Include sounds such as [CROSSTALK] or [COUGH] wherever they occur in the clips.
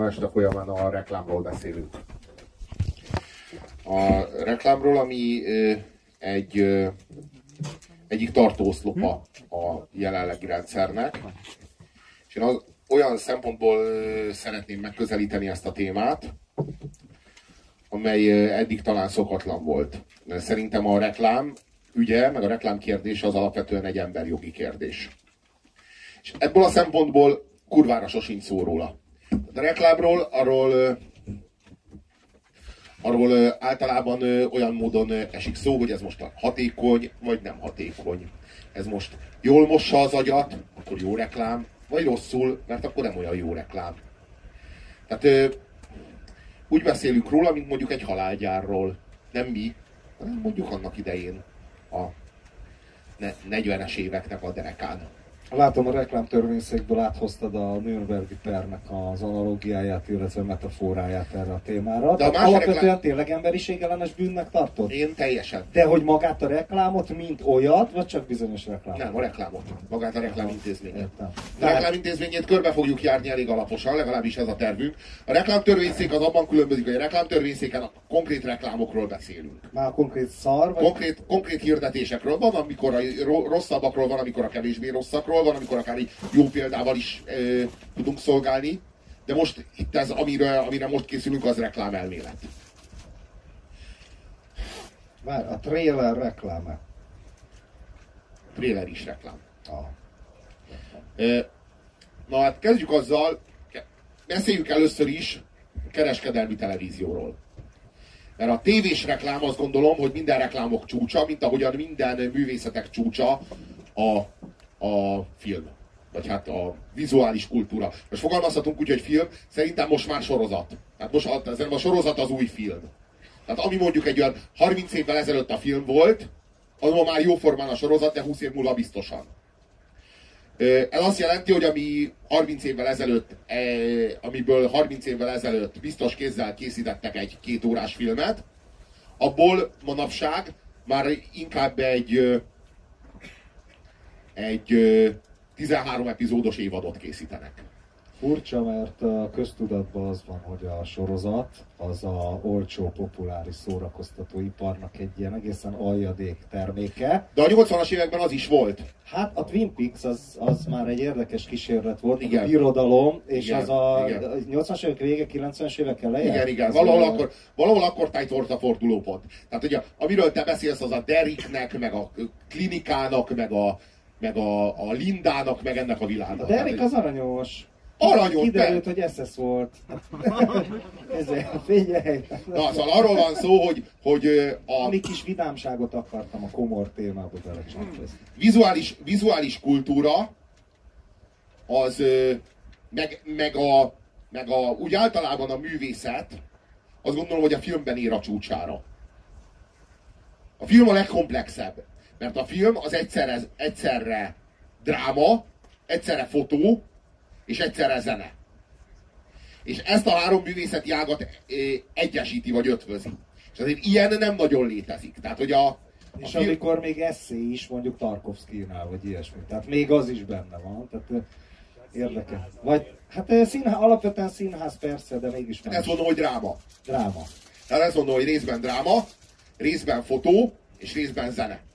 Ma este folyamán a reklámról beszélünk. A reklámról, ami egy egyik tartóoszlopa a jelenlegi rendszernek. És én az, olyan szempontból szeretném megközelíteni ezt a témát, amely eddig talán szokatlan volt. Szerintem a reklám ügye, meg a reklám kérdése az alapvetően egy emberjogi kérdés. És ebből a szempontból kurvára sosincs szó róla. A reklámról, arról, arról általában olyan módon esik szó, hogy ez most hatékony, vagy nem hatékony. Ez most jól mossa az agyat, akkor jó reklám, vagy rosszul, mert akkor nem olyan jó reklám. Tehát úgy beszélünk róla, mint mondjuk egy halálgyárról. Nem mi, hanem mondjuk annak idején a 40-es éveknek a derekán. Látom a reklámtörvényszékből áthoztad a Nürnbergi pernek az analógiáját, illetve metaforáját erre a témára. De a alapvetően reklám... tényleg emberiségellenes bűnnek tartod? Én teljesen. De hogy magát a reklámot, mint olyat, vagy csak bizonyos reklámot? Nem, a reklámot. Magát a reklámintézményet. A reklámintézményét körbe fogjuk járni elég alaposan, legalábbis ez a tervünk. A reklámtörvényszék az abban különbözik, hogy a reklámtörvényszéken a konkrét reklámokról beszélünk. Már konkrét szar? Vagy... Konkrét, konkrét hirdetésekről. Van, amikor a rosszabbakról, van, amikor a kevésbé rosszakról, van, amikor akár egy jó példával is e, tudunk szolgálni, de most itt ez, amire, amire most készülünk, az reklám elmélet. Vár, a trailer rekláme. Trailer is reklám. Ah. Na hát kezdjük azzal, beszéljük először is kereskedelmi televízióról. Mert a tévés reklám azt gondolom, hogy minden reklámok csúcsa, mint ahogyan minden művészetek csúcsa a a film. Vagy hát a vizuális kultúra. Most fogalmazhatunk úgy, hogy film, szerintem most már sorozat. Tehát most a, a sorozat az új film. Tehát ami mondjuk egy olyan 30 évvel ezelőtt a film volt, az ma már jóformán a sorozat, de 20 év múlva biztosan. Ez azt jelenti, hogy ami 30 évvel ezelőtt, e, amiből 30 évvel ezelőtt biztos kézzel készítettek egy két órás filmet, abból már inkább egy egy 13 epizódos évadot készítenek. Furcsa, mert a köztudatban az van, hogy a sorozat az a olcsó, populáris szórakoztatóiparnak egy ilyen egészen aljadék terméke. De a 80-as években az is volt. Hát a Twin Peaks az, az már egy érdekes kísérlet volt, igen. a birodalom, és igen, az a igen. 80-as évek vége, 90-es évek eleje. Igen, igen, valahol, a... akkor, valahol akkor tájt volt a fordulópont. Tehát ugye, amiről te beszélsz, az a Deriknek, meg a klinikának, meg a meg a, a Lindának, meg ennek a világnak. De Erik az aranyos. Aranyos, Kiderült, hogy SS volt. [LAUGHS] Ezért, figyelj! Na, szóval arról van szó, hogy, hogy a... Mi kis vidámságot akartam a komor témába belecsapni. Vizuális, vizuális kultúra az meg, meg, a, meg a, úgy általában a művészet, azt gondolom, hogy a filmben ér a csúcsára. A film a legkomplexebb. Mert a film az egyszerre, egyszerre dráma, egyszerre fotó, és egyszerre zene. És ezt a három művészeti ágat egyesíti, vagy ötvözi. És azért ilyen nem nagyon létezik. Tehát, hogy a, és film... amikor még eszé is, mondjuk Tarkovszkijnál, vagy ilyesmi. Tehát még az is benne van. Tehát érdekes. Vagy, hát színház, alapvetően színház persze, de mégis nem. Ezt mondom, hogy dráma. Dráma. Tehát ezt mondom, hogy részben dráma, részben fotó, és részben zene.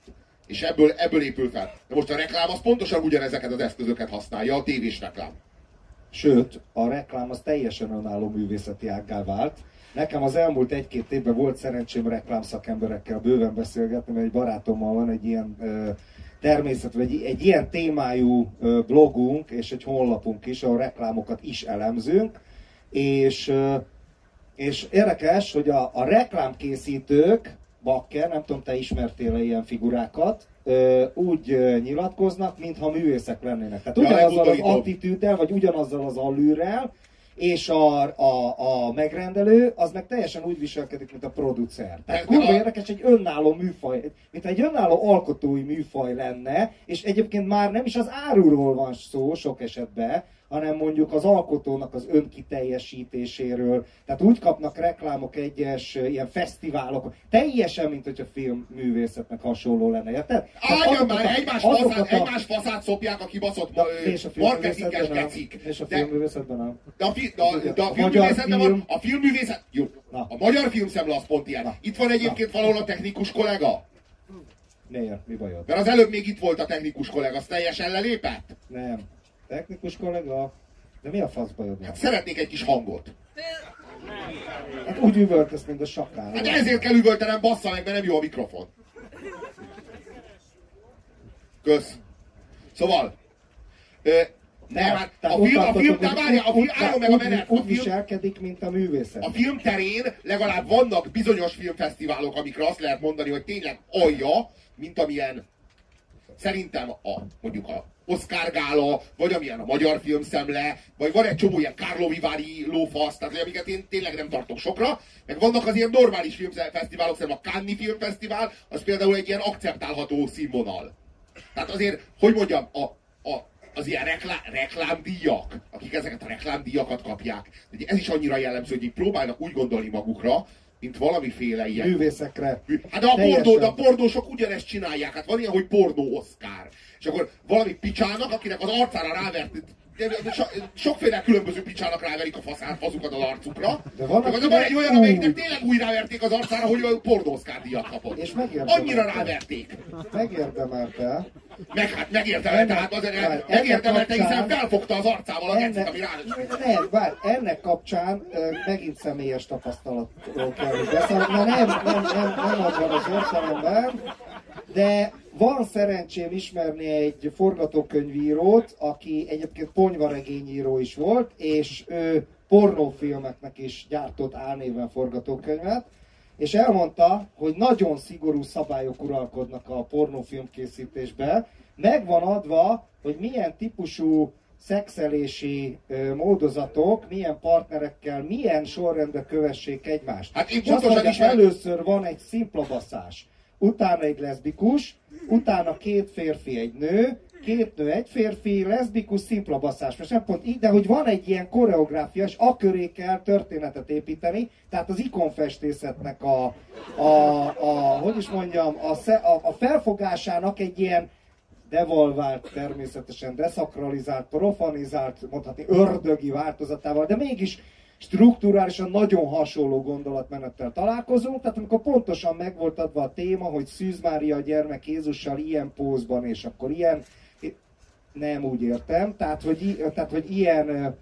És ebből, ebből épül fel. De most a reklám az pontosan ugyanezeket az eszközöket használja, a tévés reklám. Sőt, a reklám az teljesen önálló művészeti ággá vált. Nekem az elmúlt egy-két évben volt szerencsém reklámszakemberekkel bőven beszélgetni, mert egy barátommal van egy ilyen ö, természet, vagy egy ilyen témájú ö, blogunk és egy honlapunk is, ahol reklámokat is elemzünk, és, ö, és érdekes, hogy a, a reklámkészítők Bakker, nem tudom, te ismertél-e ilyen figurákat, úgy nyilatkoznak, mintha művészek lennének. Tehát ugyanazzal az attitűddel, vagy ugyanazzal az allűrrel, és a, a, a megrendelő az meg teljesen úgy viselkedik, mint a producer. Tehát kurva érdekes, egy önálló műfaj, mint egy önálló alkotói műfaj lenne, és egyébként már nem is az áruról van szó sok esetben, hanem mondjuk az alkotónak az önkiteljesítéséről. Tehát úgy kapnak reklámok egyes ilyen fesztiválok, teljesen, mint hogy a filmművészetnek hasonló lenne, érted? Álljon már, egymás, faszát, a... egymás faszát szopják a kibaszott de, és a marketinges gecik. És a filmművészetben nem. De a, fi, de, de a, a filmművészetben van, a filmművészet, jó, Na. a magyar filmszemle az pont ilyen. Na. Itt van egyébként Na. valahol a technikus kollega. Miért? Mi bajod? Mert az előbb még itt volt a technikus kollega, az teljesen lelépett? Nem. Technikus kollega? De mi a fasz bajod? Hát szeretnék egy kis hangot. Hát úgy üvöltesz, mint a sakál. Hát ezért kell üvöltenem, bassza meg, mert nem jó a mikrofon. Kösz. Szóval, ö, nem, hát a film, a film, de várja, a film, álljon meg a menet. Úgy viselkedik, mint a művészet. A film terén legalább vannak bizonyos filmfesztiválok, amikre azt lehet mondani, hogy tényleg alja, mint amilyen szerintem a, mondjuk a Oscar Gála, vagy amilyen a Magyar Filmszemle, vagy van egy csomó ilyen Carlo Vivari lófasz, tehát amiket én tényleg nem tartok sokra, meg vannak az ilyen normális filmfesztiválok, szerintem a Cannes Filmfesztivál, az például egy ilyen akceptálható színvonal. Tehát azért, hogy mondjam, a, a, az ilyen reklá, reklámdíjak, akik ezeket a reklámdíjakat kapják, ez is annyira jellemző, hogy próbálnak úgy gondolni magukra, mint valamiféle ilyen... Művészekre. Hát a, pornó, de a pornósok ugyanezt csinálják. Hát van ilyen, hogy pornó Oscar. És akkor valami picsának, akinek az arcára rávert So, sokféle különböző picsának ráverik a faszát, fazukat az arcukra. De van, de van egy olyan, amelyiknek tényleg úgy ráverték az arcára, hogy pornószkár díjat kapott. És Annyira ráverték. Megérdemelte. Meg hát megérdemelte, hát az megérdemelte, hiszen felfogta az arcával a gecit, ami rá... Nem, várj, ennek kapcsán megint személyes tapasztalatról kell beszélni. Na nem, nem, nem, nem abban az értelemben, de van szerencsém ismerni egy forgatókönyvírót, aki egyébként ponyvaregényíró is volt, és ő pornófilmeknek is gyártott álnéven forgatókönyvet, és elmondta, hogy nagyon szigorú szabályok uralkodnak a pornófilm készítésben. Meg van adva, hogy milyen típusú szexelési módozatok, milyen partnerekkel, milyen sorrendbe kövessék egymást. Hát én pontosan is először van egy szimplabaszás utána egy leszbikus, utána két férfi, egy nő, két nő, egy férfi, leszbikus, szimpla basszás. Most nem pont így, de hogy van egy ilyen koreográfia, és a köré kell történetet építeni, tehát az ikonfestészetnek a, a, a hogy is mondjam, a, a, a felfogásának egy ilyen devalvált, természetesen deszakralizált, profanizált, mondhatni ördögi változatával, de mégis strukturálisan nagyon hasonló gondolatmenettel találkozunk, tehát amikor pontosan meg volt adva a téma, hogy Szűz Mária gyermek Jézussal ilyen pózban, és akkor ilyen, nem úgy értem, tehát hogy, tehát, hogy ilyen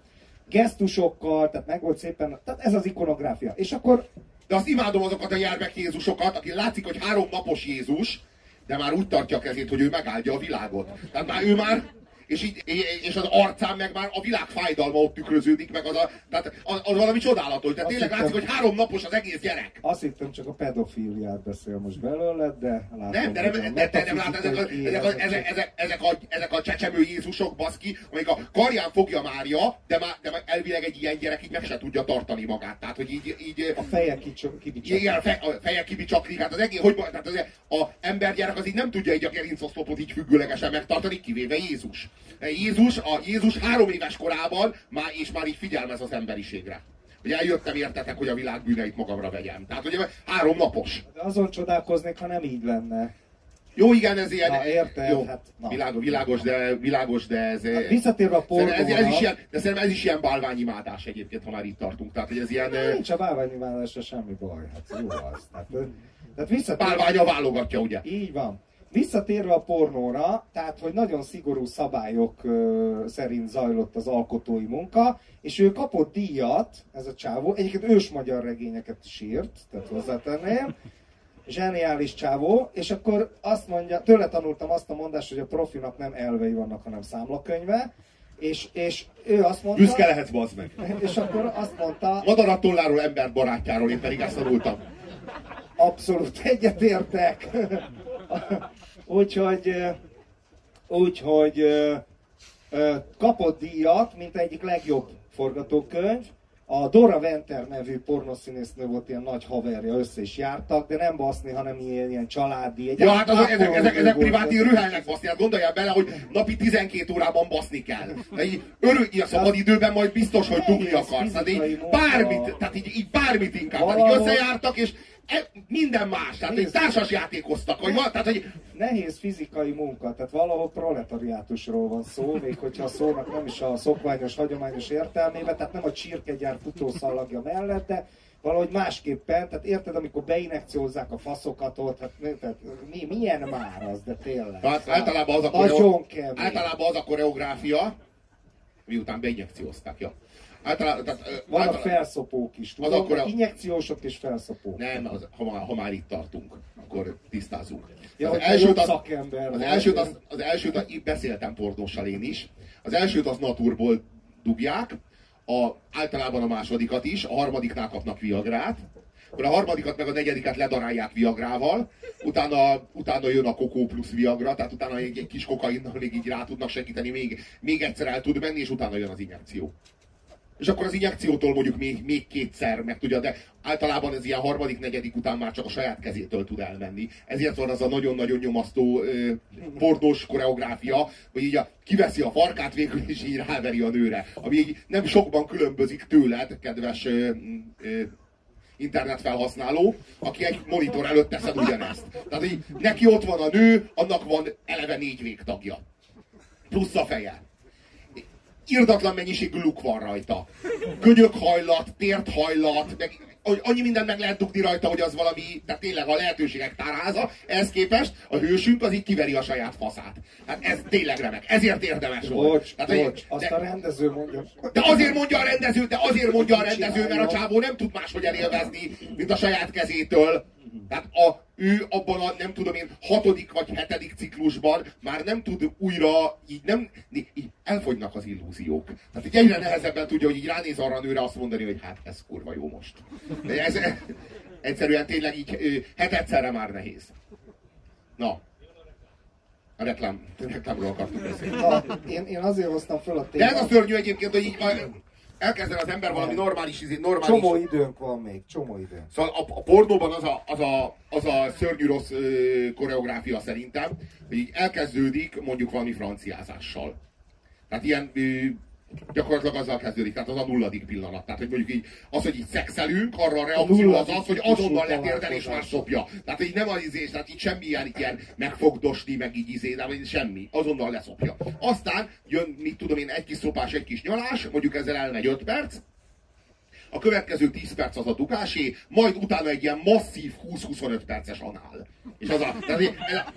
gesztusokkal, tehát meg volt szépen, tehát ez az ikonográfia. És akkor... De azt imádom azokat a gyermek Jézusokat, aki látszik, hogy három napos Jézus, de már úgy tartja a kezét, hogy ő megáldja a világot. Tehát már ő már, és, így, és az arcán meg már a világ fájdalma ott tükröződik, meg az, a, tehát az, az valami csodálatos. Tehát tényleg hittem, látszik, hogy három napos az egész gyerek. Azt hittem, csak a pedofíliát beszél most belőle, de látom, Nem, de nem, de, de, de nem látod, ezek, a, ezek, a, ezek, ezek, ezek, a, ezek a csecsemő Jézusok, baszki, amik a karján fogja Mária, de már, de már elvileg egy ilyen gyerek így meg se tudja tartani magát. Tehát, hogy így... így a feje kibicsaklik. Igen, a, fe, a feje kibicsaklik. Hát az egész, hogy, tehát az, a embergyerek az így nem tudja egy a gerincoszlopot így függőlegesen megtartani, kivéve Jézus. Jézus, a Jézus három éves korában már, és már így figyelmez az emberiségre. Hogy eljöttem értetek, hogy a világ bűneit magamra vegyem. Tehát, hogy három napos. De azon csodálkoznék, ha nem így lenne. Jó, igen, ez ilyen... Na, érted, jó, hát, na. Világos, világos, de, világos, de ez... Hát visszatérve a pornóra... Ez, ez, is ilyen, de szerintem ez is ilyen bálványimádás egyébként, ha már itt tartunk. Tehát, hogy ez ilyen... Nincs a bálványimádásra semmi baj, hát jó az. Tehát, tehát visszatérve... Bálványa válogatja, ugye? Így van. Visszatérve a pornóra, tehát hogy nagyon szigorú szabályok szerint zajlott az alkotói munka, és ő kapott díjat, ez a csávó, egyébként ős magyar regényeket is írt, tehát hozzátenném, zseniális csávó, és akkor azt mondja, tőle tanultam azt a mondást, hogy a profinak nem elvei vannak, hanem számlakönyve, és, és ő azt mondta... Büszke lehetsz, bazd meg! És akkor azt mondta... Madaratolláról, ember barátjáról, én pedig ezt tanultam. Abszolút egyetértek. Úgyhogy, úgyhogy kapott díjat, mint egyik legjobb forgatókönyv, a Dora Venter nevű pornoszínésznő volt ilyen nagy haverja, össze is jártak, de nem baszni, hanem ilyen, ilyen családi. Egy ja, hát az, ezek, ezek, ezek priváti rühelnek baszni. Hát gondoljál bele, hogy napi 12 órában baszni kell. De így örülj a szabad időben majd biztos, hogy dugni akarsz. Hát így bármit, tehát így, így bármit inkább. Tehát így összejártak, és minden más. Tehát egy társas játékoztak. Vagy, tehát, hogy... Nehéz fizikai munka, tehát valahol proletariátusról van szó, még hogyha a szónak nem is a szokványos, hagyományos értelmében, tehát nem a csirkegyár futószalagja mellett, de valahogy másképpen, tehát érted, amikor beinekciózzák a faszokat ott, hát, tehát mi, milyen már az, de tényleg. Hát, általában, az a koreo... általában az a koreográfia, miután beinjekciózták, ja. Általában, tehát, Vannak általában, felszopók is, tudom, az akkor a... injekciósok és felszopók. Nem, az, ha, már, ha már itt tartunk, akkor tisztázunk. Ja, az, elsőt az, szakember az, elsőt az, az elsőt az, beszéltem pornóssal én is. Az elsőt az naturból dugják, a, általában a másodikat is, a harmadiknál kapnak viagrát, akkor a harmadikat meg a negyediket ledarálják viagrával, utána, utána jön a kokó plusz viagra, tehát utána egy, egy kis kokainnal még így rá tudnak segíteni, még, még egyszer el tud menni, és utána jön az injekció. És akkor az injekciótól mondjuk még, még kétszer meg tudja, de általában ez ilyen harmadik, negyedik után már csak a saját kezétől tud elmenni. Ezért van az a nagyon-nagyon nyomasztó ö, koreográfia, hogy így a, kiveszi a farkát végül, és így ráveri a nőre. Ami így nem sokban különbözik tőled, kedves ö, ö, internetfelhasználó, aki egy monitor előtt teszed ugyanezt. Tehát így neki ott van a nő, annak van eleve négy végtagja. Plusz a feje irdatlan mennyiségű luk van rajta. Könyökhajlat, térthajlat, meg annyi mindent meg lehet dugni rajta, hogy az valami, tehát tényleg a lehetőségek tárháza, ehhez képest a hősünk az így kiveri a saját faszát. Hát ez tényleg remek, ezért érdemes volt. Bocs, tehát, bocs, de, azt a rendező mondja. De azért mondja a rendező, de azért mondja a rendező, mert a csávó nem tud máshogy elélvezni, mint a saját kezétől. Tehát a, ő abban a, nem tudom én, hatodik vagy hetedik ciklusban már nem tud újra, így nem, így elfogynak az illúziók. Tehát így egyre nehezebben tudja, hogy így ránéz arra a nőre azt mondani, hogy hát ez kurva jó most. De ez egyszerűen tényleg így hetedszerre már nehéz. Na, a reklám, a reklámról akartuk beszélni. Ha, én, én azért hoztam fel a témát. De ez a szörnyű egyébként, hogy így elkezden az ember valami normális, izé, normális... Csomó időnk van még, csomó időnk. Szóval a, a pornóban az a, az a, az a szörnyű rossz ö, koreográfia szerintem, hogy így elkezdődik mondjuk valami franciázással. Tehát ilyen gyakorlatilag azzal kezdődik, tehát az a nulladik pillanat. Tehát, hogy mondjuk így, az, hogy így szexelünk, arra a reakció az az, hogy azonnal letérdel és már szopja. Tehát így nem az izés, tehát így semmi ilyen, ilyen megfogdosni, meg így izé, de semmi. Azonnal leszopja. Aztán jön, mit tudom én, egy kis szopás, egy kis nyalás, mondjuk ezzel elmegy 5 perc, a következő 10 perc az a dugásé, majd utána egy ilyen masszív 20-25 perces anál. És az a, tehát,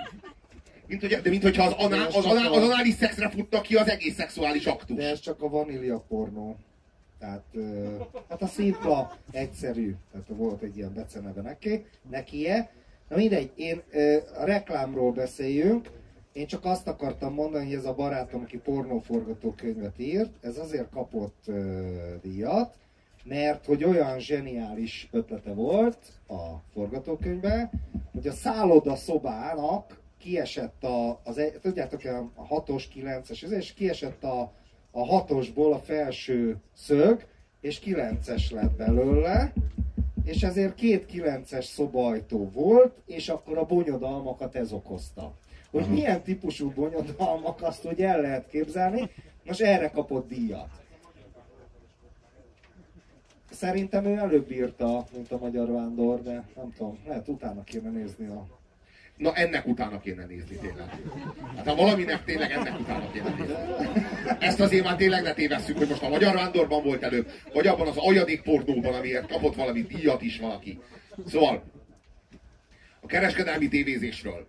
mint, hogy, de mint hogyha az, anál, az, anál, az anális szexre futnak ki az egész szexuális aktus. De ez csak a vanília pornó. Tehát, hát a szimpla, egyszerű, tehát volt egy ilyen beceneve neki, nekie. Na mindegy, én a reklámról beszéljünk, én csak azt akartam mondani, hogy ez a barátom, aki pornóforgatókönyvet írt, ez azért kapott uh, díjat, mert hogy olyan zseniális ötlete volt a forgatókönyvben, hogy a szálloda szobának kiesett a, az, tudjátok, a 6-os, 9-es, és kiesett a, a hatosból a felső szög, és 9-es lett belőle, és ezért két 9-es szobajtó volt, és akkor a bonyodalmakat ez okozta. Hogy uh-huh. milyen típusú bonyodalmak, azt úgy el lehet képzelni, most erre kapott díjat. Szerintem ő előbb írta, mint a Magyar Vándor, de nem tudom, lehet utána kéne nézni a Na ennek utána kéne nézni tényleg. Hát ha valaminek tényleg ennek utána kéne nézni. Ezt azért már tényleg ne tévesszük, hogy most a Magyar Vándorban volt előbb, vagy abban az aljadék pornóban, amiért kapott valami díjat is valaki. Szóval, a kereskedelmi tévézésről.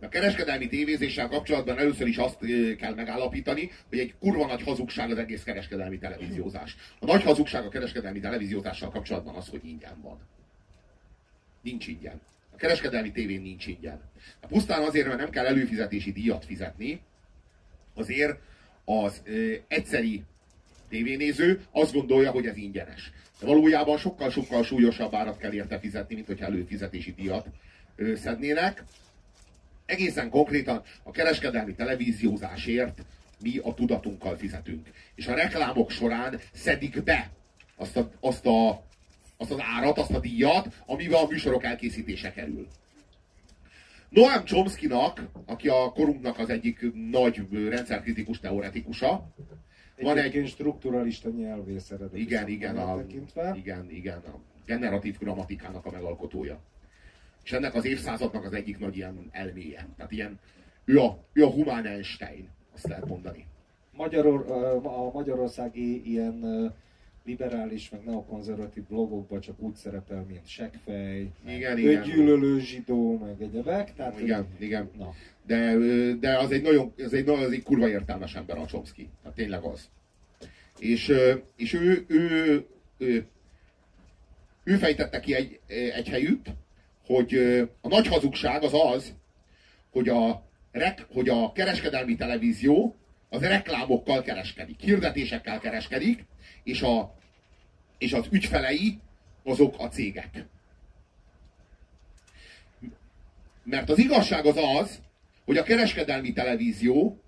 A kereskedelmi tévézéssel kapcsolatban először is azt kell megállapítani, hogy egy kurva nagy hazugság az egész kereskedelmi televíziózás. A nagy hazugság a kereskedelmi televíziózással kapcsolatban az, hogy ingyen van. Nincs ingyen. A kereskedelmi tévén nincs ingyen. Hát pusztán azért, mert nem kell előfizetési díjat fizetni, azért az ö, egyszeri tévénéző azt gondolja, hogy ez ingyenes. De valójában sokkal-sokkal súlyosabb árat kell érte fizetni, mint hogyha előfizetési díjat ö, szednének. Egészen konkrétan a kereskedelmi televíziózásért mi a tudatunkkal fizetünk. És a reklámok során szedik be azt a, azt a azt az árat, azt a díjat, amivel a műsorok elkészítése kerül. Noam Chomsky-nak, aki a korunknak az egyik nagy rendszerkritikus teoretikusa, van egy strukturalista nyelvész eredeti. Igen, igen, a, igen, igen, a generatív grammatikának a megalkotója. És ennek az évszázadnak az egyik nagy ilyen elméje. Tehát ilyen, ő a, ő a humán Einstein, azt lehet mondani. Magyaror, a magyarországi ilyen liberális, meg neokonzervatív blogokban csak úgy szerepel, mint seggfej, igen, igen. gyűlölő zsidó, meg egyebek. Tehát, igen, ő, igen. Na. De, de az egy nagyon, az egy, az egy kurva értelmes ember a Chomsky. Tehát tényleg az. És, és ő, ő, ő, ő fejtette ki egy, egy helyütt, hogy a nagy hazugság az az, hogy a, hogy a kereskedelmi televízió az reklámokkal kereskedik, hirdetésekkel kereskedik, és, a, és az ügyfelei azok a cégek. Mert az igazság az az, hogy a kereskedelmi televízió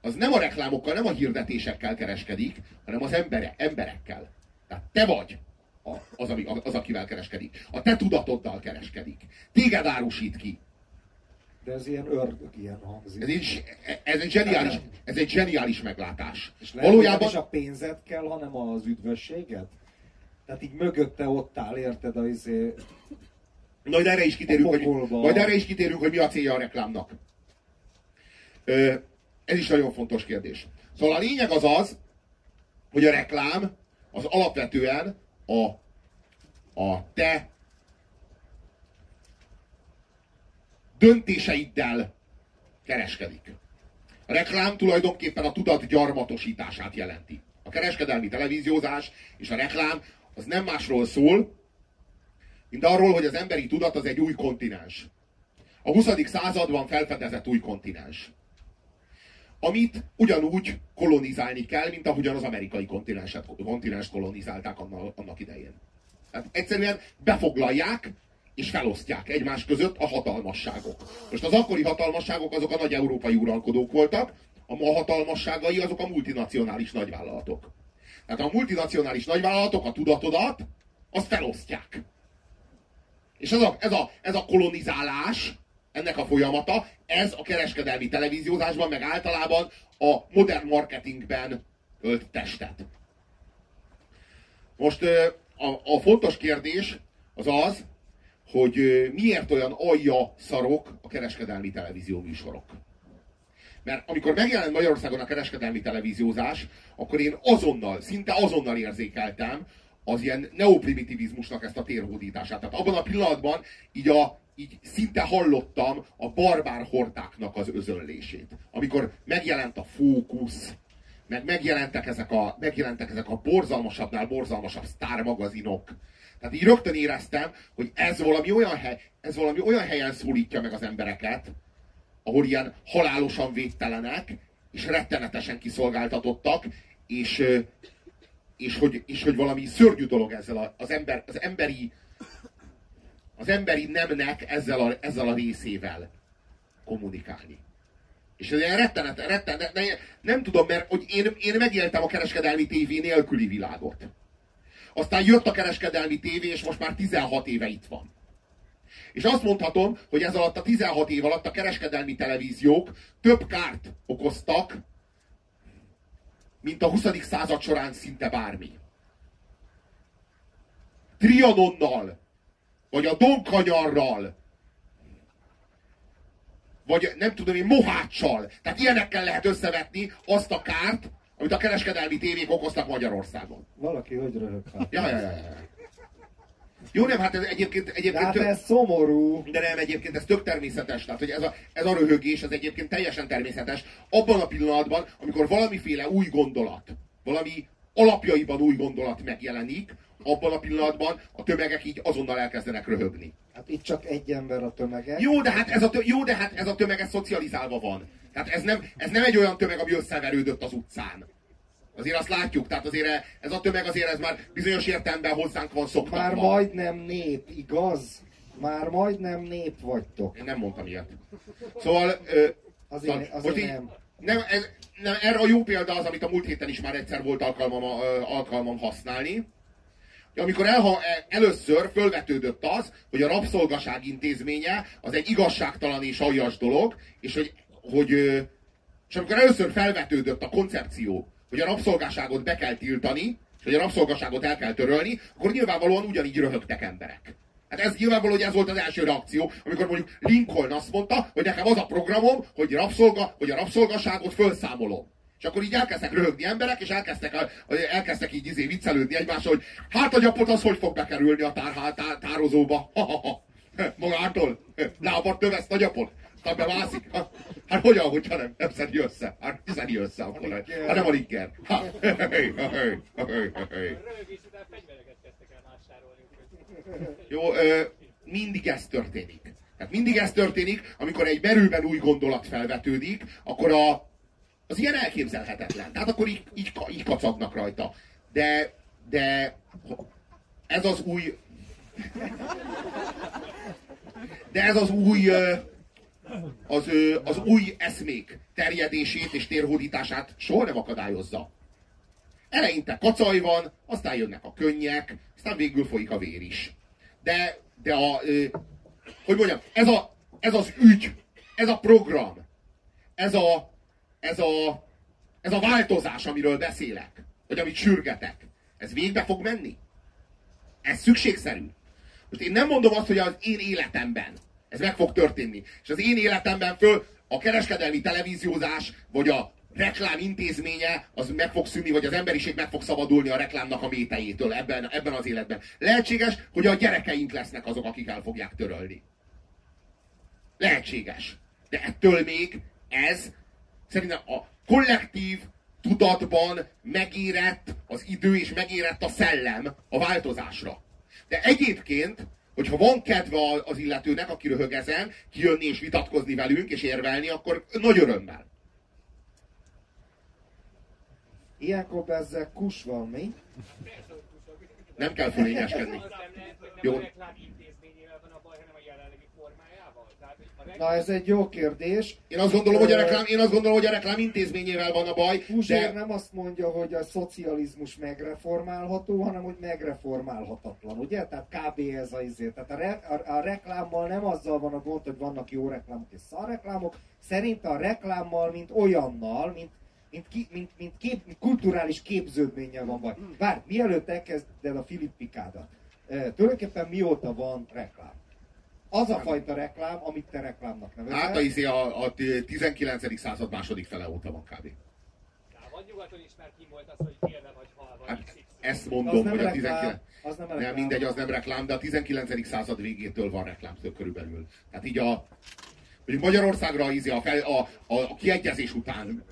az nem a reklámokkal, nem a hirdetésekkel kereskedik, hanem az embere, emberekkel. Tehát te vagy az, ami, az, akivel kereskedik. A te tudatoddal kereskedik. Téged árusít ki. De ez ilyen ördög, ilyen hangzik. Ez egy, ez egy, zseniális, ez egy zseniális meglátás. És Valójában... is a pénzet kell, hanem az üdvösséget? Tehát így mögötte ott áll, érted, az izé... Majd erre is kitérünk, hogy, majd erre is kitérünk, hogy mi a célja a reklámnak. Ö, ez is nagyon fontos kérdés. Szóval a lényeg az az, hogy a reklám az alapvetően a, a te döntéseiddel kereskedik. A reklám tulajdonképpen a tudat gyarmatosítását jelenti. A kereskedelmi televíziózás és a reklám az nem másról szól, mint arról, hogy az emberi tudat az egy új kontinens. A 20. században felfedezett új kontinens. Amit ugyanúgy kolonizálni kell, mint ahogyan az amerikai kontinenset, kontinens kolonizálták annak, annak idején. Tehát egyszerűen befoglalják, és felosztják egymás között a hatalmasságok. Most az akkori hatalmasságok azok a nagy európai uralkodók voltak, a ma hatalmasságai azok a multinacionális nagyvállalatok. Tehát a multinacionális nagyvállalatok a tudatodat, azt felosztják. És ez a, ez a, ez a kolonizálás, ennek a folyamata, ez a kereskedelmi televíziózásban, meg általában a modern marketingben ölt testet. Most a, a fontos kérdés az az, hogy miért olyan alja szarok a kereskedelmi televízió műsorok. Mert amikor megjelent Magyarországon a kereskedelmi televíziózás, akkor én azonnal, szinte azonnal érzékeltem az ilyen neoprimitivizmusnak ezt a térhódítását. Tehát abban a pillanatban így, a, így szinte hallottam a barbár hortáknak az özönlését. Amikor megjelent a fókusz, meg megjelentek ezek a, megjelentek ezek a borzalmasabbnál borzalmasabb sztármagazinok, tehát így rögtön éreztem, hogy ez valami olyan, hely, ez valami olyan helyen szólítja meg az embereket, ahol ilyen halálosan védtelenek, és rettenetesen kiszolgáltatottak, és, és, hogy, és hogy valami szörnyű dolog ezzel az, ember, az emberi az emberi nemnek ezzel a, ezzel a részével kommunikálni. És ez ilyen rettenet, rettenet, nem, nem tudom, mert hogy én, én megéltem a kereskedelmi tévé nélküli világot. Aztán jött a kereskedelmi tévé, és most már 16 éve itt van. És azt mondhatom, hogy ez alatt a 16 év alatt a kereskedelmi televíziók több kárt okoztak, mint a 20. század során szinte bármi. Trianonnal, vagy a Donkanyarral, vagy nem tudom én, Moháccsal. Tehát ilyenekkel lehet összevetni azt a kárt, amit a kereskedelmi tévék okoztak Magyarországon. Valaki hogy röhög hát. Ja, ja, ja, ja. Jó, nem, hát ez egyébként... egyébként hát ez szomorú. De nem, egyébként ez tök természetes. Tehát, hogy ez a, ez a röhögés, ez egyébként teljesen természetes. Abban a pillanatban, amikor valamiféle új gondolat, valami alapjaiban új gondolat megjelenik, abban a pillanatban a tömegek így azonnal elkezdenek röhögni. Hát itt csak egy ember a tömege. Jó, de hát ez a, tö- jó, de hát ez a tömeg ez szocializálva van. Tehát ez nem, ez nem egy olyan tömeg, ami összeverődött az utcán. Azért azt látjuk, tehát azért ez a tömeg azért ez már bizonyos értelemben hozzánk van szokva. Már majdnem nép, igaz? Már majdnem nép vagytok. Én nem mondtam ilyet. Szóval... Ö, azért, szóval, azért most nem. nem, ez, nem. Erre a jó példa az, amit a múlt héten is már egyszer volt alkalmam, alkalmam használni. amikor elha, először fölvetődött az, hogy a rabszolgaság intézménye az egy igazságtalan és aljas dolog, és hogy, hogy és amikor először felvetődött a koncepció, hogy a rabszolgaságot be kell tiltani, és hogy a rabszolgaságot el kell törölni, akkor nyilvánvalóan ugyanígy röhögtek emberek. Hát ez nyilvánvaló, hogy ez volt az első reakció, amikor mondjuk Lincoln azt mondta, hogy nekem az a programom, hogy, rabszolga, hogy a rabszolgaságot felszámolom. És akkor így elkezdtek röhögni emberek, és elkezdtek, elkezdtek így izé viccelődni egymással, hogy hát a gyapot az hogy fog bekerülni a tár, tár, tározóba. Ha, ha. Magától. Lábat növesz a gyapot. Aztán bemászik. Ha, hát hogyan, hogyha nem, nem szedi össze? Hát szedi össze akkor. Hát nem a ligger. Hát, Jó, mindig ez történik. Tehát mindig ez történik, amikor egy merőben új gondolat felvetődik, akkor a, az ilyen elképzelhetetlen. Tehát akkor így, így, így kacagnak rajta. De, de ez az új... De ez az új az, az új eszmék terjedését és térhódítását soha nem akadályozza. Eleinte kacaj van, aztán jönnek a könnyek, aztán végül folyik a vér is. De, de a, hogy mondjam, ez, a, ez az ügy, ez a program, ez a, ez a, ez a változás, amiről beszélek, vagy amit sürgetek, ez végbe fog menni? Ez szükségszerű? Most én nem mondom azt, hogy az én életemben ez meg fog történni. És az én életemben föl a kereskedelmi televíziózás, vagy a reklám intézménye, az meg fog szűnni, vagy az emberiség meg fog szabadulni a reklámnak a métejétől ebben, ebben az életben. Lehetséges, hogy a gyerekeink lesznek azok, akik el fogják törölni. Lehetséges. De ettől még ez szerintem a kollektív tudatban megérett az idő és megérett a szellem a változásra. De egyébként, hogyha van kedve az illetőnek, aki röhög ezen, kijönni és vitatkozni velünk és érvelni, akkor nagy örömmel. Ilyenkor ezzel kus van, mi? Nem kell fölényeskedni. Jó. Na ez egy jó kérdés. Én azt gondolom, hogy a reklám, én azt gondolom, hogy a reklám intézményével van a baj. Puzsér de... nem azt mondja, hogy a szocializmus megreformálható, hanem hogy megreformálhatatlan, ugye? Tehát kb. ez a izé. Tehát a, re, a, a reklámmal nem azzal van a gond, hogy vannak jó reklámok és szarreklámok. Szerint a reklámmal, mint olyannal, mint mint, ki, mint, mint, kép, mint kulturális képződménnyel van baj. Várj, mielőtt elkezded a Filippikádat, tulajdonképpen mióta van reklám? Az a fajta reklám, amit te reklámnak nevezel. Hát a, izé a, a 19. század második fele óta van kb. Vagy nyugaton is már kim volt az, hogy vagy halva. Hát, ezt mondom, hogy a 19... Az nem, nem mindegy, az nem reklám, de a 19. század végétől van reklám körülbelül. Tehát így a, hogy Magyarországra izé a, fel, a, a, a kiegyezés után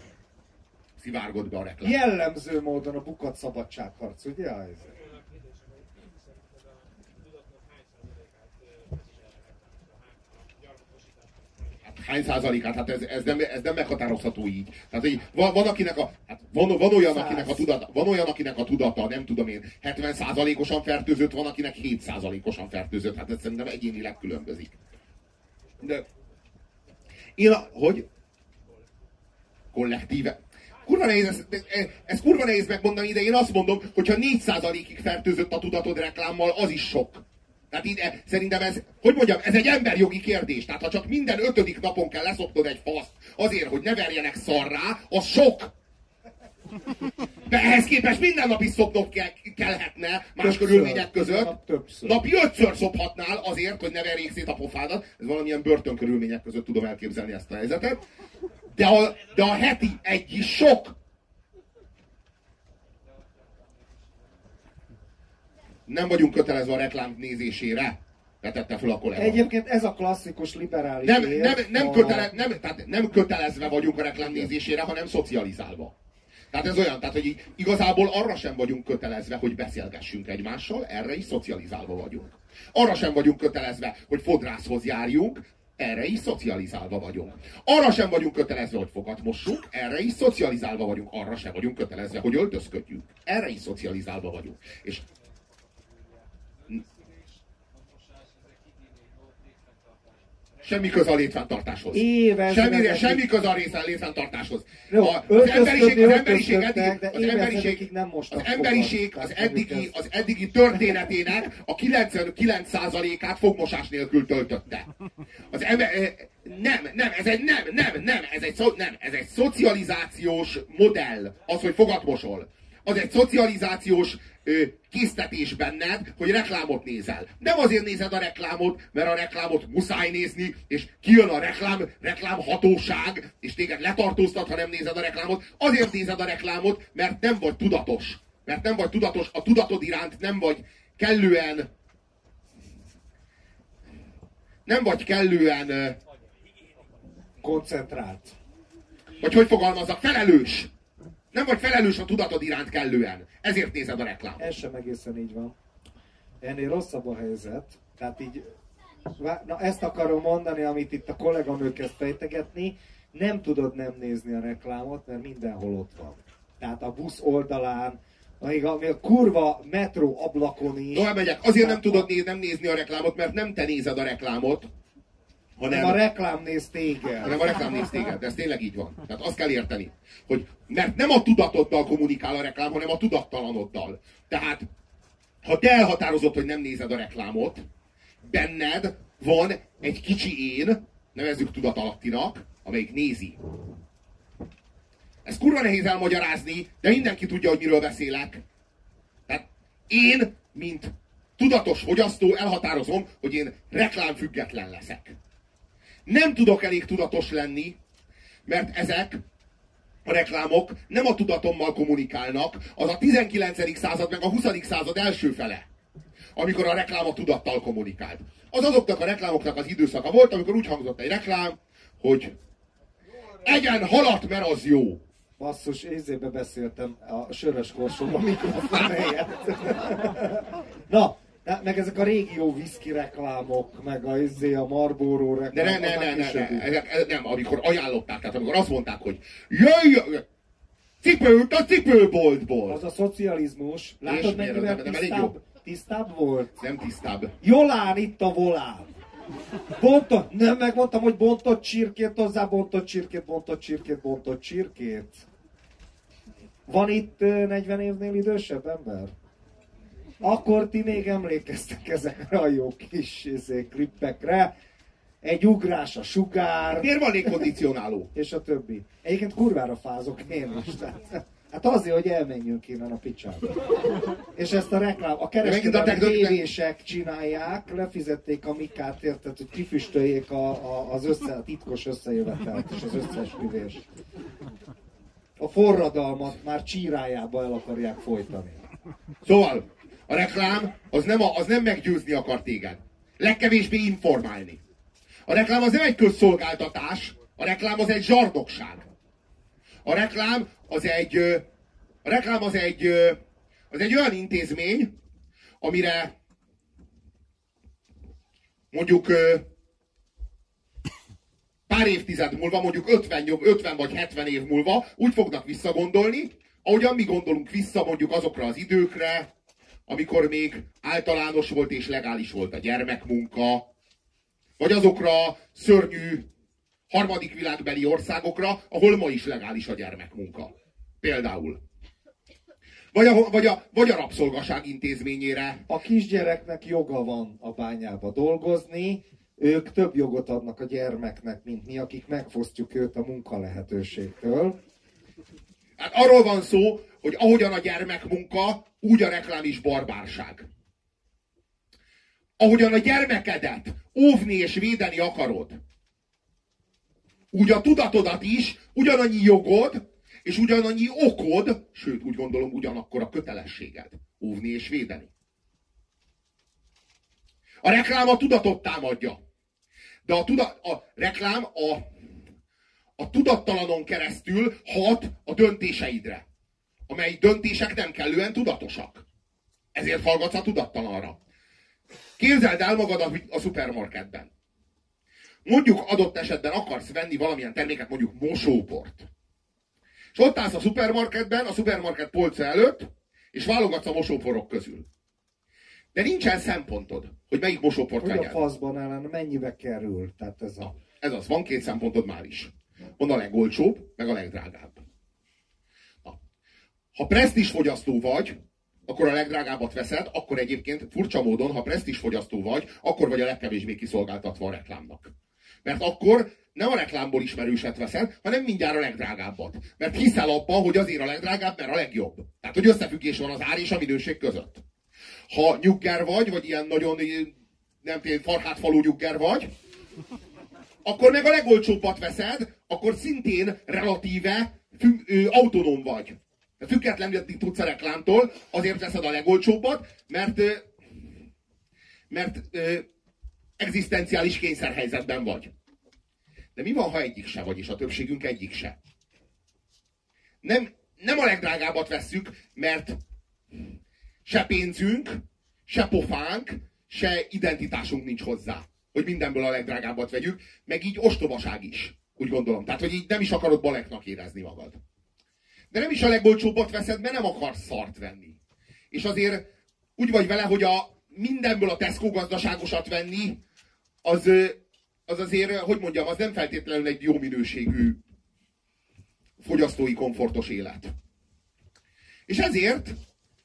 szivárgott be a reklám. Jellemző módon a bukat szabadságharc, ugye? Hány százalékát, hát ez, ez, nem, ez nem meghatározható így. Tehát így, van, van, akinek a, hát van, van, olyan, akinek a tudata, van olyan, akinek a tudata, nem tudom én, 70 százalékosan fertőzött, van, akinek 7 százalékosan fertőzött. Hát ez szerintem egyénileg különbözik. De én a, hogy? Kollektíve. Kurva nehéz, ez, ez kurva nehéz megmondani, de én azt mondom, hogyha 4%-ig fertőzött a tudatod reklámmal, az is sok. Tehát eh, szerintem ez, hogy mondjam, ez egy emberjogi kérdés. Tehát ha csak minden ötödik napon kell leszopnod egy faszt azért, hogy ne verjenek szarrá, az sok. De ehhez képest minden nap is szopnod kell, kellhetne más többször, körülmények között. Nap többször. Napi ötször szophatnál azért, hogy ne verjék szét a pofádat. Ez valamilyen börtön körülmények között tudom elképzelni ezt a helyzetet. De a, de a heti egy is sok. Nem vagyunk kötelezve a reklám nézésére. Vetette fel a kollega. Egyébként ez a klasszikus liberális nem, nem, nem, a... kötele, nem, tehát nem kötelezve vagyunk a reklám nézésére, hanem szocializálva. Tehát ez olyan, tehát hogy igazából arra sem vagyunk kötelezve, hogy beszélgessünk egymással, erre is szocializálva vagyunk. Arra sem vagyunk kötelezve, hogy fodrászhoz járjunk, erre is szocializálva vagyunk. Arra sem vagyunk kötelezve, hogy fogat mossunk, erre is szocializálva vagyunk. Arra sem vagyunk kötelezve, hogy öltözködjünk. Erre is szocializálva vagyunk. És semmi köze a létfenntartáshoz. Éves Semmi, semmi köze a létfenntartáshoz. Jó, A, az emberiség, az emberiség, eddig, az emberiség, nem mostak az emberiség az eddigi, az eddigi történetének a 99%-át fogmosás nélkül töltötte. Az ember, eh, nem, nem, ez egy nem, nem, nem, ez egy, szo, nem, ez egy szocializációs modell, az, hogy fogat mosol. Az egy szocializációs késztetés benned, hogy reklámot nézel. Nem azért nézed a reklámot, mert a reklámot muszáj nézni, és kijön a reklám, reklámhatóság, és téged letartóztat, ha nem nézed a reklámot. Azért nézed a reklámot, mert nem vagy tudatos. Mert nem vagy tudatos, a tudatod iránt nem vagy kellően nem vagy kellően, Koncentrált. vagy hogy fogalmazzak, felelős. Nem vagy felelős a tudatod iránt kellően. Ezért nézed a reklámot. Ez sem egészen így van. Ennél rosszabb a helyzet. Tehát így, na ezt akarom mondani, amit itt a kolléganő kezd fejtegetni. Nem tudod nem nézni a reklámot, mert mindenhol ott van. Tehát a busz oldalán, még a, még a kurva metró ablakon is. Tovább megyek. Azért nem tudod néz, nem nézni a reklámot, mert nem te nézed a reklámot, hanem, Nem a reklám néz téged. hanem a reklám néz téged. De ez tényleg így van. Tehát azt kell érteni, hogy mert nem a tudatoddal kommunikál a reklám, hanem a tudattalanoddal. Tehát, ha te elhatározott, hogy nem nézed a reklámot, benned van egy kicsi én, nevezzük tudatalattinak, amelyik nézi. Ez kurva nehéz elmagyarázni, de mindenki tudja, hogy miről beszélek. Tehát én, mint tudatos fogyasztó elhatározom, hogy én reklámfüggetlen leszek. Nem tudok elég tudatos lenni, mert ezek a reklámok nem a tudatommal kommunikálnak, az a 19. század meg a 20. század első fele, amikor a reklám a tudattal kommunikált. Az azoknak a reklámoknak az időszaka volt, amikor úgy hangzott egy reklám, hogy egyen halat, mert az jó. Basszus, ézébe beszéltem a sörös korsóban mikrofon helyett. [LAUGHS] Na, meg ezek a régi jó whisky reklámok, meg a, izé, a Marlboro De reklámok. ne, ne, ne, ne, ne, ezek, ez nem, amikor ajánlották, tehát amikor azt mondták, hogy jöjj, cipőt a cipőboltból. Az a szocializmus, látod mennyivel tisztább, tisztább volt? Nem tisztább. Jolán itt a volán. Bontott, nem megmondtam, hogy bontott csirkét hozzá, bontott csirkét, bontott csirkét, bontott csirkét. Van itt ö, 40 évnél idősebb ember? Akkor ti még emlékeztek ezekre a jó kis izé, klippekre. Egy ugrás a sugár, Miért van légkondicionáló? és a többi. Egyébként kurvára fázok én is. Tehát, hát azért, hogy elmenjünk innen a picsába. És ezt a reklám, a kereskedelmi tévések csinálják, lefizették a mikát, érted, hogy kifüstöljék a, a, az össze, a titkos összejövetelt és az összeesküvést. A forradalmat már csírájába el akarják folytani. Szóval, a reklám az nem, a, az nem meggyőzni akar téged. Legkevésbé informálni. A reklám az nem egy közszolgáltatás, a reklám az egy zsardokság. A reklám az egy, a reklám az egy, az egy olyan intézmény, amire mondjuk pár évtized múlva, mondjuk 50, nyom- 50 vagy 70 év múlva úgy fognak visszagondolni, ahogyan mi gondolunk vissza mondjuk azokra az időkre, amikor még általános volt és legális volt a gyermekmunka, vagy azokra a szörnyű harmadik világbeli országokra, ahol ma is legális a gyermekmunka. Például. Vagy a, vagy a, vagy a rabszolgaság intézményére. A kisgyereknek joga van a bányába dolgozni, ők több jogot adnak a gyermeknek, mint mi, akik megfosztjuk őt a munkalehetőségtől. Hát arról van szó, hogy ahogyan a gyermekmunka, úgy a reklám is barbárság. Ahogyan a gyermekedet óvni és védeni akarod, úgy a tudatodat is, ugyanannyi jogod, és ugyanannyi okod, sőt, úgy gondolom, ugyanakkor a kötelességed óvni és védeni. A reklám a tudatot támadja. De a, tuda, a reklám a, a tudattalanon keresztül hat a döntéseidre, amely döntések nem kellően tudatosak. Ezért hallgatsz a tudattalanra. Képzeld el magad a, a szupermarketben. Mondjuk adott esetben akarsz venni valamilyen terméket, mondjuk mosóport. És ott állsz a szupermarketben, a szupermarket polca előtt, és válogatsz a mosóporok közül. De nincsen szempontod, hogy melyik mosóport Hogy a vegyed. faszban ellen mennyibe kerül? Tehát ez a... Ez az, van két szempontod már is. Van a legolcsóbb, meg a legdrágább. Ha presztis fogyasztó vagy, akkor a legdrágábbat veszed, akkor egyébként furcsa módon, ha presztis fogyasztó vagy, akkor vagy a legkevésbé kiszolgáltatva a reklámnak. Mert akkor nem a reklámból ismerőset veszed, hanem mindjárt a legdrágábbat. Mert hiszel abban, hogy azért a legdrágább, mert a legjobb. Tehát, hogy összefüggés van az ár és a minőség között. Ha nyugger vagy, vagy ilyen nagyon nem tudom, farhátfalú nyugger vagy, akkor meg a legolcsóbbat veszed, akkor szintén relatíve autonóm vagy. Függetlenül tudsz a reklámtól, azért veszed a legolcsóbbat, mert, mert ö, egzisztenciális kényszerhelyzetben vagy. De mi van, ha egyik se vagy, és a többségünk egyik se? Nem, nem a legdrágábbat vesszük, mert se pénzünk, se pofánk, se identitásunk nincs hozzá, hogy mindenből a legdrágábbat vegyük, meg így ostobaság is, úgy gondolom. Tehát, hogy így nem is akarod baleknak érezni magad. De nem is a legolcsóbbat veszed, mert nem akarsz szart venni. És azért úgy vagy vele, hogy a mindenből a Tesco gazdaságosat venni, az, az azért, hogy mondjam, az nem feltétlenül egy jó minőségű fogyasztói komfortos élet. És ezért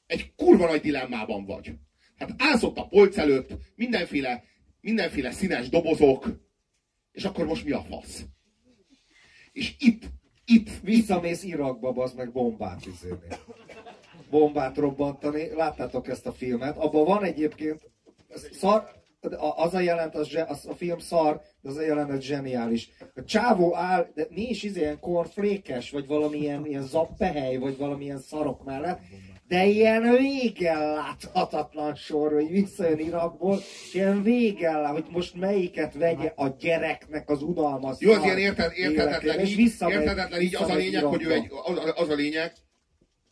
egy kurva nagy dilemmában vagy. Hát állsz ott a polc előtt, mindenféle, mindenféle színes dobozok, és akkor most mi a fasz? És itt, itt, Visszamész Irakba, az meg bombát izélni. Bombát robbantani. Láttátok ezt a filmet? Abban van egyébként szar, az a jelent, az, az a film szar, de az a jelenet zseniális. A csávó áll, de mi is izé, ilyen kornflékes, vagy valamilyen ilyen zappehely, vagy valamilyen szarok mellett, de ilyen végen láthatatlan sor, hogy visszajön Irakból, és ilyen végen lát, hogy most melyiket vegye a gyereknek az unalmas jó, az ilyen érted, és így, érthetetlen így az a lényeg, hogy ő Irakba. egy, az, az a lényeg,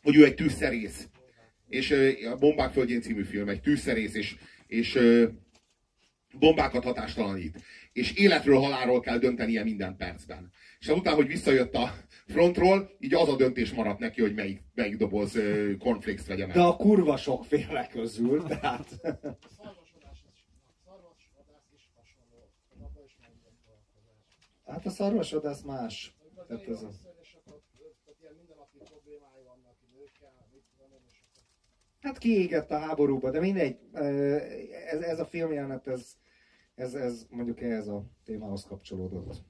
hogy ő egy tűzszerész. És a Bombák Földjén című film, egy tűzszerész, és, és bombákat hatástalanít. És életről, halálról kell döntenie minden percben. És azután, hogy visszajött a frontról, így az a döntés maradt neki, hogy melyik, melyik doboz ö, cornflakes vegye meg. De a kurva sokféle közül, tehát... Hát a szarvasodás más. Tehát ez a... Hát kiégett a háborúba, de mindegy. Ez, ez a filmjelenet, ez, ez, ez mondjuk ehhez a témához kapcsolódott.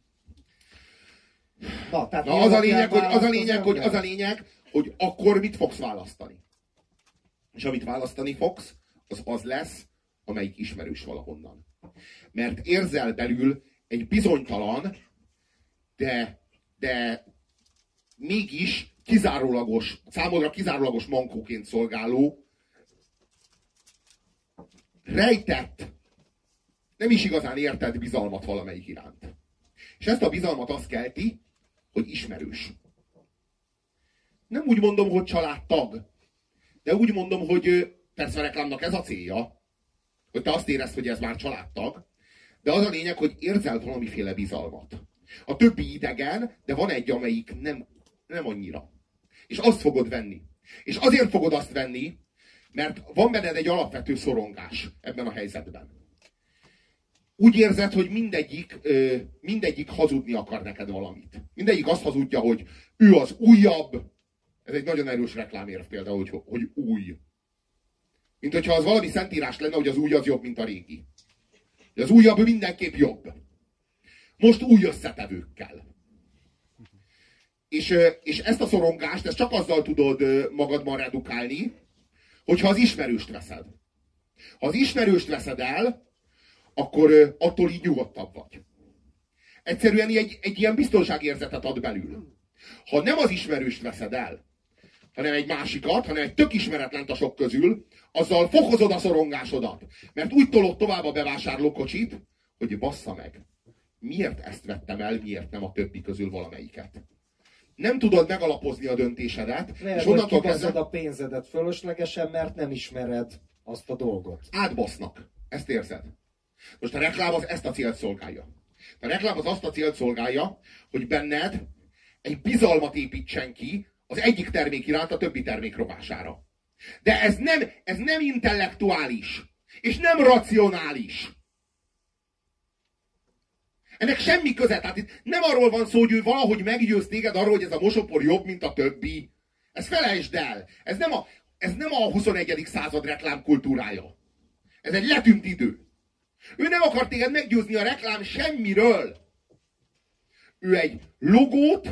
Na, tehát Na az a lényeg, hogy, az a lényeg, hogy, az a lényeg, hogy akkor mit fogsz választani. És amit választani fogsz, az az lesz, amelyik ismerős valahonnan. Mert érzel belül egy bizonytalan, de, de mégis kizárólagos, számodra kizárólagos mankóként szolgáló, rejtett, nem is igazán értett bizalmat valamelyik iránt. És ezt a bizalmat azt kelti, hogy ismerős. Nem úgy mondom, hogy családtag, de úgy mondom, hogy persze a reklámnak ez a célja, hogy te azt érezd, hogy ez már családtag, de az a lényeg, hogy érzel valamiféle bizalmat. A többi idegen, de van egy, amelyik nem, nem annyira. És azt fogod venni. És azért fogod azt venni, mert van benned egy alapvető szorongás ebben a helyzetben. Úgy érzed, hogy mindegyik, mindegyik hazudni akar neked valamit. Mindegyik azt hazudja, hogy ő az újabb. Ez egy nagyon erős reklámérv például, hogy, hogy új. Mint hogyha az valami szentírás lenne, hogy az új az jobb, mint a régi. Az újabb mindenképp jobb. Most új összetevőkkel. És, és ezt a szorongást, ezt csak azzal tudod magadban redukálni, hogyha az ismerőst veszed. Ha az ismerőst veszed el, akkor attól így nyugodtabb vagy. Egyszerűen egy, egy ilyen biztonságérzetet ad belül. Ha nem az ismerőst veszed el, hanem egy másikat, hanem egy tök ismeretlent a sok közül, azzal fokozod a szorongásodat. Mert úgy tolod tovább a bevásárlókocsit, hogy bassza meg. Miért ezt vettem el, miért nem a többi közül valamelyiket? Nem tudod megalapozni a döntésedet, Lehet, és onnantól kezdve a pénzedet fölöslegesen, mert nem ismered azt a dolgot. átbasznak. Ezt érzed? Most a reklám az ezt a célt szolgálja. A reklám az azt a célt szolgálja, hogy benned egy bizalmat építsen ki az egyik termék iránt a többi termék rovására. De ez nem, ez nem intellektuális. És nem racionális. Ennek semmi köze. Tehát itt nem arról van szó, hogy ő valahogy meggyőz téged arról, hogy ez a mosopor jobb, mint a többi. Ezt felejtsd el. Ez nem a, ez nem a 21. század reklámkultúrája. Ez egy letűnt idő. Ő nem akar téged meggyőzni a reklám semmiről. Ő egy logót,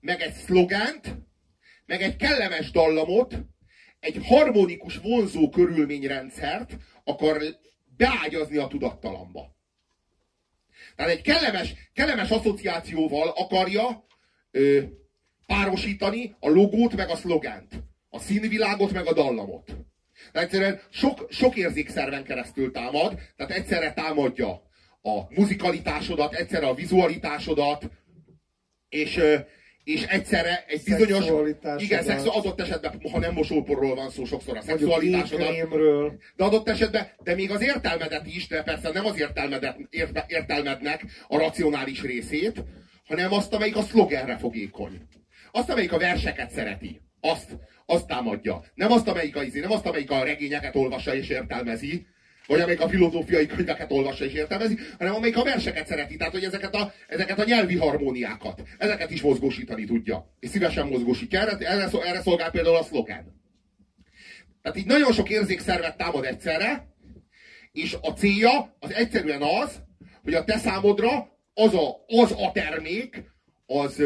meg egy szlogent, meg egy kellemes dallamot, egy harmonikus, vonzó körülményrendszert akar beágyazni a tudattalamba. Tehát egy kellemes, kellemes asszociációval akarja ö, párosítani a logót meg a szlogent. A színvilágot meg a dallamot. Egyszerűen sok, sok érzékszerven keresztül támad, tehát egyszerre támadja a muzikalitásodat, egyszerre a vizualitásodat, és, és egyszerre egy bizonyos... Igen, szexu, adott esetben, ha nem mosóporról van szó, sokszor a szexualitásodat. De adott esetben, de még az értelmedet is, de persze nem az értelmedet, érte, értelmednek a racionális részét, hanem azt, amelyik a szlogenre fogékony. Azt, amelyik a verseket szereti. Azt, azt támadja. Nem azt, amelyik a, izé, nem azt, amelyik a regényeket olvassa és értelmezi, vagy amelyik a filozófiai könyveket olvassa és értelmezi, hanem amelyik a verseket szereti. Tehát, hogy ezeket a, ezeket a nyelvi harmóniákat, ezeket is mozgósítani tudja. És szívesen mozgósítja. Erre, erre, erre szolgál például a szlogen. Tehát így nagyon sok érzékszervet támad egyszerre, és a célja az egyszerűen az, hogy a te számodra az a, az a termék, az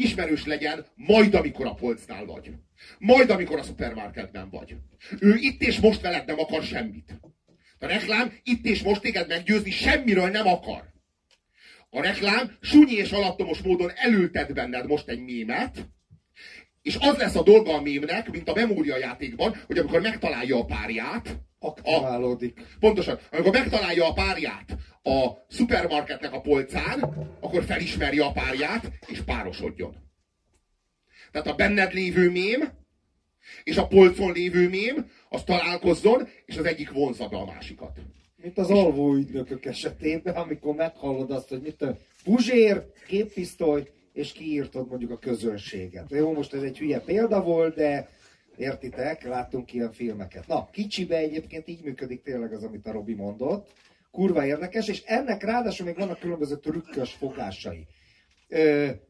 ismerős legyen majd, amikor a polcnál vagy. Majd, amikor a szupermarketben vagy. Ő itt és most veled nem akar semmit. A reklám itt és most téged meggyőzni semmiről nem akar. A reklám sunyi és alattomos módon elültet benned most egy mémet, és az lesz a dolga a mémnek, mint a memória játékban, hogy amikor megtalálja a párját, aktiválódik. A, pontosan. Amikor megtalálja a párját a szupermarketnek a polcán, akkor felismerje a párját, és párosodjon. Tehát a benned lévő mém, és a polcon lévő mém, az találkozzon, és az egyik vonzza be a másikat. Mint az alvó ügynökök esetében, amikor meghallod azt, hogy mit a Puzsér, képpisztoly, és kiírtod mondjuk a közönséget. Jó, most ez egy hülye példa volt, de értitek, láttunk ilyen filmeket. Na, kicsibe egyébként így működik tényleg az, amit a Robi mondott. Kurva érdekes, és ennek ráadásul még vannak különböző trükkös fogásai.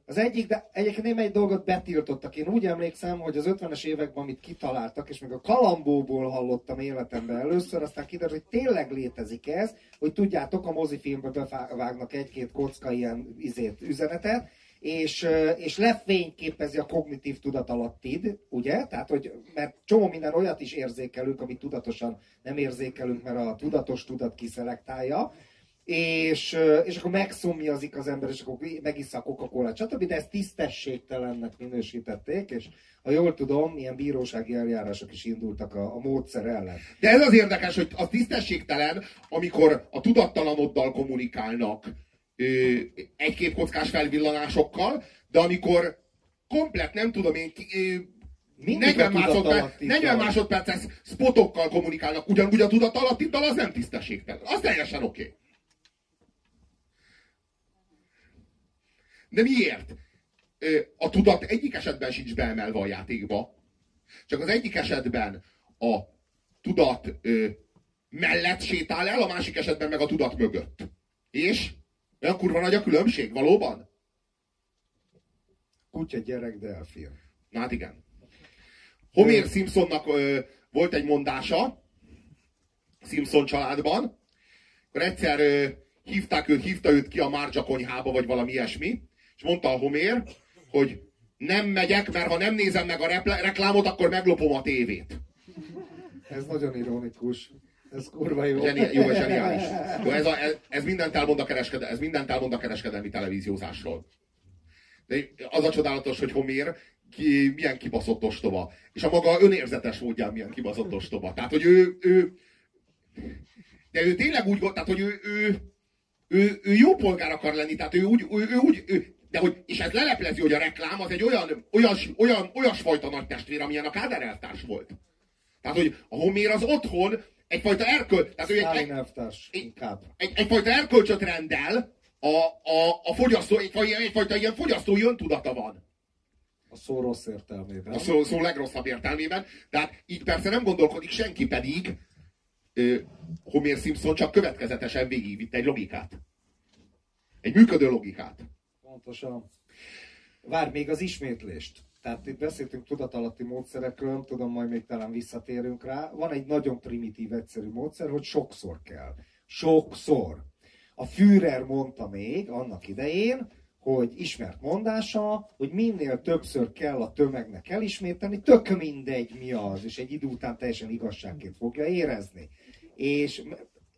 Az egyik, de egyébként némely dolgot betiltottak. Én úgy emlékszem, hogy az 50-es években, amit kitaláltak, és még a Kalambóból hallottam életemben először, aztán kiderült, hogy tényleg létezik ez, hogy tudjátok, a mozifilmbe bevágnak egy-két kocka ilyen izét, üzenetet, és, és lefényképezi a kognitív tudatalattid, ugye? Tehát, hogy, mert csomó minden olyat is érzékelünk, amit tudatosan nem érzékelünk, mert a tudatos tudat kiszelektálja, és, és akkor megszomjazik az ember, és akkor megissza a Coca-Cola, stb. De ezt tisztességtelennek minősítették, és ha jól tudom, ilyen bírósági eljárások is indultak a, a módszer ellen. De ez az érdekes, hogy az tisztességtelen, amikor a tudattalanoddal kommunikálnak egy-két kockás felvillanásokkal, de amikor komplet, nem tudom én, 40, másodperc, 40 másodperces spotokkal kommunikálnak ugyanúgy a tudatalattiddal, az nem tisztességtelen. Az teljesen oké. Okay. De miért? A tudat egyik esetben sincs beemelve a játékba. Csak az egyik esetben a tudat mellett sétál el, a másik esetben meg a tudat mögött. És? Olyan kurva nagy a különbség, valóban? Kutya, gyerek, delfin. Na hát igen. Homer Simpsonnak ö, volt egy mondása, Simpson családban, akkor egyszer ö, hívták őt, hívta őt ki a Márcsa konyhába, vagy valami ilyesmi, és mondta a Homér, hogy nem megyek, mert ha nem nézem meg a reklámot, akkor meglopom a tévét. Ez nagyon ironikus. Ez kurva jó. Zseni, jó, zseniális. Jó, ez, a, ez, ez, mindent elmond a keresked, ez mindent elmond a kereskedelmi televíziózásról. De az a csodálatos, hogy Homér ki, milyen kibaszott ostoba. És a maga önérzetes módján milyen kibaszott ostoba. Tehát, hogy ő, ő de ő tényleg úgy tehát, hogy ő, ő, ő, ő jó polgár akar lenni, tehát ő úgy, ő, ő úgy ő, de hogy, és ez leleplezi, hogy a reklám az egy olyan, olyas, olyan, olyasfajta nagy testvér, amilyen a Káder eltárs volt. Tehát, hogy a Homér az otthon egyfajta erköl, tehát ő egy, egy, egy, egyfajta erkölcsöt rendel, a, a, a fogyasztó, egyfajta, egyfajta ilyen fogyasztói öntudata van. A szó rossz értelmében. A szó, szó legrosszabb értelmében. Tehát így persze nem gondolkodik senki pedig, ö, Homer Simpson csak következetesen végigvitt egy logikát. Egy működő logikát. Pontosan. Vár még az ismétlést. Tehát itt beszéltünk tudatalatti módszerekről, nem tudom, majd még talán visszatérünk rá. Van egy nagyon primitív, egyszerű módszer, hogy sokszor kell. Sokszor. A Führer mondta még annak idején, hogy ismert mondása, hogy minél többször kell a tömegnek elismételni, tök mindegy mi az, és egy idő után teljesen igazságként fogja érezni. És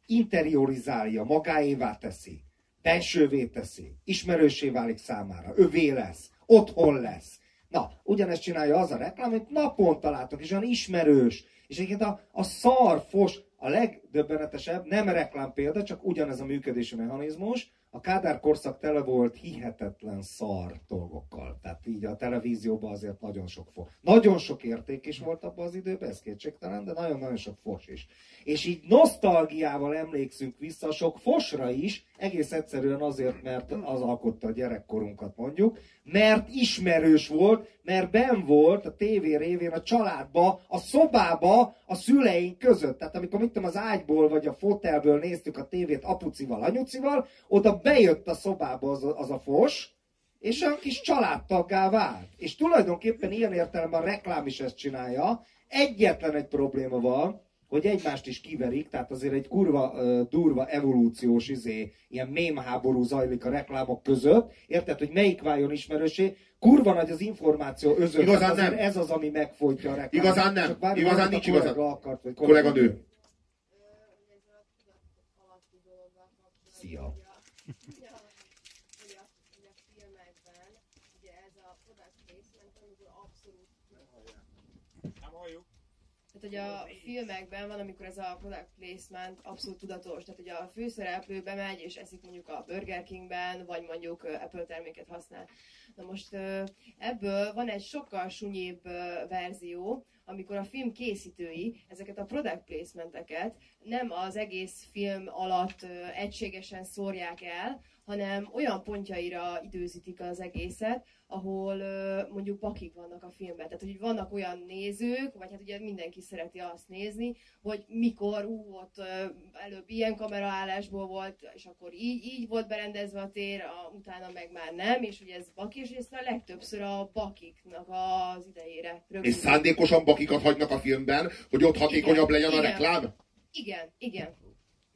interiorizálja, magáévá teszi, bensővé teszi, ismerősé válik számára, övé lesz, otthon lesz. Na, ugyanezt csinálja az a reklám, hogy naponta látok, és olyan ismerős. És egyébként a, a szarfos, a legdöbbenetesebb, nem reklám példa, csak ugyanez a működési mechanizmus, a Kádár korszak tele volt hihetetlen szar dolgokkal. Tehát így a televízióban azért nagyon sok fos. Nagyon sok érték is volt abban az időben, ez kétségtelen, de nagyon-nagyon sok fos is. És így nosztalgiával emlékszünk vissza sok fosra is, egész egyszerűen azért, mert az alkotta a gyerekkorunkat mondjuk, mert ismerős volt, mert ben volt a tévé révén a családba, a szobába, a szüleink között. Tehát amikor mit tudom, az ágyból vagy a fotelből néztük a tévét apucival, anyucival, oda bejött a szobába az a, az a fos, és olyan kis családtaggá vált. És tulajdonképpen ilyen értelemben a reklám is ezt csinálja. Egyetlen egy probléma van, hogy egymást is kiverik, tehát azért egy kurva uh, durva evolúciós izé, ilyen mémháború zajlik a reklámok között, érted, hogy melyik váljon ismerősé, kurva nagy az információ özött, Igazán nem. ez az, ami megfolytja a reklámot. Igazán nem. Csak Igazán nincs igazán. Akart, vagy Kolléganő. Szia. Ja, hogy a, hogy a filmekben, ugye ez a product placement, amikor abszolút Nem halljuk. Tehát, hogy a filmekben van, amikor ez a product placement abszolút tudatos. Tehát, hogy a főszereplő bemegy és eszik mondjuk a Burger Kingben, vagy mondjuk Apple terméket használ. Na most ebből van egy sokkal sunyibb verzió, amikor a film készítői ezeket a product placementeket nem az egész film alatt egységesen szórják el, hanem olyan pontjaira időzítik az egészet, ahol mondjuk bakik vannak a filmben. Tehát, hogy vannak olyan nézők, vagy hát ugye mindenki szereti azt nézni, hogy mikor, ú, ott előbb ilyen kameraállásból volt, és akkor így, így volt berendezve a tér, a, utána meg már nem, és ugye ez baki, és ezt a legtöbbször a bakiknak az idejére És rögzítik. szándékosan bakikat hagynak a filmben, hogy ott hatékonyabb Igen, legyen a igen. reklám? Igen, igen.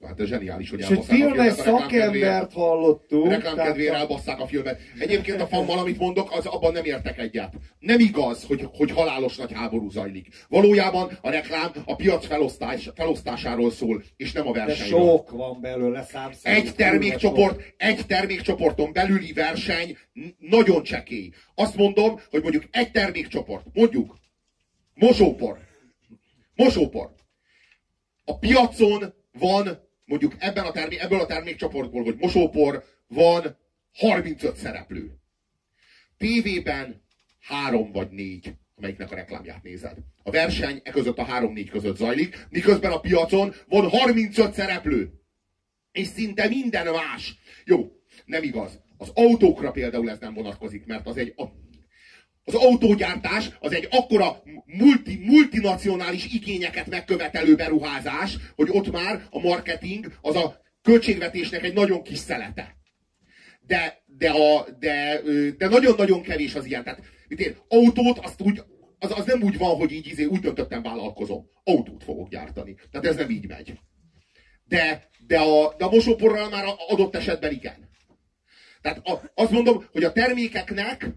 Hát ez zseniális, hogy elbasszák a filmet szakembert hallottunk. Reklám tehát kedvére a- elbasszák a filmet. Egyébként a fan valamit mondok, az abban nem értek egyet. Nem igaz, hogy, hogy halálos nagy háború zajlik. Valójában a reklám a piac felosztás, felosztásáról szól, és nem a De versenyről. sok van belőle számszerű. Egy termékcsoport, egy termékcsoporton belüli verseny nagyon csekély. Azt mondom, hogy mondjuk egy termékcsoport, mondjuk mosópor. Mosópor. A piacon van, mondjuk ebben a termé- ebből a termékcsoportból, hogy mosópor, van 35 szereplő. TV-ben három vagy négy, amelyiknek a reklámját nézed. A verseny e között a három-négy között zajlik, miközben a piacon van 35 szereplő. És szinte minden más. Jó, nem igaz. Az autókra például ez nem vonatkozik, mert az egy... az autógyártás az egy akkora multi, multinacionális igényeket megkövetelő beruházás, hogy ott már a marketing az a költségvetésnek egy nagyon kis szelete. De, de, a, de, de nagyon-nagyon kevés az ilyen. Tehát, mit én, autót azt úgy, az, az nem úgy van, hogy így izé, úgy döntöttem, vállalkozom. Autót fogok gyártani. Tehát ez nem így megy. De, de, a, de a mosóporral már adott esetben igen. Tehát a, azt mondom, hogy a termékeknek,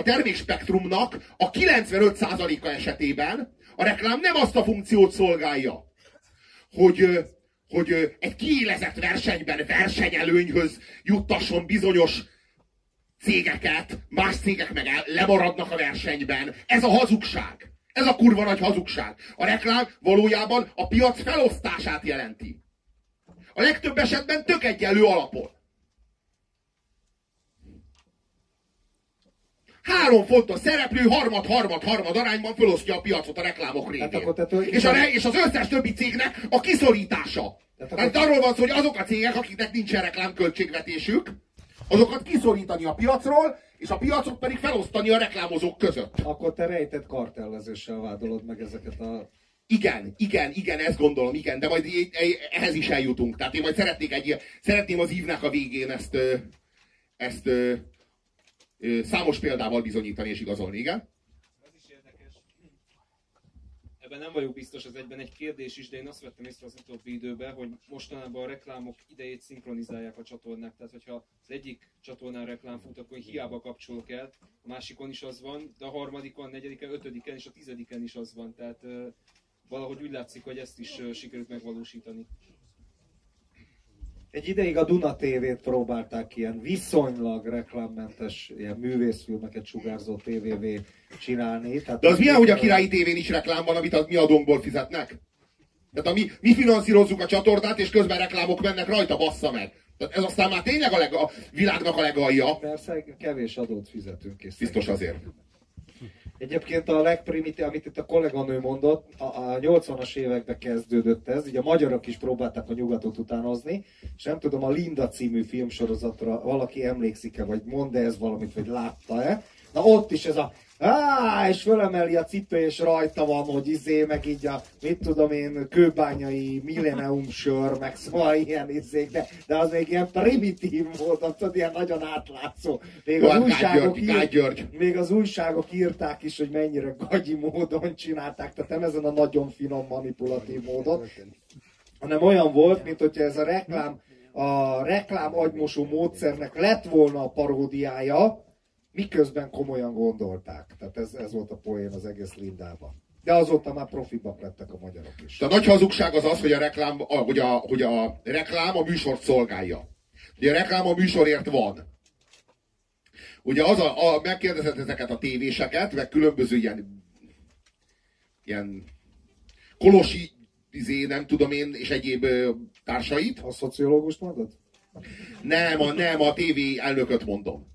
a termékspektrumnak a 95%-a esetében a reklám nem azt a funkciót szolgálja, hogy, hogy egy kiélezett versenyben versenyelőnyhöz juttasson bizonyos cégeket, más cégek meg lemaradnak a versenyben. Ez a hazugság. Ez a kurva nagy hazugság. A reklám valójában a piac felosztását jelenti. A legtöbb esetben tök egyenlő alapon. Három fontos szereplő harmad-harmad-harmad arányban felosztja a piacot a reklámok révén. Tehát, és, a, re- és az összes többi cégnek a kiszorítása. Tehát Tehát arról van szó, hogy azok a cégek, akiknek nincsen reklámköltségvetésük, azokat kiszorítani a piacról, és a piacot pedig felosztani a reklámozók között. Akkor te rejtett kartellezéssel vádolod meg ezeket a Igen, igen, igen, ezt gondolom, igen, de majd ehhez is eljutunk. Tehát én majd szeretnék egy, szeretném az ívnek a végén ezt, ezt ö, számos példával bizonyítani és igazolni, igen? Ez is érdekes. Ebben nem vagyok biztos, ez egyben egy kérdés is, de én azt vettem észre az utóbbi időben, hogy mostanában a reklámok idejét szinkronizálják a csatornák. Tehát, hogyha az egyik csatornán reklám fut, akkor hiába kapcsolok el, a másikon is az van, de a harmadikon, a negyediken, ötödiken és a tizediken is az van. Tehát valahogy úgy látszik, hogy ezt is sikerült megvalósítani. Egy ideig a Duna TV-t próbálták ilyen viszonylag reklámmentes ilyen művészfilmeket sugárzó TVV csinálni. Tehát De az milyen, hogy a királyi tévén is reklám van, amit a mi adónkból fizetnek? Tehát a mi, mi finanszírozzuk a csatornát, és közben reklámok mennek rajta, bassza meg. Tehát ez aztán már tényleg a, leg, a világnak a legalja. Persze kevés adót fizetünk. És Biztos azért. Egyébként a legprimitív, amit itt a kolléganő mondott, a, a 80-as években kezdődött ez, így a magyarok is próbálták a nyugatot utánozni, és nem tudom, a Linda című filmsorozatra valaki emlékszik-e, vagy mond ez valamit, vagy látta-e. Na ott is ez a Á, és fölemeli a cipő, és rajta van, hogy izé, meg így a, mit tudom én, kőbányai millennium sör, meg szóval ilyen izék, de, de az még ilyen primitív volt, tudod, ilyen nagyon átlátszó. Még az Gágy újságok, György, György. még az újságok írták is, hogy mennyire gagyi módon csinálták, tehát nem ezen a nagyon finom manipulatív módon, hanem olyan volt, mint hogyha ez a reklám, a reklám agymosó módszernek lett volna a paródiája, miközben komolyan gondolták. Tehát ez, ez volt a poén az egész Lindában. De azóta már profibak lettek a magyarok is. De a nagy hazugság az az, hogy a reklám, a, hogy a, hogy a, reklám a műsort szolgálja. Ugye a reklám a műsorért van. Ugye az a, a megkérdezett ezeket a tévéseket, meg különböző ilyen, ilyen kolosi, izé, nem tudom én, és egyéb társait. A szociológust mondod? Nem, a, nem, a tévé elnököt mondom.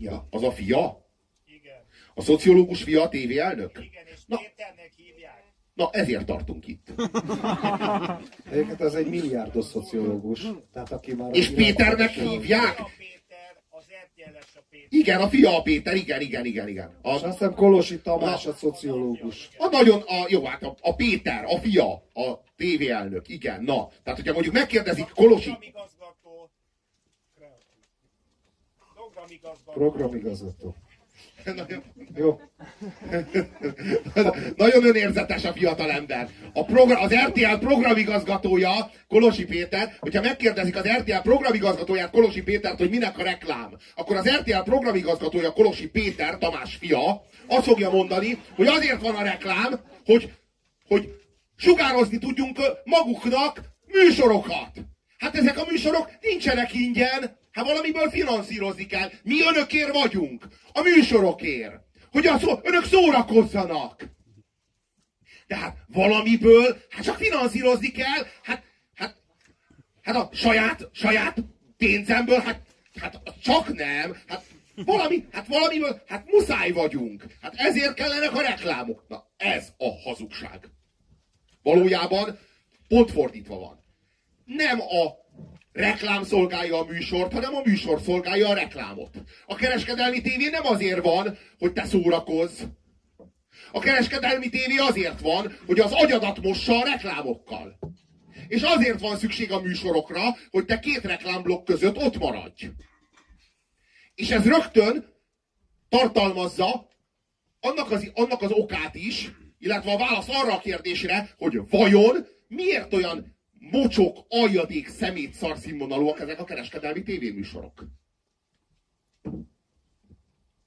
Ja. Az a fia? Igen, A szociológus fia a tévé elnök? igen, és Na. Péternek hívják. Na, ezért tartunk itt. [LAUGHS] Egyébként ez egy milliárdos szociológus. Tehát aki már És Péternek hívják? A Péter, az RTL-es a Péter. Igen, a fia a Péter, igen, igen, igen, igen. És A, azt hiszem Kolosi Tamás a szociológus. a nagyon, a, jó, hát a, a Péter, a fia, a tévéelnök, igen, na. Tehát, hogyha mondjuk megkérdezik Kolosi, Programigazgató. [LAUGHS] Nagyon, Jó. [LAUGHS] nagyon önérzetes a fiatal ember. A program, az RTL programigazgatója, Kolosi Péter, hogyha megkérdezik az RTL programigazgatóját, Kolosi Pétert, hogy minek a reklám, akkor az RTL programigazgatója, Kolosi Péter, Tamás fia, azt fogja mondani, hogy azért van a reklám, hogy, hogy sugározni tudjunk maguknak műsorokat. Hát ezek a műsorok nincsenek ingyen, hát valamiből finanszírozni kell. Mi önökért vagyunk, a műsorokért. Hogy a szó, önök szórakozzanak. De hát valamiből, hát csak finanszírozni kell, hát, hát, hát a saját, saját pénzemből, hát, hát csak nem, hát valami, hát valamiből, hát muszáj vagyunk. Hát ezért kellenek a reklámok. Na, ez a hazugság. Valójában pont fordítva van. Nem a reklám szolgálja a műsort, hanem a műsor szolgálja a reklámot. A kereskedelmi tévé nem azért van, hogy te szórakozz. A kereskedelmi tévé azért van, hogy az agyadat mossa a reklámokkal. És azért van szükség a műsorokra, hogy te két reklámblokk között ott maradj. És ez rögtön tartalmazza annak az, annak az okát is, illetve a válasz arra a kérdésre, hogy vajon miért olyan mocsok, aljadék, szemét szarszínvonalúak ezek a kereskedelmi tévéműsorok.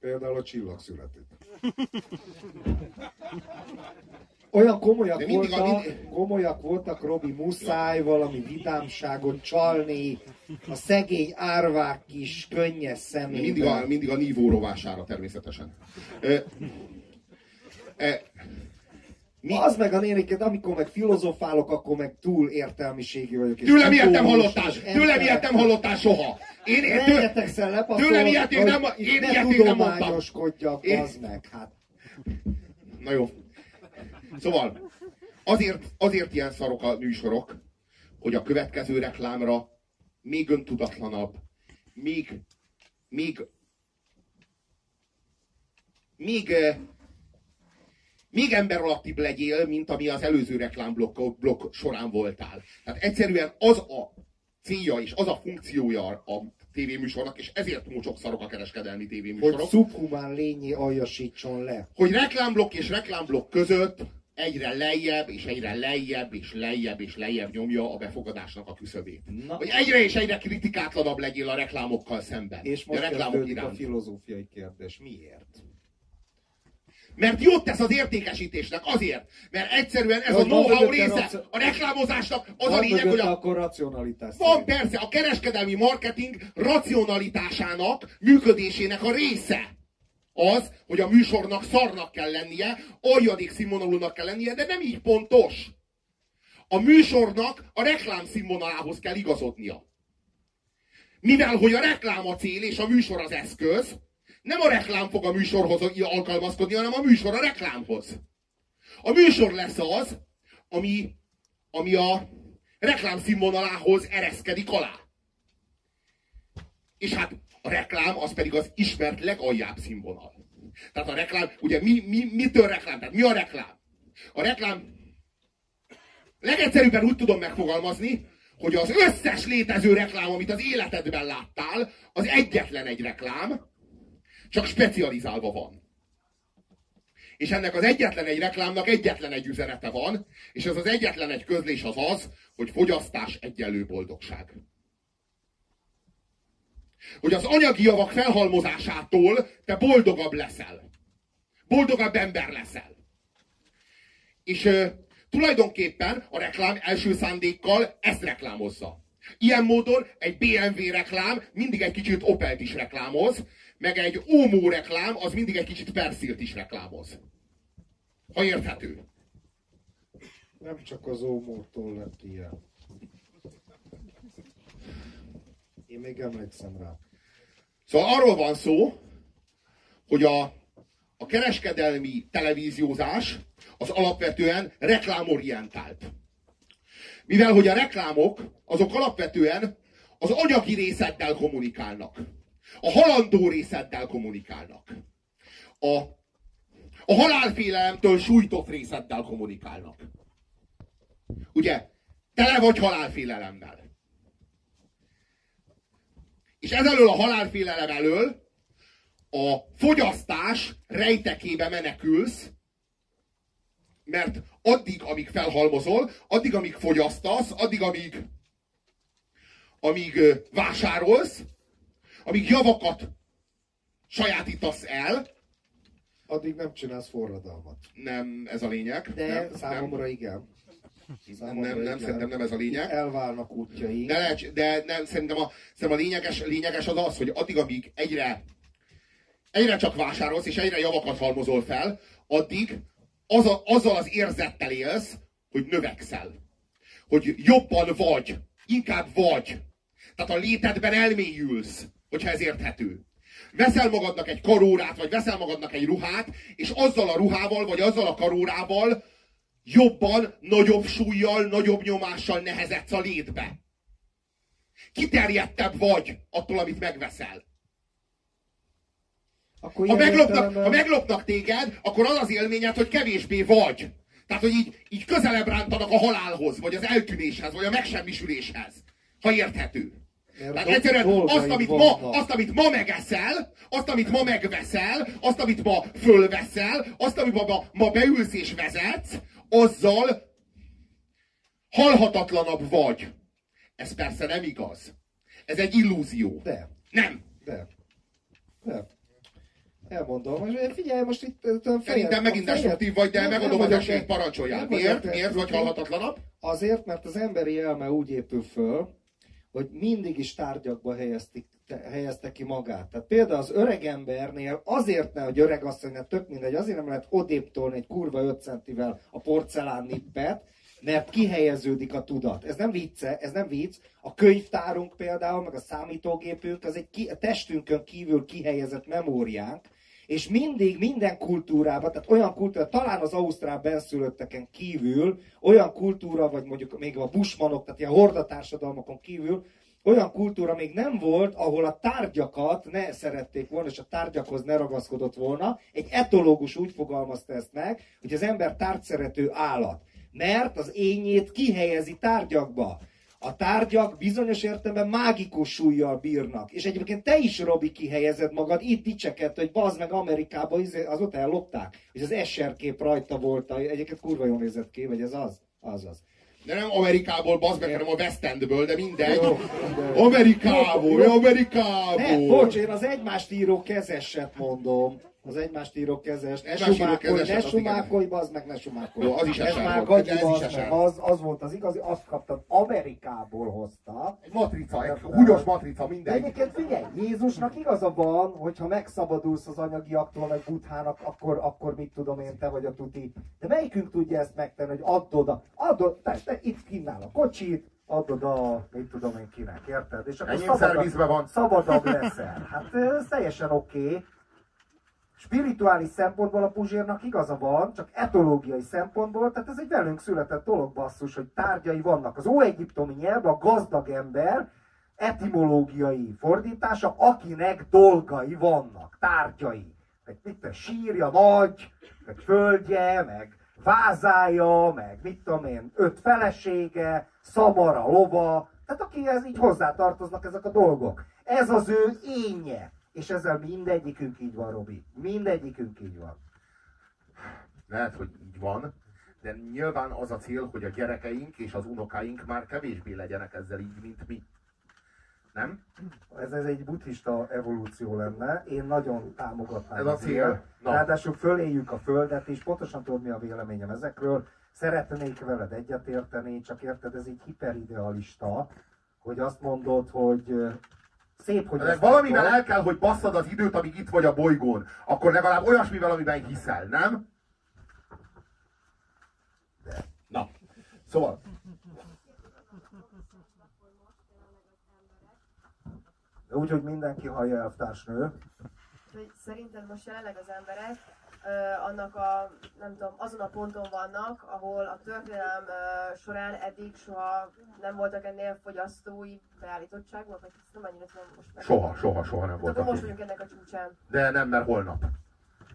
Például a csillag születik. Olyan komolyak De mindig a- voltak, mindig- komolyak voltak, Robi, muszáj valami vidámságot csalni, a szegény árvák kis könnyes Mindig a, mindig a nívó rovására természetesen. Ö, e, mi, Az meg a néniket, amikor meg filozofálok, akkor meg túl értelmiségi vagyok. tőlem ilyet nem hallottál, tőlem ilyet nem hallottál soha. Én, tő, tőlem ilyet én nem- én ne ilyet én nem mondtam. Én- az meg. Hát. Na jó. Szóval, azért, azért ilyen szarok a műsorok, hogy a következő reklámra még öntudatlanabb, még, még, még, eh, még ember alattibb legyél, mint ami az előző reklámblokk blokk során voltál. Tehát egyszerűen az a célja és az a funkciója a tévéműsornak, és ezért mocsok szarok a kereskedelmi Hogy tévéműsorok, szubhumán lényi aljasítson le. hogy reklámblokk és reklámblokk között egyre lejjebb, és egyre lejjebb, és lejjebb, és lejjebb nyomja a befogadásnak a küszöbét. Na. Hogy egyre és egyre kritikátlanabb legyél a reklámokkal szemben. És a most reklámok kezdődik a iránt. filozófiai kérdés. Miért? Mert jót tesz az értékesítésnek, azért. Mert egyszerűen ez Hogy a know-how része a reklámozásnak. Az a lényeg, hogy a akkor racionalitás. Van persze, a kereskedelmi marketing racionalitásának, működésének a része az, hogy a műsornak szarnak kell lennie, aljadék színvonalúnak kell lennie, de nem így pontos. A műsornak a reklám színvonalához kell igazodnia. Mivel, hogy a reklám a cél és a műsor az eszköz, nem a reklám fog a műsorhoz alkalmazkodni, hanem a műsor a reklámhoz. A műsor lesz az, ami, ami a reklám színvonalához ereszkedik alá. És hát a reklám az pedig az ismert legaljább színvonal. Tehát a reklám, ugye mi, mi, mitől reklám? Tehát mi a reklám? A reklám legegyszerűbben úgy tudom megfogalmazni, hogy az összes létező reklám, amit az életedben láttál, az egyetlen egy reklám, csak specializálva van. És ennek az egyetlen egy reklámnak egyetlen egy üzenete van, és ez az egyetlen egy közlés az az, hogy fogyasztás egyenlő boldogság. Hogy az anyagi javak felhalmozásától te boldogabb leszel. Boldogabb ember leszel. És ö, tulajdonképpen a reklám első szándékkal ezt reklámozza. Ilyen módon egy BMW reklám mindig egy kicsit Opelt is reklámoz, meg egy Omo reklám az mindig egy kicsit Persilt is reklámoz. Ha érthető. Nem csak az ómótól lett ilyen. Én még emlékszem rá. Szóval arról van szó, hogy a, a kereskedelmi televíziózás az alapvetően reklámorientált. Mivel hogy a reklámok azok alapvetően az anyagi részeddel kommunikálnak. A halandó részeddel kommunikálnak. A, a halálfélelemtől sújtott részeddel kommunikálnak. Ugye, tele vagy halálfélelemmel. És ezelől a halálfélelem elől a fogyasztás rejtekébe menekülsz, mert addig, amíg felhalmozol, addig, amíg fogyasztasz, addig, amíg, amíg vásárolsz, amíg javakat sajátítasz el, Addig nem csinálsz forradalmat. nem ez a lényeg. De nem, számomra igen. nem, Számomra nem, nem, igen. szerintem nem ez a lényeg. Elválnak útjaink. De, lehet, de nem, szerintem a, szerintem a lényeges, lényeges az az, hogy addig, amíg egyre, egyre csak vásárolsz, és egyre javakat halmozol fel, addig az a, azzal az érzettel élsz, hogy növekszel. Hogy jobban vagy, inkább vagy. Tehát a létedben elmélyülsz, hogyha ez érthető. Veszel magadnak egy karórát, vagy veszel magadnak egy ruhát, és azzal a ruhával, vagy azzal a karórával jobban, nagyobb súlyjal, nagyobb nyomással nehezedsz a létbe. Kiterjedtebb vagy attól, amit megveszel. Akkor Ha meglopnak, ha meglopnak téged, akkor az az élményed, hogy kevésbé vagy. Tehát, hogy így, így közelebb rántanak a halálhoz, vagy az eltűnéshez, vagy a megsemmisüléshez. Ha érthető. Mert Tehát egyszerűen azt amit, ma, azt, amit ma megeszel, azt, amit ma megveszel, azt, amit ma fölveszel, azt, amit ma, ma beülsz és vezetsz, azzal halhatatlanabb vagy. Ez persze nem igaz. Ez egy illúzió. De, Nem. de, de. Elmondom, figyelj, most itt... Fejem, Szerintem megint destruktív vagy, de megadom az esélyt, parancsoljál. Nem Miért? Miért vagy halhatatlanabb? Azért, mert az emberi elme úgy épül föl, hogy mindig is tárgyakba helyeztik, te, helyezte ki magát. Tehát például az öreg embernél azért ne, hogy öreg asszonynál tök mindegy, azért nem lehet odébb tolni egy kurva 5 centivel a porcelán nippet, mert kihelyeződik a tudat. Ez nem vicce, ez nem vicc. A könyvtárunk például, meg a számítógépünk, az egy ki, a testünkön kívül kihelyezett memóriánk, és mindig, minden kultúrában, tehát olyan kultúra, talán az ausztrál benszülötteken kívül, olyan kultúra, vagy mondjuk még a busmanok, tehát ilyen hordatársadalmakon kívül, olyan kultúra még nem volt, ahol a tárgyakat ne szerették volna, és a tárgyakhoz ne ragaszkodott volna. Egy etológus úgy fogalmazta ezt meg, hogy az ember tárgyszerető állat. Mert az ényét kihelyezi tárgyakba. A tárgyak bizonyos értelemben mágikus súlyjal bírnak. És egyébként te is, Robi, kihelyezed magad, itt dicseket, hogy bazd meg Amerikába, izé- az ott ellopták. És az Escher kép rajta volt, egyébként kurva jól nézett ki, vagy ez az? Az az. De nem Amerikából, bazd meg, hanem a West Endből, de mindegy. Jó, [LAUGHS] de- Amerikából, Jó, jó. Amerikából. Ne, bocs, én az egymást író kezeset mondom. Az egymást író kezest. Ne Egymást író sumákolj, ne az sumákolj, bazd meg, ne sumákolj. Jó, az is Ez már volt, gagyi. Az, az volt az igazi, azt kaptad, Amerikából hozta. Egy matrica, egy húgyos matrica, De mindegy. egyébként figyelj, Jézusnak igaza van, hogyha megszabadulsz az anyagiaktól, meg Buthának, akkor, akkor mit tudom én, te vagy a tuti. De melyikünk tudja ezt megtenni, hogy add oda, add oda, te, te itt kínál a kocsit, add oda, mit tudom én kinek, érted? És akkor Enyém szabadabb- van. szabadabb leszel. Hát ez teljesen oké. Okay. Spirituális szempontból a Puzsérnak igaza van, csak etológiai szempontból, tehát ez egy velünk született dolog basszus, hogy tárgyai vannak. Az óegyiptomi nyelv a gazdag ember etimológiai fordítása, akinek dolgai vannak, tárgyai. Meg mit te, sírja nagy, meg földje, meg vázája, meg mit tudom én, öt felesége, szamara, lova, tehát akihez így hozzátartoznak ezek a dolgok. Ez az ő énje. És ezzel mindegyikünk így van, Robi. Mindegyikünk így van. Lehet, hogy így van, de nyilván az a cél, hogy a gyerekeink és az unokáink már kevésbé legyenek ezzel így, mint mi. Nem? Ez, ez egy buddhista evolúció lenne. Én nagyon támogatnám. Ez a cél. Na. Ráadásul föléljük a földet, és pontosan tudod, mi a véleményem ezekről. Szeretnék veled egyetérteni, csak érted, ez egy hiperidealista, hogy azt mondod, hogy szép, hogy ezt valamivel el kell, hogy basszad az időt, amíg itt vagy a bolygón. Akkor legalább olyasmivel, amiben hiszel, nem? De. Na. Szóval, úgy, hogy mindenki hallja elvtársnő. hogy szerinted most jelenleg az emberek annak a, nem tudom, azon a ponton vannak, ahol a történelem során eddig soha nem voltak ennél fogyasztói beállítottságok, vagy ezt nem annyira tudom most meg. soha, soha, soha nem voltak. most vagyunk ennek a csúcsán. De nem, mert holnap.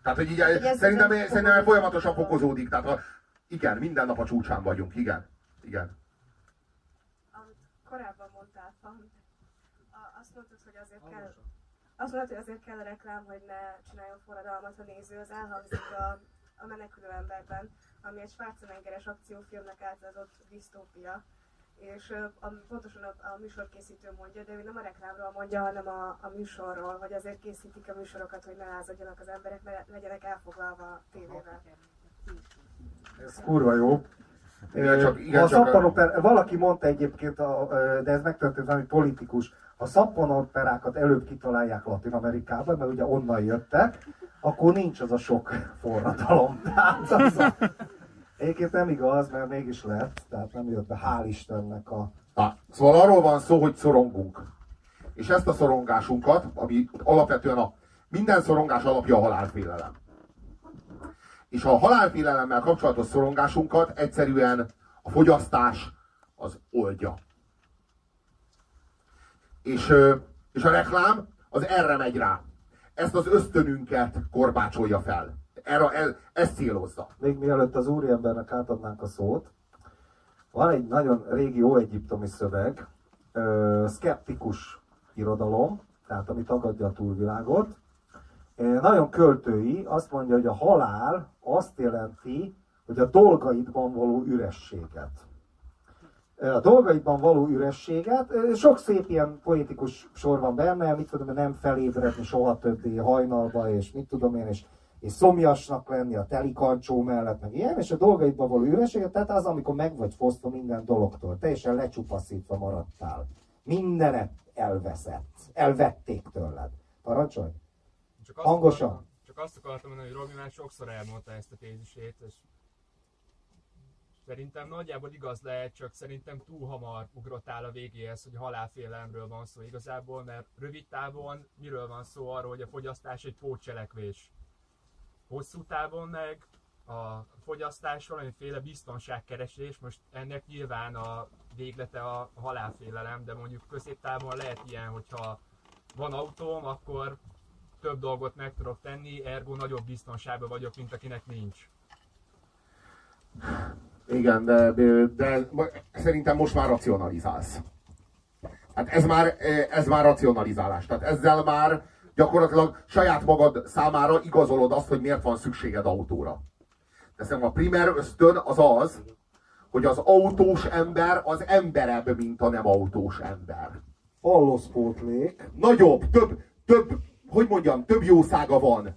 Tehát, hogy így ez- szerintem, szerintem folyamatosan fokozódik. Tehát, a, igen, minden nap a csúcsán vagyunk, igen. Igen. amit korábban mondtál, azt mondtad, hogy azért kell, azt mondtad, hogy azért kell a reklám, hogy ne csináljon forradalmat a néző, az elhangzik a, a menekülő emberben, ami egy Schwarzeneggeres akciófilmnek átadott disztópia. És ami pontosan a, a műsorkészítő mondja, de ő nem a reklámról mondja, hanem a, a műsorról, hogy azért készítik a műsorokat, hogy ne lázadjanak az emberek, ne legyenek elfoglalva a tévével. Ez kurva jó. Igen, csak- igen, a csak- valaki mondta egyébként, a, de ez megtörtént valami politikus, ha szappanoperákat előbb kitalálják Latin Amerikában, mert ugye onnan jöttek, akkor nincs az a sok forradalom. [LAUGHS] Tehát az a, egyébként nem igaz, mert mégis lett, tehát nem jött be, hál' Istennek a... Na, szóval arról van szó, hogy szorongunk. És ezt a szorongásunkat, ami alapvetően a minden szorongás alapja a halálfélelem. És a halálfélelemmel kapcsolatos szorongásunkat egyszerűen a fogyasztás az oldja. És, és a reklám az erre megy rá. Ezt az ösztönünket korbácsolja fel. Erre, ez, ezt célozza. Még mielőtt az úriembernek átadnánk a szót, van egy nagyon régi óegyiptomi szöveg, ö, szkeptikus irodalom, tehát ami tagadja a túlvilágot. Ö, Nagyon költői, azt mondja, hogy a halál azt jelenti, hogy a dolgaidban való ürességet. A dolgaidban való ürességet, sok szép ilyen poétikus sor van benne, mit tudom nem felébredni soha többé hajnalba, és mit tudom én, és és szomjasnak lenni a telikancsó mellett, meg ilyen, és a dolgaidban való ürességet, tehát az, amikor meg vagy fosztva minden dologtól, teljesen lecsupaszítva maradtál. Mindenet elveszett, elvették tőled. Parancsolj! Csak azt Hangosan. Akartam, csak azt akartam mondani, hogy Robi már sokszor elmondta ezt a tézisét, és szerintem nagyjából igaz lehet, csak szerintem túl hamar ugrottál a végéhez, hogy halálfélelemről van szó igazából, mert rövid távon miről van szó arról, hogy a fogyasztás egy pótcselekvés. Hosszú távon meg a fogyasztás valamiféle biztonságkeresés, most ennek nyilván a véglete a halálfélelem, de mondjuk középtávon lehet ilyen, hogyha van autóm, akkor több dolgot meg tudok tenni, ergo nagyobb biztonságban vagyok, mint akinek nincs. Igen, de, de, de szerintem most már racionalizálsz. Hát ez már, ez már racionalizálás. Tehát ezzel már gyakorlatilag saját magad számára igazolod azt, hogy miért van szükséged autóra. De szerintem a primer ösztön az az, hogy az autós ember az emberebb, mint a nem autós ember. Falloszpótlék. Nagyobb, több, több, hogy mondjam, több jószága van.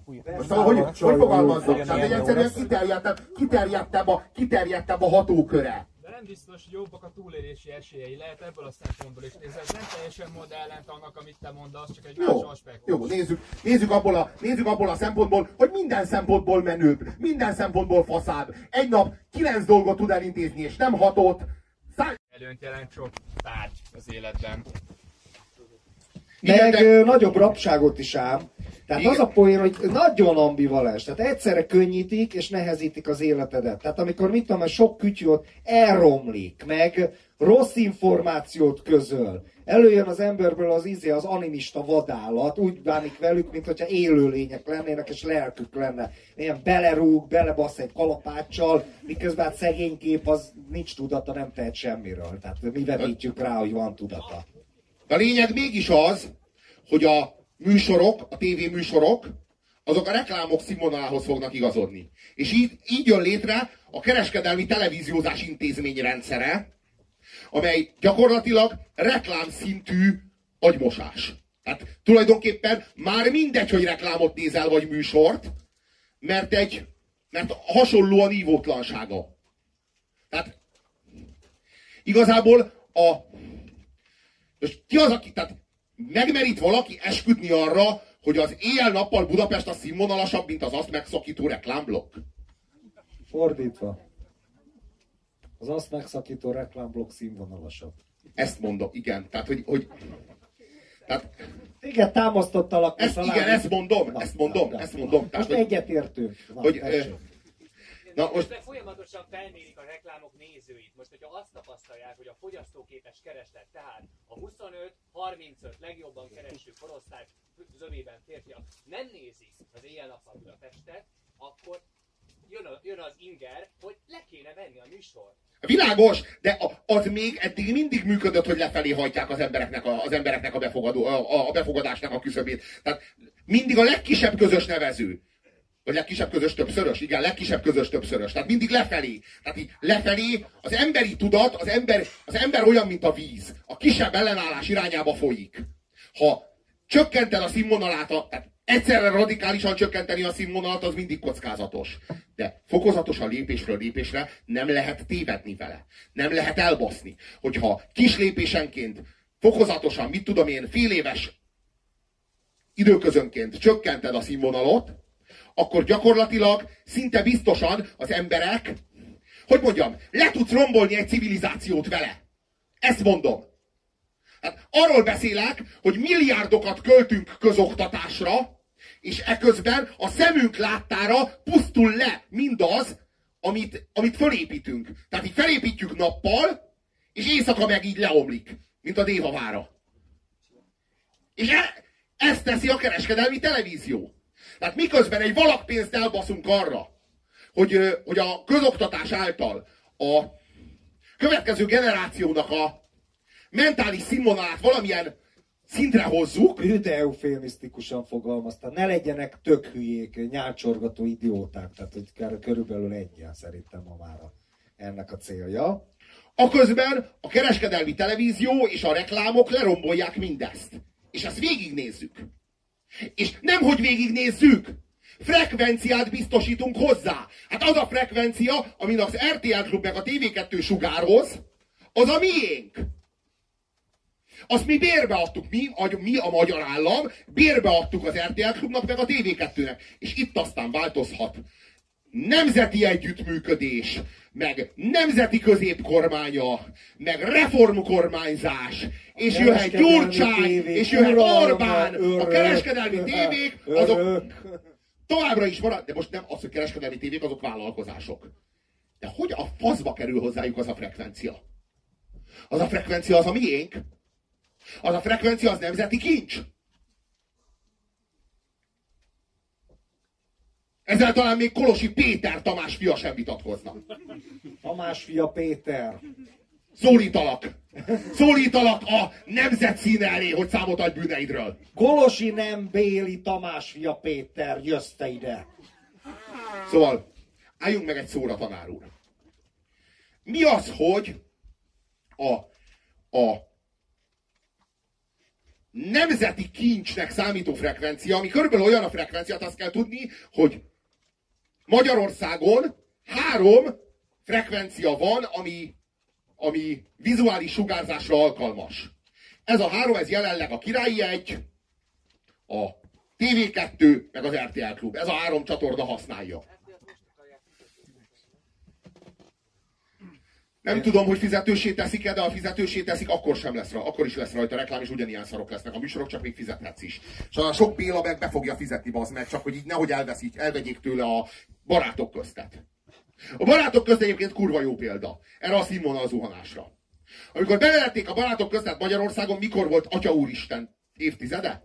Szóval, hogy, hogy fogalmazzak? Tehát egy egyszerűen kiterjedtebb, kiterjedtebb, a, kiterjedtebb a hatóköre. De nem biztos, hogy jobbak a túlélési esélyei. Lehet ebből a szempontból is nézni. Ez nem teljesen modellent annak, amit te mondasz, csak egy Jó, más aspektus. jó nézzük, nézzük, abból a, nézzük abból a szempontból, hogy minden szempontból menőbb, minden szempontból faszább. Egy nap kilenc dolgot tud elintézni, és nem hatot. Szá- Előnyt jelent sok tárgy az életben. Igen, Meg de- nagyobb rapságot is ám. Tehát Igen. az a poén, hogy nagyon ambivalens. Tehát egyszerre könnyítik és nehezítik az életedet. Tehát amikor mit tudom, sok kütyűt elromlik, meg rossz információt közöl. Előjön az emberből az izé, az animista vadállat, úgy bánik velük, mint hogyha élőlények lennének, és lelkük lenne. Ilyen belerúg, belebasz egy kalapáccsal, miközben hát szegény kép az nincs tudata, nem tehet semmiről. Tehát mi vetítjük rá, hogy van tudata. De a lényeg mégis az, hogy a műsorok, a tévéműsorok, azok a reklámok színvonalához fognak igazodni. És így, így jön létre a kereskedelmi televíziózás intézmény rendszere, amely gyakorlatilag reklámszintű agymosás. Tehát tulajdonképpen már mindegy, hogy reklámot nézel, vagy műsort, mert egy, mert hasonló a nívótlansága. Tehát igazából a, és ki az, aki, tehát megmerít valaki esküdni arra, hogy az éjjel-nappal Budapest a színvonalasabb, mint az azt megszakító reklámblokk? Fordítva. Az azt megszakító reklámblokk színvonalasabb. Ezt mondom, igen. Tehát, hogy, hogy tehát, Igen, támasztottalak. ezt, igen, ezt mondom, Na, ezt mondom, na, na. ezt mondom. Tehát, Most hogy, egyetértünk. Na, hogy, tessék. Na most, De folyamatosan felmérik a reklámok nézőit. Most, hogyha azt tapasztalják, hogy a fogyasztóképes kereslet, tehát a 25-35 legjobban kereső korosztály zövében férfiak nem nézik az éjjel-nappal Budapestet, akkor jön, a, jön az inger, hogy le kéne venni a műsort. Világos, de az még eddig mindig működött, hogy lefelé hajtják az embereknek a, az embereknek a, befogadó, a, a befogadásnak a küszöbét. Tehát mindig a legkisebb közös nevező. Vagy legkisebb közös többszörös? Igen, legkisebb közös többszörös. Tehát mindig lefelé. Tehát így lefelé az emberi tudat, az ember, az ember olyan, mint a víz. A kisebb ellenállás irányába folyik. Ha csökkented a színvonalát, a, tehát egyszerre radikálisan csökkenteni a színvonalat, az mindig kockázatos. De fokozatosan lépésről lépésre nem lehet tévedni vele. Nem lehet elbaszni. Hogyha kis lépésenként, fokozatosan, mit tudom én, fél éves időközönként csökkented a színvonalat, akkor gyakorlatilag szinte biztosan az emberek, hogy mondjam, le tudsz rombolni egy civilizációt vele. Ezt mondom. Hát arról beszélek, hogy milliárdokat költünk közoktatásra, és eközben a szemünk láttára pusztul le mindaz, amit, amit fölépítünk. Tehát így felépítjük nappal, és éjszaka meg így leomlik, mint a Dévavára. És e, ezt teszi a kereskedelmi televízió. Tehát miközben egy valakpénzt elbaszunk arra, hogy, hogy a közoktatás által a következő generációnak a mentális színvonalát valamilyen szintre hozzuk, Ő de eufémisztikusan fogalmazta. Ne legyenek tök hülyék, nyálcsorgató idióták. Tehát, hogy kár- körülbelül ennyi szerintem ma már a, ennek a célja. aközben a kereskedelmi televízió és a reklámok lerombolják mindezt. És ezt végignézzük. És nem, hogy végignézzük, frekvenciát biztosítunk hozzá. Hát az a frekvencia, amin az RTL Klub meg a TV2 sugároz, az a miénk. Azt mi bérbe adtuk, mi, a, mi a magyar állam, bérbe adtuk az RTL Klubnak meg a TV2-nek. És itt aztán változhat. Nemzeti együttműködés, meg nemzeti középkormánya, meg reformkormányzás, és jöhet Gyurcsány, tévék, és jöhet Orbán, a örök, kereskedelmi tévék, azok örök. továbbra is marad, de most nem az, hogy kereskedelmi tévék, azok vállalkozások. De hogy a faszba kerül hozzájuk az a frekvencia? Az a frekvencia az a miénk? Az a frekvencia az nemzeti kincs? Ezzel talán még Kolosi Péter Tamás fia sem vitatkozna. Tamás fia Péter. Szólítalak! Szólítalak a nemzet színe elé, hogy számot adj bűneidről. Kolosi nem Béli Tamás fia Péter, jössz te ide. Szóval, álljunk meg egy szóra, tanár úr. Mi az, hogy a, a nemzeti kincsnek számító frekvencia, ami körülbelül olyan a frekvenciát, azt kell tudni, hogy Magyarországon három frekvencia van, ami, ami vizuális sugárzásra alkalmas. Ez a három, ez jelenleg a Királyi egy, a TV2, meg az RTL Klub. Ez a három csatorna használja. Nem tudom, hogy fizetősé teszik-e, de ha fizetősé teszik, akkor sem lesz rá. Akkor is lesz rajta reklám, és ugyanilyen szarok lesznek a műsorok, csak még fizethetsz is. És a sok Béla meg be fogja fizetni, bazd meg, csak hogy így nehogy elveszik, elvegyék tőle a barátok köztet. A barátok közt egyébként kurva jó példa. Erre a színvonal zuhanásra. Amikor bevezették a barátok köztet Magyarországon, mikor volt Atya Úristen? Évtizede?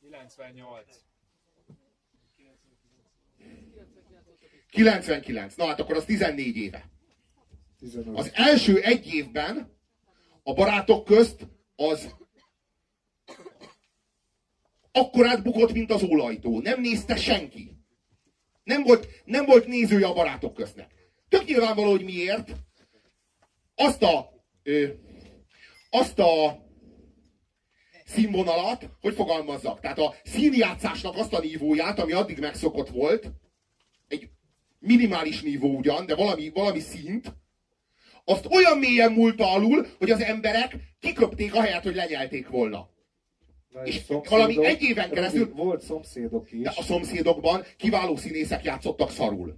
98. 99. Na hát akkor az 14 éve. 15. Az első egy évben a barátok közt az akkorát bukott, mint az ólajtó. Nem nézte senki. Nem volt, nem volt nézője a barátok köznek. Tök nyilvánvaló, hogy miért. Azt a, ö, azt a színvonalat, hogy fogalmazzak, tehát a színjátszásnak azt a nívóját, ami addig megszokott volt, egy minimális nívó ugyan, de valami, valami szint, azt olyan mélyen múlta alul, hogy az emberek kiköpték a helyet, hogy lenyelték volna. Na, és szomszédok- valami egy éven keresztül- Volt szomszédok is. De a szomszédokban kiváló színészek játszottak szarul.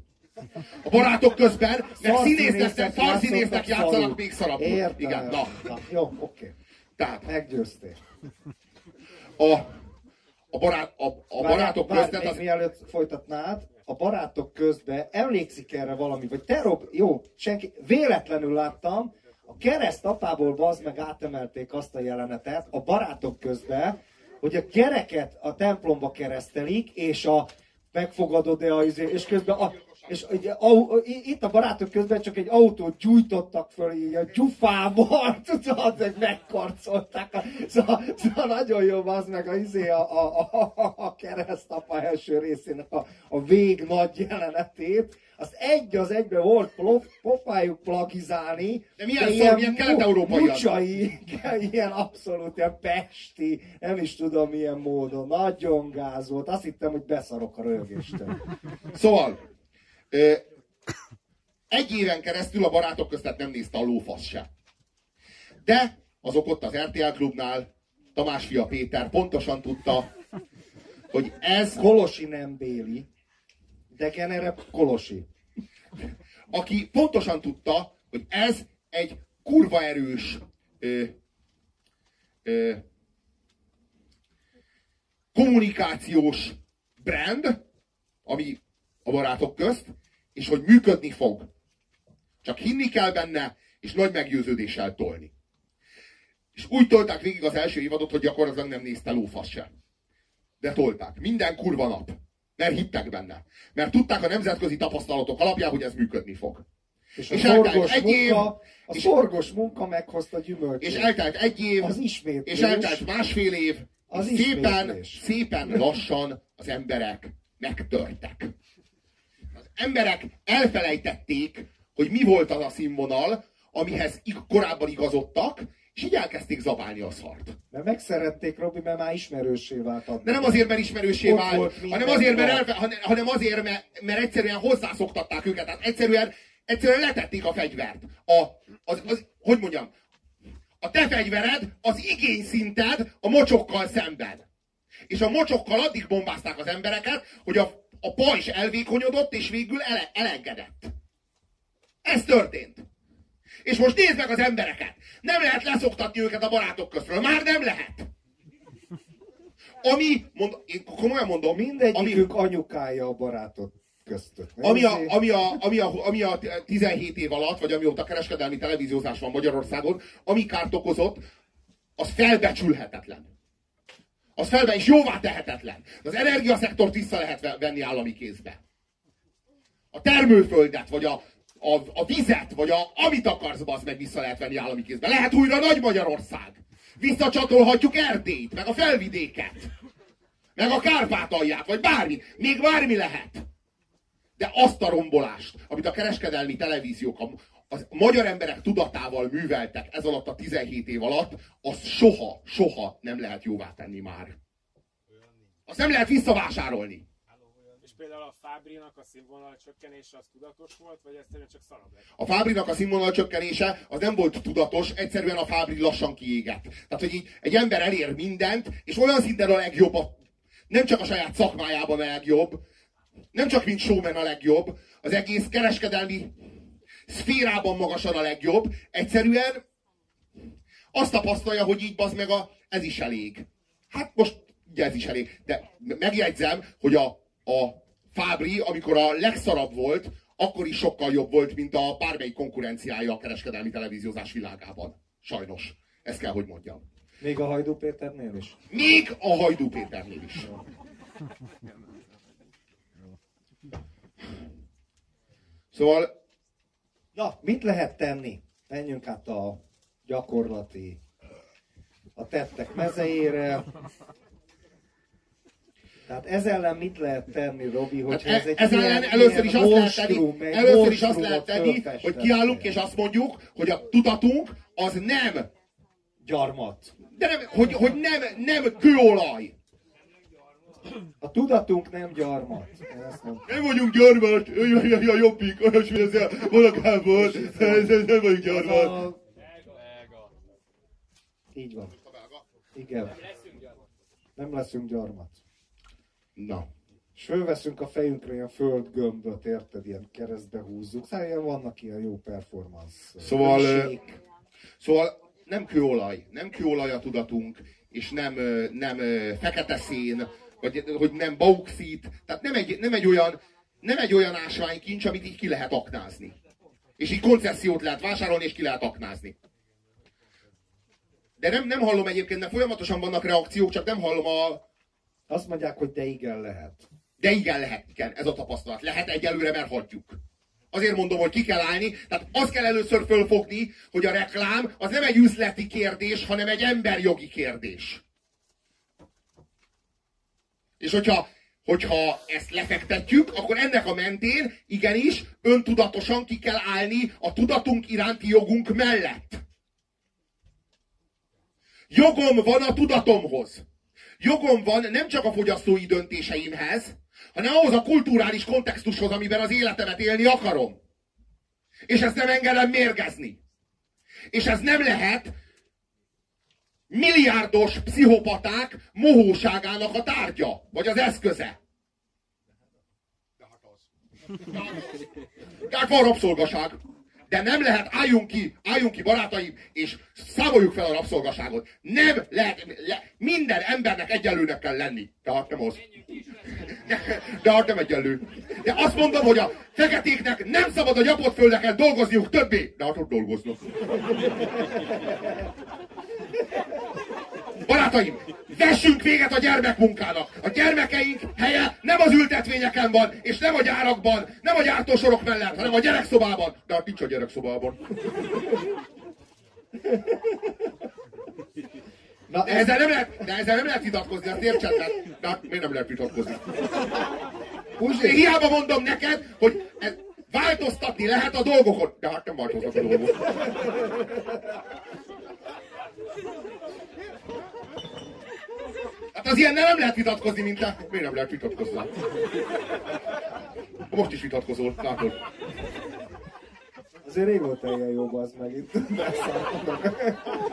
A barátok közben, meg színésznek, szarszínésznek játszanak szarul. még szarabbul. Értem. Igen, na. na. Jó, oké. Tehát Meggyőztél. a, a, barát, a, a barátok Várj, köztet még az... mielőtt folytatnád, a barátok közben emlékszik erre valami, vagy te Rob, jó, senki, véletlenül láttam, a kereszt apából bazd meg átemelték azt a jelenetet a barátok közben, hogy a gyereket a templomba keresztelik, és a megfogadod-e a izé, és közben a, és ugye, au, itt a barátok közben csak egy autót gyújtottak föl így a gyufával, [LAUGHS] tudod, meg megkarcolták. Szóval, szóval nagyon jó az meg a, izé, a, a, a, a keresztapa első részének a, a vég nagy jelenetét. Az egy az egybe volt plop, popájuk plagizálni. De milyen szar, milyen kelet-európai az? Mucsai, ilyen abszolút, ilyen pesti, nem is tudom milyen módon. Nagyon gáz volt. Azt hittem, hogy beszarok a rögéstől. Szóval, egy éven keresztül a barátok köztet nem nézte a lófasz se. De azok ott az RTL klubnál, Tamás fia Péter pontosan tudta, hogy ez, Kolosi nem Béli, de genere Kolosi. aki pontosan tudta, hogy ez egy kurva erős ö, ö, kommunikációs brand, ami a barátok közt, és hogy működni fog. Csak hinni kell benne, és nagy meggyőződéssel tolni. És úgy tolták végig az első évadot, hogy gyakorlatilag nem nézte lófasz sem. De tolták. Minden kurva nap. Mert hittek benne. Mert tudták a nemzetközi tapasztalatok alapján, hogy ez működni fog. És a És szorgos egy év, munka, a és- szorgos munka meghozta gyümölcsét. És eltelt egy év, Az ismétlés. és eltelt másfél év, Az és szépen, ismétlés. szépen lassan az emberek megtörtek. Emberek elfelejtették, hogy mi volt az a színvonal, amihez korábban igazodtak, és így elkezdték zabálni a szart. Mert megszerették Robi, mert már ismerősé vált addig. De nem azért, mert ismerősé Ott vált, hanem azért, mert, elfe, hanem- hanem azért, mert, mert egyszerűen hozzászoktatták őket. Tehát egyszerűen, egyszerűen letették a fegyvert. A, az, az, hogy mondjam, a te fegyvered az igényszinted a mocsokkal szemben. És a mocsokkal addig bombázták az embereket, hogy a, a pajzs elvékonyodott, és végül ele, elengedett. Ez történt. És most nézd meg az embereket! Nem lehet leszoktatni őket a barátok közről. Már nem lehet! ami, mond, én komolyan mondom, Mindegyikük anyukája a barátot köztött. ami a, ami, a, ami, a, ami a 17 év alatt, vagy amióta kereskedelmi televíziózás van Magyarországon, ami kárt okozott, az felbecsülhetetlen. Az felbe és jóvá tehetetlen. Az energiaszektort vissza lehet ve- venni állami kézbe. A termőföldet, vagy a, a, a vizet, vagy a, amit akarsz, az meg vissza lehet venni állami kézbe. Lehet újra Nagy Magyarország. Visszacsatolhatjuk Erdélyt, meg a felvidéket. Meg a Kárpátalját, vagy bármi. Még bármi lehet. De azt a rombolást, amit a kereskedelmi televíziók a, az magyar emberek tudatával műveltek ez alatt a 17 év alatt, az soha, soha nem lehet jóvá tenni már. Azt nem lehet visszavásárolni. És például a Fábrinak a színvonal csökkenése az tudatos volt, vagy egyszerűen csak szarabb lett? A Fábrinak a színvonal csökkenése az nem volt tudatos, egyszerűen a Fábri lassan kiégett. Tehát, hogy így egy ember elér mindent, és olyan szinten a legjobb, a, nem csak a saját szakmájában a legjobb, nem csak mint showman a legjobb, az egész kereskedelmi szférában magasan a legjobb, egyszerűen azt tapasztalja, hogy így bazd meg a, ez is elég. Hát most ugye ez is elég. De megjegyzem, hogy a, a Fábri, amikor a legszarabb volt, akkor is sokkal jobb volt, mint a bármelyik konkurenciája a kereskedelmi televíziózás világában. Sajnos. Ezt kell, hogy mondjam. Még a Hajdú Péternél is. Még a Hajdú Péternél is. Szóval Na, mit lehet tenni? Menjünk át a gyakorlati, a tettek mezejére. Tehát ez ellen mit lehet tenni, Robi, Hát hogyha ez egy ez ellen először is azt lehet tenni, először is azt lehet tenni, hogy kiállunk és azt mondjuk, hogy a tudatunk az nem, Gyarmat. de nem, hogy, hogy nem, nem kőolaj. A tudatunk nem gyarmat. Nem vagyunk gyarmat, jaj, jaj, jobbik, olyasmi ez a valakából, ez, ez nem vagyunk gyarmat. a... Így van. Igen. Nem leszünk gyarmat. Na, És fölveszünk a fejünkre ilyen földgömböt, érted? Ilyen keresztbe húzzuk. Szóval ilyen vannak ilyen jó performance. Szóval. Szóval nem kőolaj, nem kőolaj a tudatunk, és nem, nem fekete szén, vagy hogy nem bauxit, tehát nem egy, nem egy olyan, nem egy olyan ásványkincs, amit így ki lehet aknázni. És így koncesziót lehet vásárolni, és ki lehet aknázni. De nem, nem hallom egyébként, mert folyamatosan vannak reakciók, csak nem hallom a... Azt mondják, hogy de igen lehet. De igen, lehet, igen, ez a tapasztalat. Lehet egyelőre, mert hagyjuk. Azért mondom, hogy ki kell állni, tehát azt kell először fölfogni, hogy a reklám az nem egy üzleti kérdés, hanem egy emberjogi kérdés. És hogyha, hogyha ezt lefektetjük, akkor ennek a mentén igenis öntudatosan ki kell állni a tudatunk iránti jogunk mellett. Jogom van a tudatomhoz. Jogom van nem csak a fogyasztói döntéseimhez, hanem ahhoz a kulturális kontextushoz, amiben az életemet élni akarom. És ezt nem engedem mérgezni. És ez nem lehet milliárdos pszichopaták mohóságának a tárgya, vagy az eszköze. Tehát van rabszolgaság. De nem lehet, álljunk ki, álljunk ki barátaim, és számoljuk fel a rabszolgaságot. Nem lehet, le, minden embernek egyenlőnek kell lenni. Tehát nem az. De, de hát nem egyenlő. De azt mondom, hogy a feketéknek nem szabad a gyapott földeken dolgozniuk többé. De hát ott dolgoznak. Barátaim, vessünk véget a gyermekmunkának. A gyermekeink helye nem az ültetvényeken van, és nem a gyárakban, nem a gyártósorok mellett, hanem a gyerekszobában. De hát nincs a gyerekszobában. Na, De ez, ezzel nem lehet, de ezzel nem lehet vitatkozni, azt értsed meg. De hát miért nem lehet vitatkozni? Én hiába mondom neked, hogy ez, változtatni lehet a dolgokon. De hát nem változtat a dolgok. Hát az ilyen nem lehet vitatkozni, mint te. Miért nem lehet vitatkozni? Most is vitatkozol, látod. azért régóta ilyen jó az meg itt.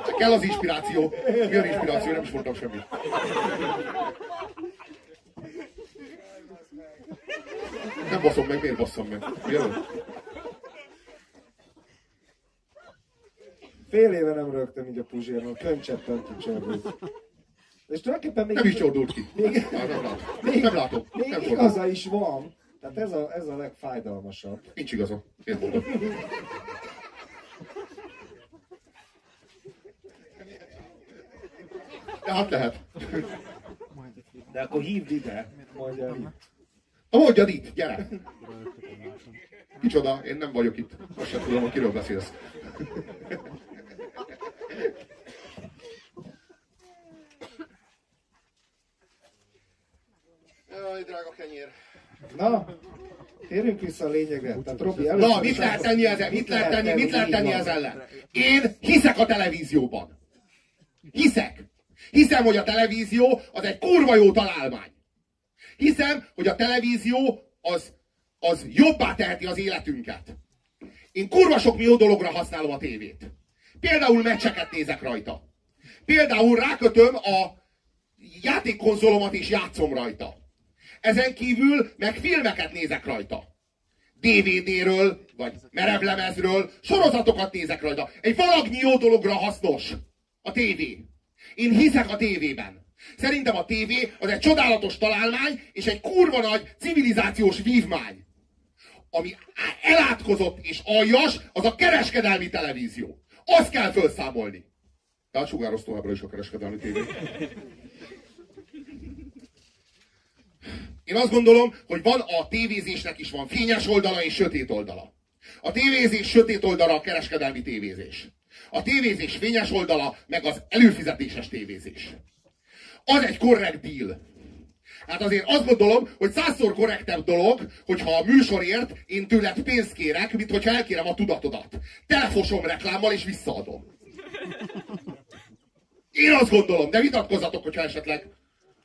Csak kell az inspiráció. Mi az inspiráció? Nem is mondtam semmit. Nem baszom meg, miért basszom meg? Miért? Fél éve nem rögtem így a Puzsérnak, könycseppen kicserült. És tulajdonképpen még, Nem is csordult ki. még, Nem, nem látom. Nem látom. még Nem igaza is van. Tehát ez a, ez a legfájdalmasabb. Nincs igaza. Én mondom. De hát lehet. De akkor hívd ide. Mondja itt. Mondjad itt, gyere! Kicsoda, én nem vagyok itt. Azt sem tudom, hogy kiről beszélsz. Jaj, drága kenyér. Na, térjünk vissza a lényegre. Tehát Robi, Na, mit lehet tenni ezzel? Mit lehet tenni, mit lehet tenni van. ez ellen? Én hiszek a televízióban. Hiszek. Hiszem, hogy a televízió az egy kurva jó találmány. Hiszem, hogy a televízió az, az jobbá teheti az életünket. Én kurva sok jó dologra használom a tévét. Például meccseket nézek rajta. Például rákötöm a játékkonzolomat és játszom rajta. Ezen kívül meg filmeket nézek rajta. DVD-ről, vagy merevlemezről, sorozatokat nézek rajta. Egy valagnyi jó dologra hasznos a tévé. Én hiszek a tévében. Szerintem a tévé az egy csodálatos találmány, és egy kurva nagy civilizációs vívmány. Ami elátkozott és aljas, az a kereskedelmi televízió. Azt kell felszámolni. Tehát sugároz továbbra is a kereskedelmi tévé. Én azt gondolom, hogy van a tévézésnek is van fényes oldala és sötét oldala. A tévézés sötét oldala a kereskedelmi tévézés. A tévézés fényes oldala meg az előfizetéses tévézés. Az egy korrekt deal. Hát azért azt gondolom, hogy százszor korrektebb dolog, hogyha a műsorért én tőled pénzt kérek, mint hogyha elkérem a tudatodat. Telefosom reklámmal és visszaadom. Én azt gondolom, de vitatkozzatok, hogyha esetleg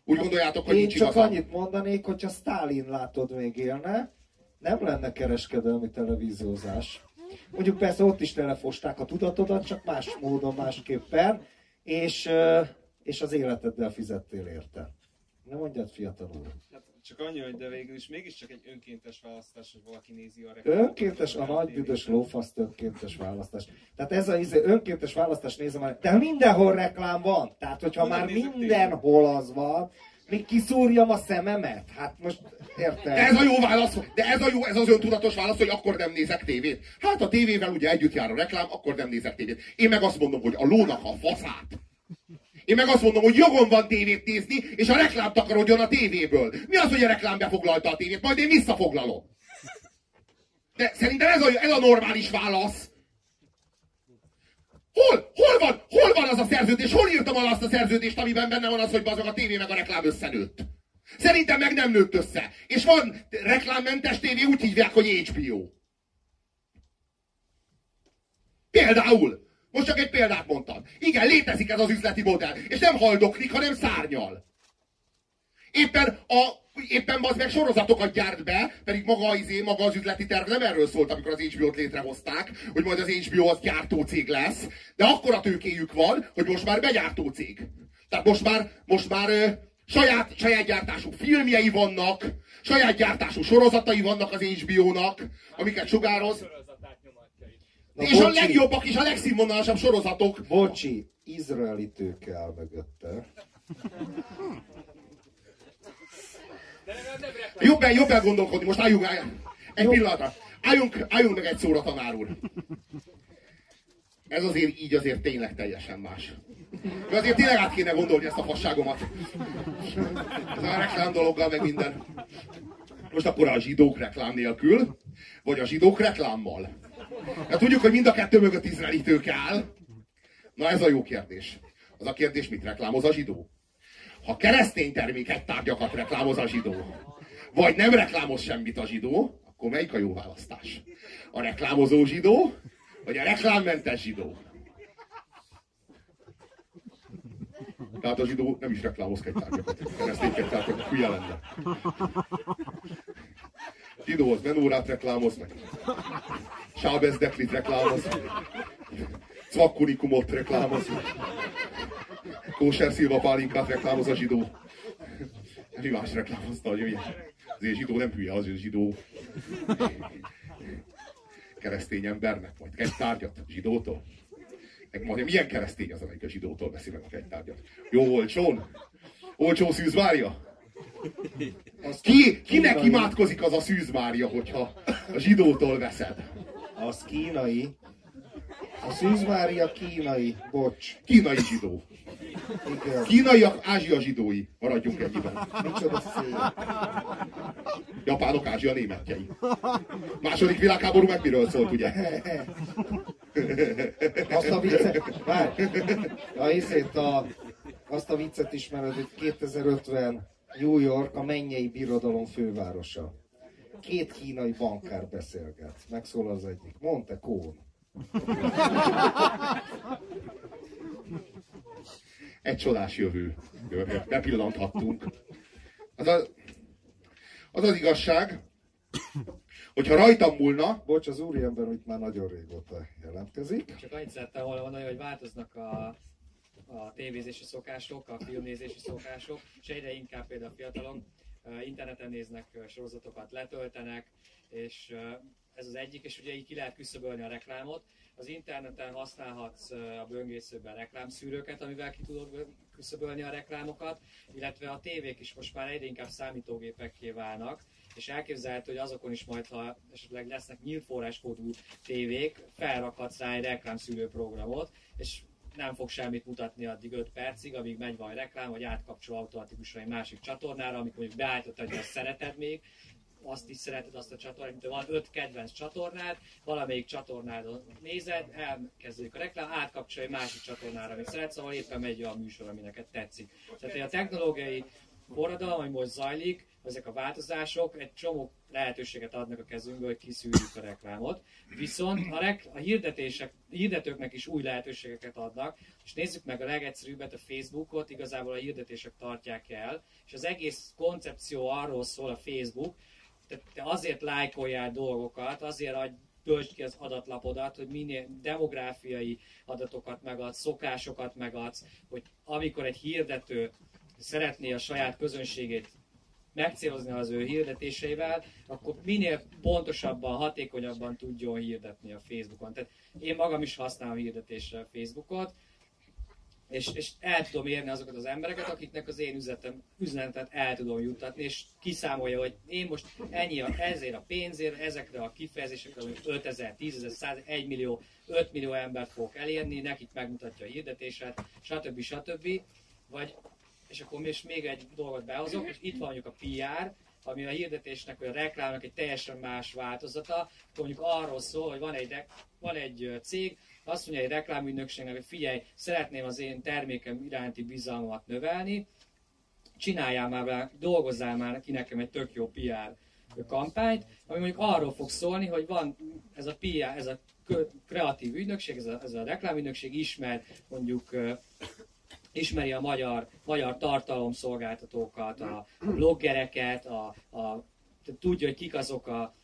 úgy gondoljátok, hogy Én nincs csak igazam. annyit mondanék, hogyha Stalin látod még élne, nem lenne kereskedelmi televíziózás. Mondjuk persze ott is telefosták a tudatodat, csak más módon, másképpen, és, és az életeddel fizettél érte. Nem mondjad fiatal úr. Hát csak annyi, hogy de végül is mégiscsak egy önkéntes választás, hogy valaki nézi a reklámot. Önkéntes, a nagy büdös lófaszt önkéntes választás. Tehát ez a izé, önkéntes választás nézem már, de mindenhol reklám van. Tehát, hogyha Hol már mindenhol az van, még kiszúrjam a szememet? Hát most érted? De ez a jó válasz, de ez a jó, ez az öntudatos válasz, hogy akkor nem nézek tévét. Hát a tévével ugye együtt jár a reklám, akkor nem nézek tévét. Én meg azt mondom, hogy a lónak a faszát. Én meg azt mondom, hogy jogom van tévét nézni, és a reklám takarodjon a tévéből. Mi az, hogy a reklám befoglalta a tévét? Majd én visszafoglalom. De szerintem ez a, ez a normális válasz. Hol, hol van, hol van az a szerződés? Hol írtam alá azt a szerződést, amiben benne van az, hogy bazog a tévé meg a reklám összenőtt? Szerintem meg nem nőtt össze. És van reklámmentes tévé, úgy hívják, hogy HBO. Például. Most csak egy példát mondtam. Igen, létezik ez az üzleti modell. És nem haldoklik, hanem szárnyal. Éppen a éppen az meg sorozatokat gyárt be, pedig maga, izé, maga az üzleti terv nem erről szólt, amikor az HBO-t létrehozták, hogy majd az HBO az gyártó cég lesz, de akkora tőkéjük van, hogy most már begyártó cég. Tehát most már, most már ö, saját, saját gyártású filmjei vannak, saját gyártású sorozatai vannak az HBO-nak, amiket sugároz. Na, és a bocsi, legjobbak és a legszínvonalasabb sorozatok. Bocsi, izraeli tőke áll mögötte. Jobb el, jobb elgondolkodni, most álljunk, álljunk. Egy pillanatra. Álljunk, álljunk meg egy szóra, tanár úr. Ez azért így azért tényleg teljesen más. De azért tényleg át kéne gondolni ezt a fasságomat. Ez a reklám dologgal, meg minden. Most akkor a zsidók reklám nélkül, vagy a zsidók reklámmal? Hát tudjuk, hogy mind a kettő mögött izraeli tőke áll. Na ez a jó kérdés. Az a kérdés, mit reklámoz a zsidó? Ha keresztény terméket, tárgyakat reklámoz a zsidó, vagy nem reklámoz semmit a zsidó, akkor melyik a jó választás? A reklámozó zsidó, vagy a reklámmentes zsidó? Tehát a zsidó nem is reklámoz tárgyakat, keresztényket tárgyakat, hülye lenne. Zsidó az menórát reklámoz meg. Sábez Deklit reklámoz. Cvakkunikumot reklámoz. Kóser Szilva pálinkát reklámoz a zsidó. Mi más reklámozta, hogy ugye? Azért zsidó nem hülye, azért zsidó. Keresztény embernek, majd egy tárgyat zsidótól. Meg mondja, milyen keresztény az, amelyik a zsidótól veszi meg a kegytárgyat? Jó olcsón? Olcsó szűzvárja? Az Ki, kinek imádkozik az a szűzvárja, hogyha a zsidótól veszed? Az kínai. A Szűzmária kínai, bocs. Kínai zsidó. Igen. Kínaiak, Ázsia zsidói. Maradjunk ennyiben. Micsoda szép. Japánok, Ázsia németjei. Második világháború meg miről szólt, ugye? Azt a viccet, várj, a hiszét a, azt a viccet ismered, hogy 2050 New York a mennyei birodalom fővárosa. Két kínai bankár beszélget. Megszól az egyik. Monte Cohn. Egy csodás jövő. Bepillanthattunk. Az, a, az az igazság, hogyha rajtam múlna, Bocs, az úriember itt már nagyon régóta jelentkezik. Csak annyit szerettem volna mondani, hogy változnak a, a tévézési szokások, a filmnézési szokások, és egyre inkább például a fiatalok interneten néznek sorozatokat, letöltenek, és ez az egyik, és ugye így ki lehet küszöbölni a reklámot. Az interneten használhatsz a böngészőben reklámszűrőket, amivel ki tudod bö- küszöbölni a reklámokat, illetve a tévék is most már egyre inkább számítógépekké válnak, és elképzelhető, hogy azokon is majd, ha esetleg lesznek nyílt forráskódú tévék, felrakhatsz rá egy reklámszűrő programot, és nem fog semmit mutatni addig 5 percig, amíg megy van reklám, vagy átkapcsol automatikusan egy másik csatornára, amikor mondjuk beállítottad, hogy azt szereted még, azt is szereted azt a csatornát, mint van öt kedvenc csatornád, valamelyik csatornádon nézed, elkezdődik a reklám, átkapcsol egy másik csatornára, amit szeretsz, szóval éppen megy a műsor, ami neked tetszik. Tehát a technológiai forradalom, ami most zajlik, ezek a változások egy csomó lehetőséget adnak a kezünkbe, hogy kiszűrjük a reklámot. Viszont a, rek- a hirdetések, hirdetőknek is új lehetőségeket adnak, és nézzük meg a legegyszerűbbet, a Facebookot, igazából a hirdetések tartják el, és az egész koncepció arról szól a Facebook, te, te azért lájkoljál dolgokat, azért adj, töltsd ki az adatlapodat, hogy minél demográfiai adatokat megadsz, szokásokat megadsz, hogy amikor egy hirdető szeretné a saját közönségét megcélozni az ő hirdetéseivel, akkor minél pontosabban, hatékonyabban tudjon hirdetni a Facebookon. Tehát én magam is használom hirdetésre a Facebookot, és, és el tudom érni azokat az embereket, akiknek az én üzenetem, üzenetet el tudom juttatni, és kiszámolja, hogy én most ennyi a, ezért a pénzért, ezekre a kifejezésekre, hogy 5000, 10 100, 1 millió, 5 millió embert fogok elérni, nekik megmutatja a hirdetését, stb. stb. Vagy, és akkor még, még egy dolgot behozok, és itt van mondjuk a PR, ami a hirdetésnek, vagy a reklámnak egy teljesen más változata, mondjuk arról szól, hogy van egy, van egy cég, azt mondja egy reklámügynökségnek, hogy figyelj, szeretném az én termékem iránti bizalmat növelni, csináljál már, vele, dolgozzál már ki nekem egy tök jó PR kampányt, ami mondjuk arról fog szólni, hogy van ez a PR, ez a kreatív ügynökség, ez a, ez a reklámügynökség ismer mondjuk ismeri a magyar, magyar tartalomszolgáltatókat, a bloggereket, a, a, tudja, hogy kik azok a,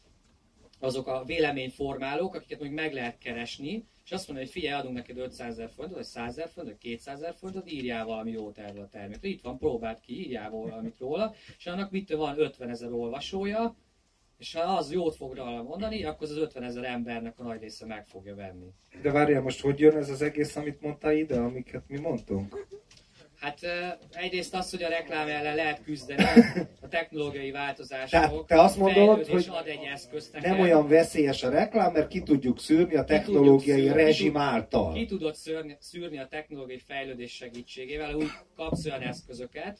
azok a véleményformálók, akiket mondjuk meg lehet keresni, és azt mondja, hogy figyelj, adunk neked 500 ezer forintot, vagy 100 ezer forintot, vagy 200 ezer forintot, írjál valami jót erről a termékről. Itt van, próbáld ki, írjál valamit róla, és annak mit van 50 ezer olvasója, és ha az jót fog róla mondani, akkor az 50 ezer embernek a nagy része meg fogja venni. De várjál, most hogy jön ez az egész, amit mondtál ide, amiket mi mondtunk? Hát egyrészt az, hogy a reklám ellen lehet küzdeni, a technológiai változások. Tehát te azt mondod, hogy ad egy eszközt. Nem olyan veszélyes a reklám, mert ki tudjuk szűrni a technológiai szűrni, rezsim által. Ki tudod szűrni, szűrni a technológiai fejlődés segítségével, úgy kapsz olyan eszközöket,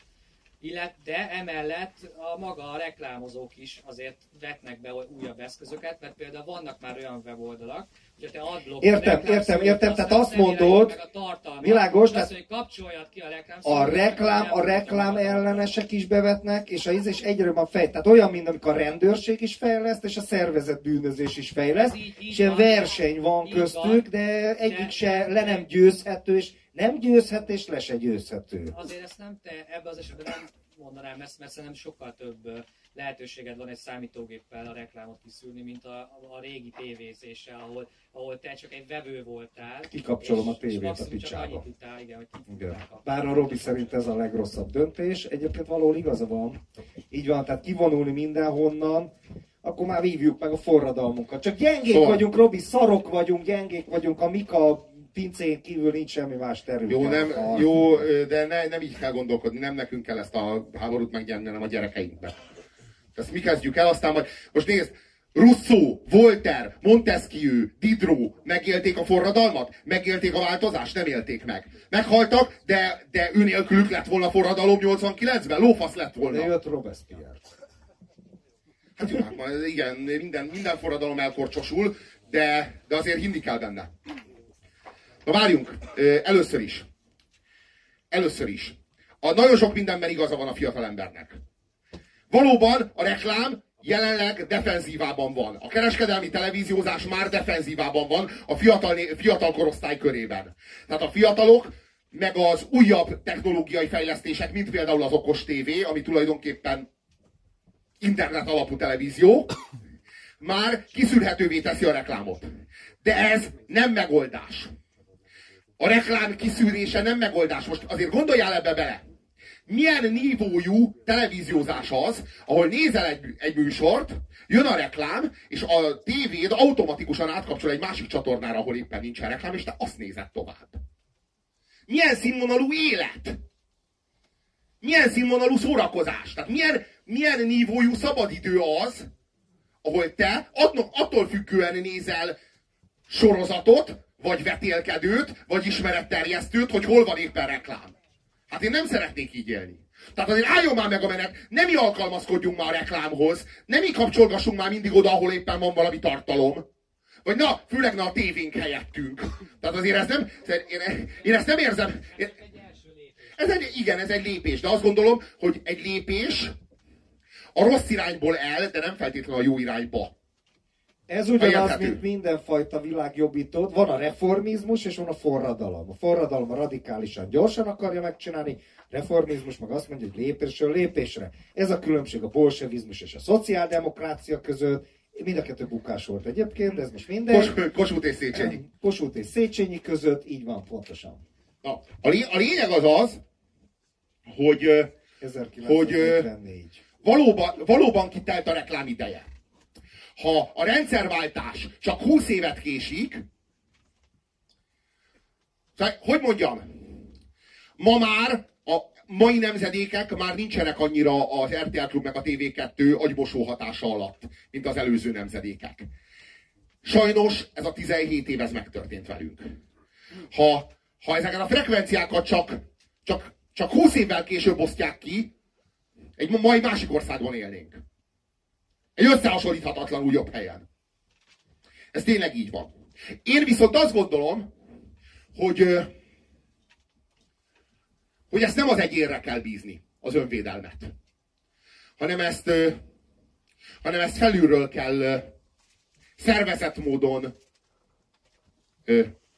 illet, de emellett a maga a reklámozók is azért vetnek be újabb eszközöket, mert például vannak már olyan weboldalak, hogy te adblock Értem, értem, értem, tehát azt mondod, meg a tartalmat, világos, tehát hogy kapcsoljad ki a reklám A reklám, a reklám ellenesek is bevetnek, és a íz is egyre jobban fejl. Tehát olyan, mint amikor a rendőrség is fejleszt, és a szervezett bűnözés is fejleszt, így- így és ilyen van. verseny van köztük, van. de egyik se le nem győzhető, és nem győzhet, és le se győzhető. Azért ezt nem te, ebben az esetben nem mondanám ezt, mert szerintem sokkal több lehetőséged van egy számítógéppel a reklámot kiszűrni, mint a, a régi tévézéssel, ahol, ahol te csak egy vevő voltál. Kikapcsolom a és- és tévét a maximum csak picsába. annyit tudtál, igen, hogy Igen. Bár a Robi szerint ez a legrosszabb döntés, egyébként valahol igaza van. Így van, tehát kivonulni mindenhonnan, akkor már vívjuk meg a forradalmunkat. Csak gyengék Szóval- vagyunk, Robi, szarok vagyunk, gyengék vagyunk, a Mika pincén kívül nincs semmi más terület. Jó, nem, A- jó, de ne, nem így kell gondolkodni, nem nekünk kell ezt a háborút megnyerni, hanem a gyerekeinknek. Ezt mi kezdjük el, aztán majd... Most nézd, Rousseau, Voltaire, Montesquieu, Diderot megélték a forradalmat? Megélték a változást? Nem élték meg. Meghaltak, de, de ő nélkülük lett volna forradalom 89-ben? Lófasz lett De volna. jött Robespierre. Hát jó, hát igen, minden, minden forradalom elkorcsosul, de, de azért hinni kell benne. Na várjunk, először is. Először is. A, nagyon sok mindenben igaza van a fiatal embernek. Valóban a reklám jelenleg defenzívában van. A kereskedelmi televíziózás már defenzívában van a fiatal, fiatal korosztály körében. Tehát a fiatalok, meg az újabb technológiai fejlesztések, mint például az okos tévé, ami tulajdonképpen internet alapú televízió, már kiszűrhetővé teszi a reklámot. De ez nem megoldás. A reklám kiszűrése nem megoldás. Most azért gondoljál ebbe bele. Milyen nívójú televíziózás az, ahol nézel egy, egy műsort, jön a reklám, és a tévéd automatikusan átkapcsol egy másik csatornára, ahol éppen nincsen reklám, és te azt nézed tovább. Milyen színvonalú élet? Milyen színvonalú szórakozás? Tehát milyen, milyen nívójú szabadidő az, ahol te attól, függően nézel sorozatot, vagy vetélkedőt, vagy ismeretterjesztőt, hogy hol van éppen reklám. Hát én nem szeretnék így élni. Tehát azért álljon már meg a menet, nem mi alkalmazkodjunk már a reklámhoz, nem mi kapcsolgassunk már mindig oda, ahol éppen van valami tartalom. Vagy na, főleg na a tévénk helyettünk. Tehát azért ez nem, én, én ezt nem érzem. Én, ez egy, igen, ez egy lépés, de azt gondolom, hogy egy lépés a rossz irányból el, de nem feltétlenül a jó irányba. Ez ugyanaz, mint mindenfajta világjobbítót. Van a reformizmus, és van a forradalom. A forradalom radikálisan gyorsan akarja megcsinálni, reformizmus meg azt mondja, hogy lépésről lépésre. Ez a különbség a bolsevizmus és a szociáldemokrácia között. Mind a kettő bukás volt egyébként, de ez most mindegy. Kos, Kossuth és Széchenyi. Kossuth és Széchenyi között, így van pontosan. Na, a, lé, a lényeg az az, hogy ö, 1954. valóban, valóban kitelt a reklám ideje. Ha a rendszerváltás csak 20 évet késik, szóval, hogy mondjam, ma már a mai nemzedékek már nincsenek annyira az RTL Klub meg a TV2 agybosó hatása alatt, mint az előző nemzedékek. Sajnos ez a 17 év ez megtörtént velünk. Ha, ha ezeket a frekvenciákat csak, csak, csak 20 évvel később osztják ki, egy mai másik országban élnénk. Egy összehasonlíthatatlanul jobb helyen. Ez tényleg így van. Én viszont azt gondolom, hogy, hogy ezt nem az egyénre kell bízni, az önvédelmet. Hanem ezt, hanem ezt felülről kell szervezett módon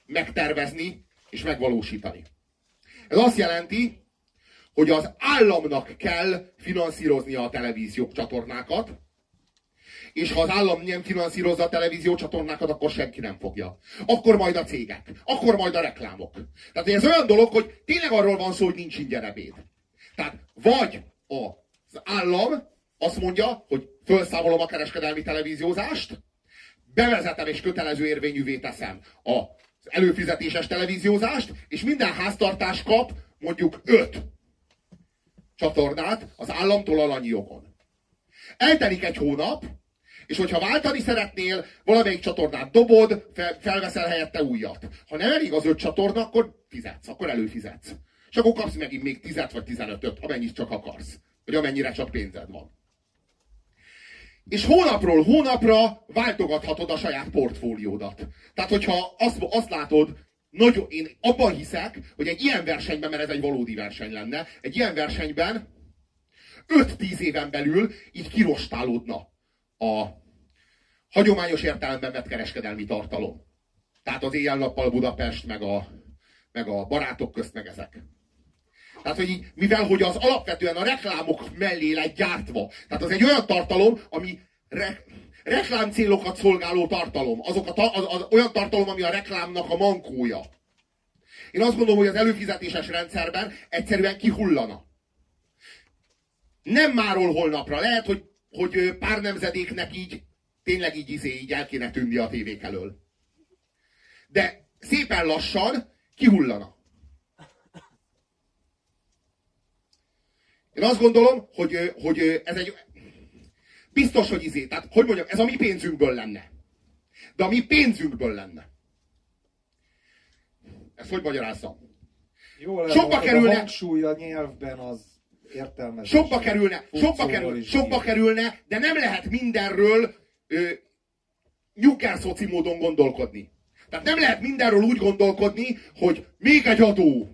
megtervezni és megvalósítani. Ez azt jelenti, hogy az államnak kell finanszíroznia a televíziók csatornákat, és ha az állam nem finanszírozza a televízió csatornákat, akkor senki nem fogja. Akkor majd a cégek, akkor majd a reklámok. Tehát ez olyan dolog, hogy tényleg arról van szó, hogy nincs ingyen ebéd. Tehát vagy az állam azt mondja, hogy felszámolom a kereskedelmi televíziózást, bevezetem és kötelező érvényűvé teszem az előfizetéses televíziózást, és minden háztartás kap mondjuk öt csatornát az államtól alanyi jogon. Eltelik egy hónap, és hogyha váltani szeretnél, valamelyik csatornát dobod, fel, felveszel helyette újat. Ha nem elég az öt csatorna, akkor fizetsz, akkor előfizetsz. És akkor kapsz megint még tizet vagy tizenötöt, amennyit csak akarsz. Vagy amennyire csak pénzed van. És hónapról hónapra váltogathatod a saját portfóliódat. Tehát, hogyha azt, azt látod, nagyon, én abban hiszek, hogy egy ilyen versenyben, mert ez egy valódi verseny lenne, egy ilyen versenyben 5-10 éven belül így kirostálódna a hagyományos értelemben vett kereskedelmi tartalom. Tehát az éjjel-nappal Budapest, meg a, meg a barátok közt, meg ezek. Tehát, hogy így, mivel hogy az alapvetően a reklámok mellé lett gyártva. Tehát az egy olyan tartalom, ami re, reklám célokat szolgáló tartalom. Azok a, az, az olyan tartalom, ami a reklámnak a mankója. Én azt gondolom, hogy az előfizetéses rendszerben egyszerűen kihullana. Nem máról holnapra. Lehet, hogy, hogy pár nemzedéknek így tényleg így izé, így el kéne tűnni a tévék elől. De szépen lassan kihullana. Én azt gondolom, hogy, hogy ez egy... Biztos, hogy izé. Tehát, hogy mondjam, ez a mi pénzünkből lenne. De a mi pénzünkből lenne. Ezt hogy magyarázzam? Jó lenne, Sokba kerülne- A hangsúly a nyelvben az értelmezés. Sokba kerülne, sokba, funkcióval kerül, is sokba kerülne, de nem lehet mindenről ö, nyugerszoci módon gondolkodni. Tehát nem lehet mindenről úgy gondolkodni, hogy még egy adó,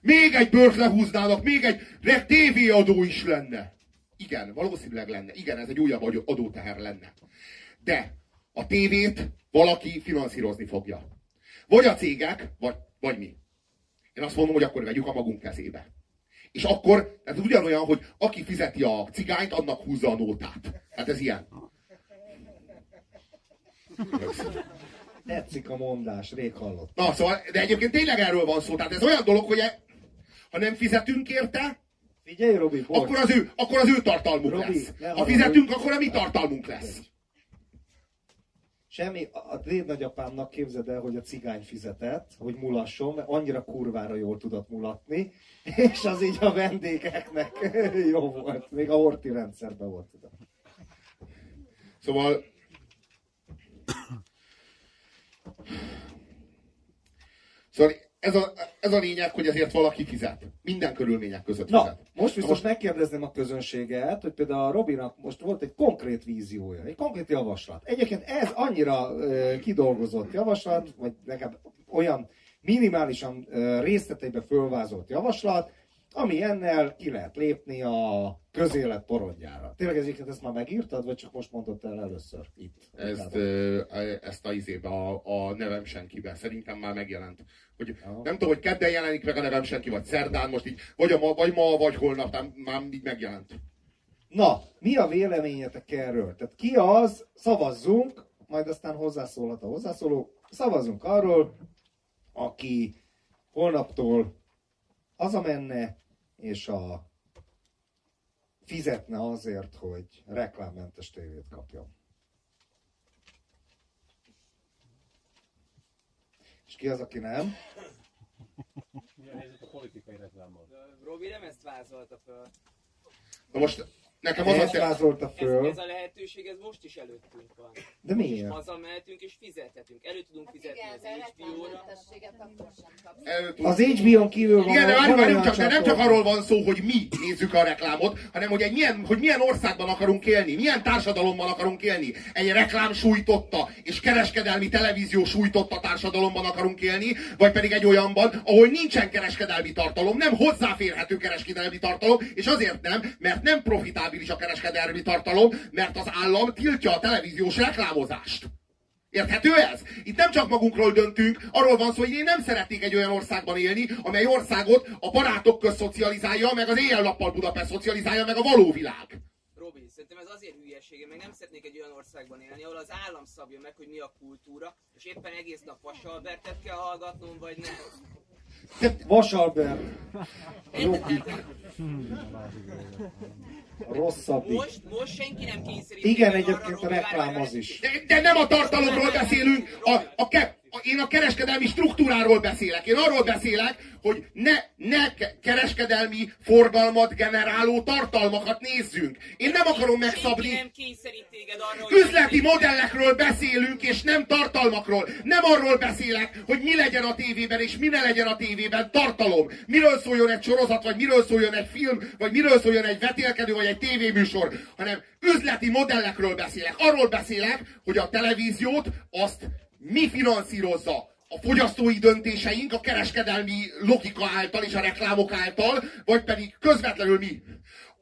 még egy bőrt lehúznának, még egy re- TV adó is lenne. Igen, valószínűleg lenne. Igen, ez egy újabb adó- adóteher lenne. De a tévét valaki finanszírozni fogja. Vagy a cégek, vagy, vagy mi. Én azt mondom, hogy akkor vegyük a magunk kezébe. És akkor, ez ugyanolyan, hogy aki fizeti a cigányt, annak húzza a nótát. Hát ez ilyen. Tetszik a mondás, rég hallott. Na, szóval, de egyébként tényleg erről van szó. Tehát ez olyan dolog, hogy e, ha nem fizetünk érte, Figyelj, Robi, bocs. akkor az ő, akkor az ő tartalmuk Robi, lesz. Ha fizetünk, akkor a mi tartalmunk lesz. Semmi, a a déd nagyapámnak képzeld el, hogy a cigány fizetett, hogy mulasson, mert annyira kurvára jól tudott mulatni, és az így a vendégeknek [LAUGHS] jó volt. Még a horti rendszerben volt. tudom. Szóval... [COUGHS] Szóval ez a, ez a lényeg, hogy ezért valaki fizet. Minden körülmények között Na, fizet. most viszont megkérdezném a közönséget, hogy például a Robinak most volt egy konkrét víziója, egy konkrét javaslat. Egyébként ez annyira ö, kidolgozott javaslat, vagy legalább olyan minimálisan ö, részleteibe fölvázolt javaslat, ami ennel ki lehet lépni a közélet porondjára. Tényleg ezeket ezt már megírtad, vagy csak most mondtad el először itt? Ezt, ezt a izébe, a, a nevem senkibe. Szerintem már megjelent. Hogy, nem tudom, hogy kedden jelenik meg a nevem senki, vagy szerdán, most így, vagy, a ma, vagy ma, vagy holnap, nem, már így megjelent. Na, mi a véleményetek erről? Tehát ki az, szavazzunk, majd aztán hozzászólhat a hozzászóló, szavazzunk arról, aki holnaptól hazamenne, és a fizetne azért, hogy reklámmentes tévét kapjon. És ki az, aki nem? Milyen helyzet a politikai reklámmal? Robi nem ezt vázolta föl. Na most nekem az a... vázolta Ez, föl. ez a lehetőség, ez most is előttünk van. De Most miért? is hazamehetünk és fizethetünk. Elő tudunk fizetni Igen, az HBO-ra. Az HBO-n kívül van, Igen, de várjunk olyan csak, de nem csak arról van szó, hogy mi nézzük a reklámot, hanem hogy, egy milyen, hogy milyen országban akarunk élni, milyen társadalomban akarunk élni. Egy reklám sújtotta és kereskedelmi televízió sújtotta társadalomban akarunk élni, vagy pedig egy olyanban, ahol nincsen kereskedelmi tartalom, nem hozzáférhető kereskedelmi tartalom, és azért nem, mert nem profitábilis a kereskedelmi tartalom, mert az állam tiltja a televíziós reklámozást. Érthető ez? Itt nem csak magunkról döntünk, arról van szó, hogy én nem szeretnék egy olyan országban élni, amely országot a barátok köz szocializálja, meg az éjjel-nappal Budapest szocializálja, meg a való világ. Robi, szerintem ez azért hülyesége, meg nem szeretnék egy olyan országban élni, ahol az állam szabja meg, hogy mi a kultúra, és éppen egész nap Vasalbertet kell hallgatnom, vagy nem. Vasalbert. Rosszabbik. Most, most senki nem kényszerít. Igen, egyébként a reklám az is. De, de nem a tartalomról beszélünk, a, a ke, a, én a kereskedelmi struktúráról beszélek. Én arról beszélek, hogy ne, ne ke- kereskedelmi forgalmat generáló tartalmakat nézzünk. Én nem akarom megszabni. nem hogy... Üzleti modellekről beszélünk, és nem tartalmakról. Nem arról beszélek, hogy mi legyen a tévében, és mi ne legyen a tévében tartalom. Miről szóljon egy sorozat, vagy miről szóljon egy film, vagy miről szóljon egy vetélkedő, vagy egy tévéműsor, hanem üzleti modellekről beszélek. Arról beszélek, hogy a televíziót azt mi finanszírozza. A fogyasztói döntéseink a kereskedelmi logika által és a reklámok által, vagy pedig közvetlenül mi.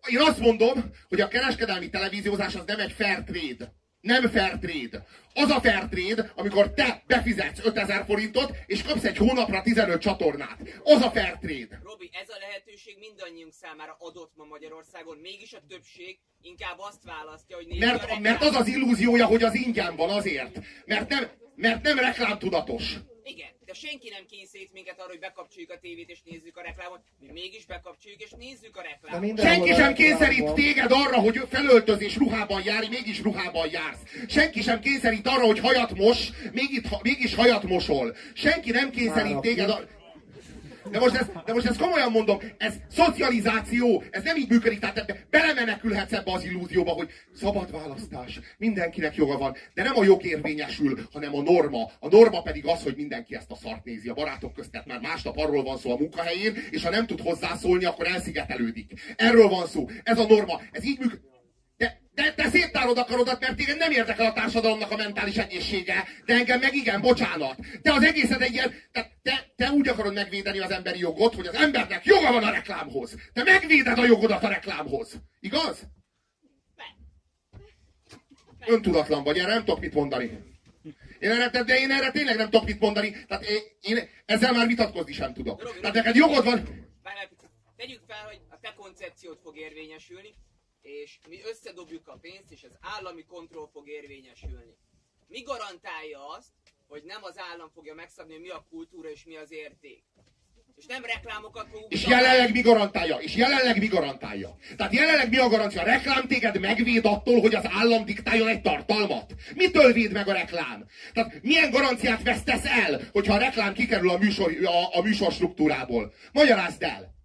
Én azt mondom, hogy a kereskedelmi televíziózás az nem egy fair trade. Nem fair trade. Az a fair trade, amikor te befizetsz 5000 forintot, és kapsz egy hónapra 15 csatornát. Az a fair trade. Robi, ez a lehetőség mindannyiunk számára adott ma Magyarországon, mégis a többség inkább azt választja, hogy Mert, mert az az illúziója, hogy az ingyen van azért. Mert nem, mert nem reklámtudatos. Igen, de senki nem kényszerít minket arra, hogy bekapcsoljuk a tévét és nézzük a reklámot. Mi mégis bekapcsoljuk és nézzük a reklámot. Senki sem kényszerít téged arra, hogy felöltöz és ruhában járj, mégis ruhában jársz. Senki sem kényszerít arra, hogy hajat mos, mégis, mégis hajat mosol. Senki nem kényszerít téged arra... De most, ezt, de most ezt komolyan mondom, ez szocializáció, ez nem így működik, tehát belemenekülhetsz ebbe az illúzióba, hogy szabad választás, mindenkinek joga van, de nem a jog érvényesül, hanem a norma. A norma pedig az, hogy mindenki ezt a szart nézi a barátok közt, tehát már másnap arról van szó a munkahelyén, és ha nem tud hozzászólni, akkor elszigetelődik. Erről van szó, ez a norma, ez így működik. De, te széttárod a karodat, mert téged nem érdekel a társadalomnak a mentális egészsége, de engem meg igen, bocsánat. Te az egészet egy ilyen, te, te, te úgy akarod megvédeni az emberi jogot, hogy az embernek joga van a reklámhoz. Te megvéded a jogodat a reklámhoz. Igaz? Öntudatlan vagy, erre nem tudok mit mondani. Én erre, de én erre tényleg nem tudok mit mondani. Tehát én, én ezzel már vitatkozni sem tudok. Tehát neked jogod van. Várj. Tegyük fel, hogy a te koncepciót fog érvényesülni, és mi összedobjuk a pénzt, és az állami kontroll fog érvényesülni. Mi garantálja azt, hogy nem az állam fogja megszabni, hogy mi a kultúra és mi az érték? És nem reklámokat fogunk... És jelenleg mi garantálja? És jelenleg mi garantálja? Tehát jelenleg mi a garancia? A reklám téged megvéd attól, hogy az állam diktáljon egy tartalmat? Mitől véd meg a reklám? Tehát milyen garanciát vesztesz el, hogyha a reklám kikerül a műsor, a, a műsor struktúrából? Magyarázd el!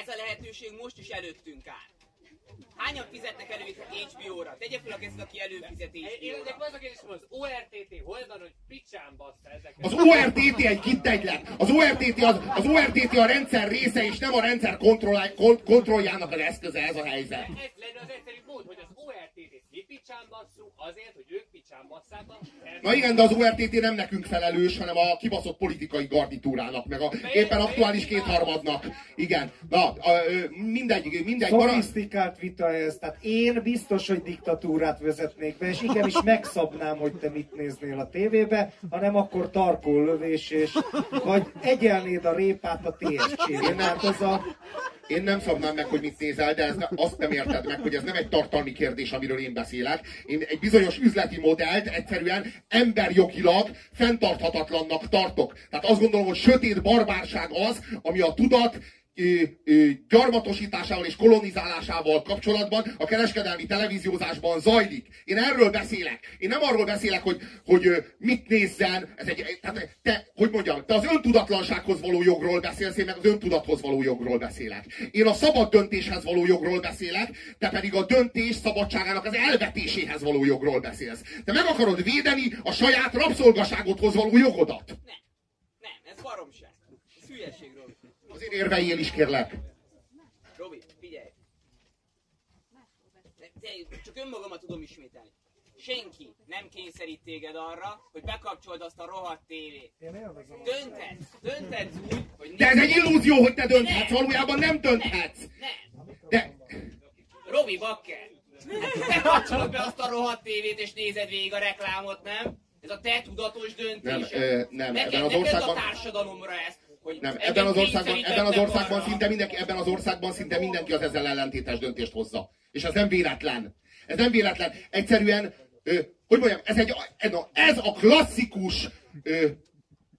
Ez a lehetőség most is előttünk áll. Hányan fizetnek elő itt HBO-ra? Tegye fel a kezed, aki előfizet Én HBO-ra. ennek az a kérdés, hogy az ORTT hol van, hogy picsán bassza ezeket. Az ORTT egy kittegylet. Az ORTT, az, az ORTT a rendszer része, és nem a rendszer kontrolljának az eszköze ez a helyzet. Ez lenne az egyszerű mód, hogy az ORTT-t mi picsán basszuk, azért, hogy ők picsán basszák a... Na igen, de az ORTT nem nekünk felelős, hanem a kibaszott politikai garnitúrának, meg a éppen aktuális kétharmadnak. Igen. Na, a, mindegy, mindegy. Szofisztikált vita ez, tehát én biztos, hogy diktatúrát vezetnék be, és igenis megszabnám, hogy te mit néznél a tévébe, hanem akkor tarkóllövés, és vagy egyelnéd a répát a TSC-n. Hát ez a... Én nem szabnám meg, hogy mit nézel, de ez ne, azt nem érted meg, hogy ez nem egy tartalmi kérdés, amiről én beszélek. Én egy bizonyos üzleti modellt egyszerűen emberjogilag fenntarthatatlannak tartok. Tehát azt gondolom, hogy sötét barbárság az, ami a tudat ö, ö, gyarmatosításával és kolonizálásával kapcsolatban a kereskedelmi televíziózásban zajlik. Én erről beszélek. Én nem arról beszélek, hogy, hogy mit nézzen. Ez egy, tehát te, hogy mondjam, te az öntudatlansághoz való jogról beszélsz, én meg az öntudathoz való jogról beszélek. Én a szabad döntéshez való jogról beszélek, te pedig a döntés szabadságának az elvetéséhez való jogról beszélsz. Te meg akarod védeni a saját rabszolgaságodhoz való jogodat. Nem, ez baromság. Ez hülyeség, Robi. Azért érveljél is, kérlek. Robi, figyelj. De, de csak önmagamat tudom ismételni. Senki nem kényszerít téged arra, hogy bekapcsold azt a rohadt tévét. Dönthetsz, dönthetsz úgy, hogy... De ez egy illúzió, hogy te dönthetsz, valójában nem dönthetsz. De Robi Bakker, te kapcsolod be azt a rohadt tévét és nézed végig a reklámot, nem? Ez a te tudatos döntésed. Nem, ö, nem, neked, ebben az országban- a társadalomra ezt, hogy nem, ebben az országban, ebben az országban arra. szinte mindenki, ebben az országban szinte mindenki az ezzel ellentétes döntést hozza. És ez nem véletlen. Ez nem véletlen. Egyszerűen, ö, hogy mondjam, ez, egy, ez, a, ez a klasszikus ö,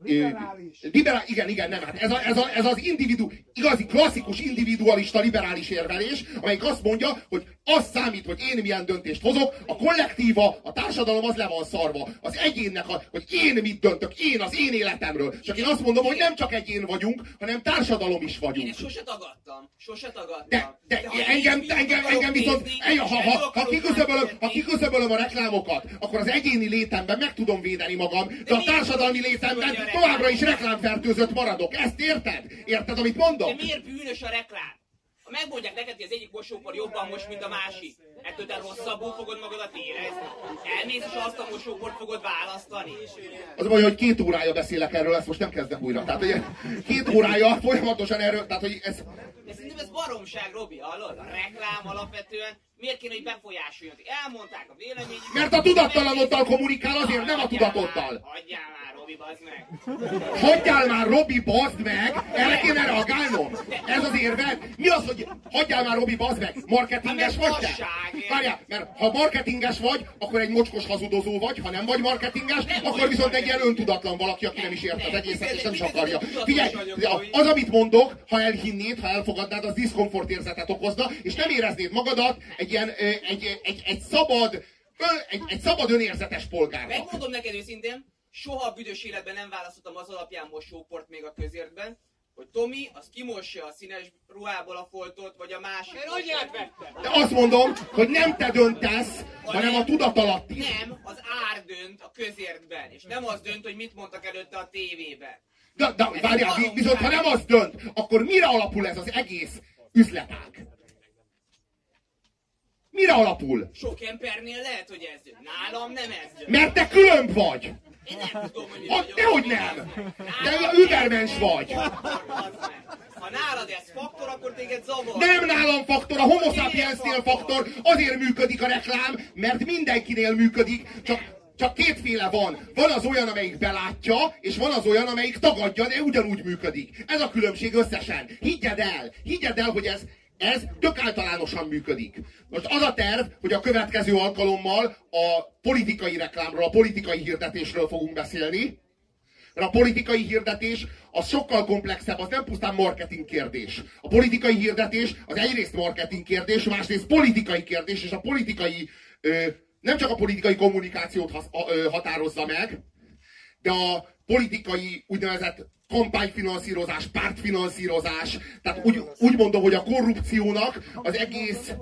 Liberális. Liberál, igen, igen, nem, hát ez, a, ez, a, ez az individu, igazi klasszikus individualista liberális érvelés, amelyik azt mondja, hogy az számít, hogy én milyen döntést hozok, a kollektíva, a társadalom az le van szarva. Az egyénnek, a, hogy én mit döntök, én az én életemről. Csak én azt mondom, hogy nem csak egyén vagyunk, hanem társadalom is Én vagyunk. ezt sose tagadtam. Sose tagadtam. De, de ha engem, én engem, engem viszont, nézni, ha, ha, ha, kiküszöbölöm, ha kiküszöbölöm a reklámokat, akkor az egyéni létemben meg tudom védeni magam, de a miért társadalmi létemben a továbbra is reklámfertőzött maradok. Ezt érted? Érted, amit mondok? De miért bűnös a reklám? Ha megmondják neked, hogy az egyik mosópor jobban most, mint a másik, ettől te rosszabbul fogod magadat érezni? Elmész és azt a mosóport fogod választani? Az baj, hogy két órája beszélek erről, ezt most nem kezdek újra. Tehát, hogy két órája folyamatosan erről, tehát, hogy ez, De szerintem ez baromság, Robi, hallod? A reklám alapvetően miért kéne, hogy befolyásoljon? Elmondták a véleményüket. mert a tudattalanoddal kommunikál azért, nem a tudatoddal. Hagyjál már, Robi, bazd meg. Hagyjál már Robi, bazd meg! Erre kéne reagálnom! Ez az érved? Mi az, hogy hagyjál már Robi, bazd meg? Marketinges Hát, vagy te? fasság. Várjál, mert ha marketinges vagy, akkor egy mocskos hazudozó vagy, ha nem vagy marketinges, akkor viszont egy ilyen öntudatlan valaki, aki nem is ért az egészet, és nem is akarja. Figyelj, az, amit mondok, ha elhinnéd, ha elfogadnád, az diszkomfort érzetet okozna, és nem éreznéd magadat egy ilyen, egy, egy, egy szabad, egy, egy szabad önérzetes polgárnak. Megmondom neked őszintén, soha a büdös életben nem választottam az alapján mosóport még a közértben, hogy Tomi, az kimossa a színes ruhából a foltot, vagy a másik. Agyát vettem! De azt mondom, hogy nem te döntesz, hanem a tudatalatti. Nem, az ár dönt a közértben, és nem az dönt, hogy mit mondtak előtte a tévében. De, de várjál, vi- viszont ha nem az dönt, akkor mire alapul ez az egész üzletág? Mire alapul? Sok embernél lehet, hogy ez. Nálam nem ez. Mert te különb vagy! Én nem tudom, hogy Ha, vagyok. dehogy nem! Te übermens vagy! Ha nálad ez faktor, akkor téged zavar. Nem nálam faktor, a homo sapiensnél faktor, azért működik a reklám, mert mindenkinél működik, csak csak kétféle van. Van az olyan, amelyik belátja, és van az olyan, amelyik tagadja, de ugyanúgy működik. Ez a különbség összesen. Higgyed el, higgyed el, hogy ez, ez tök általánosan működik. Most az a terv, hogy a következő alkalommal a politikai reklámról, a politikai hirdetésről fogunk beszélni, mert a politikai hirdetés az sokkal komplexebb, az nem pusztán marketing kérdés. A politikai hirdetés az egyrészt marketing kérdés, másrészt politikai kérdés, és a politikai, nem csak a politikai kommunikációt határozza meg, de a politikai úgynevezett kampányfinanszírozás, pártfinanszírozás, tehát úgy, úgy mondom, hogy a korrupciónak az egész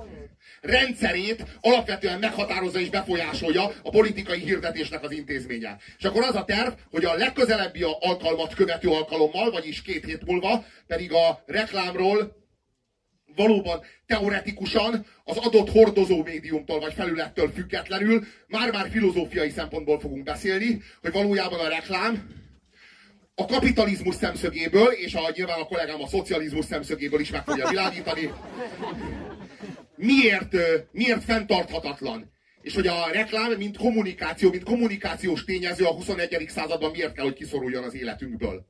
rendszerét alapvetően meghatározza és befolyásolja a politikai hirdetésnek az intézménye. És akkor az a terv, hogy a legközelebbi alkalmat követő alkalommal, vagyis két hét múlva pedig a reklámról valóban teoretikusan az adott hordozó médiumtól vagy felülettől függetlenül már-már filozófiai szempontból fogunk beszélni, hogy valójában a reklám a kapitalizmus szemszögéből, és a, nyilván a kollégám a szocializmus szemszögéből is meg fogja világítani, miért, miért fenntarthatatlan. És hogy a reklám, mint kommunikáció, mint kommunikációs tényező a 21. században miért kell, hogy kiszoruljon az életünkből.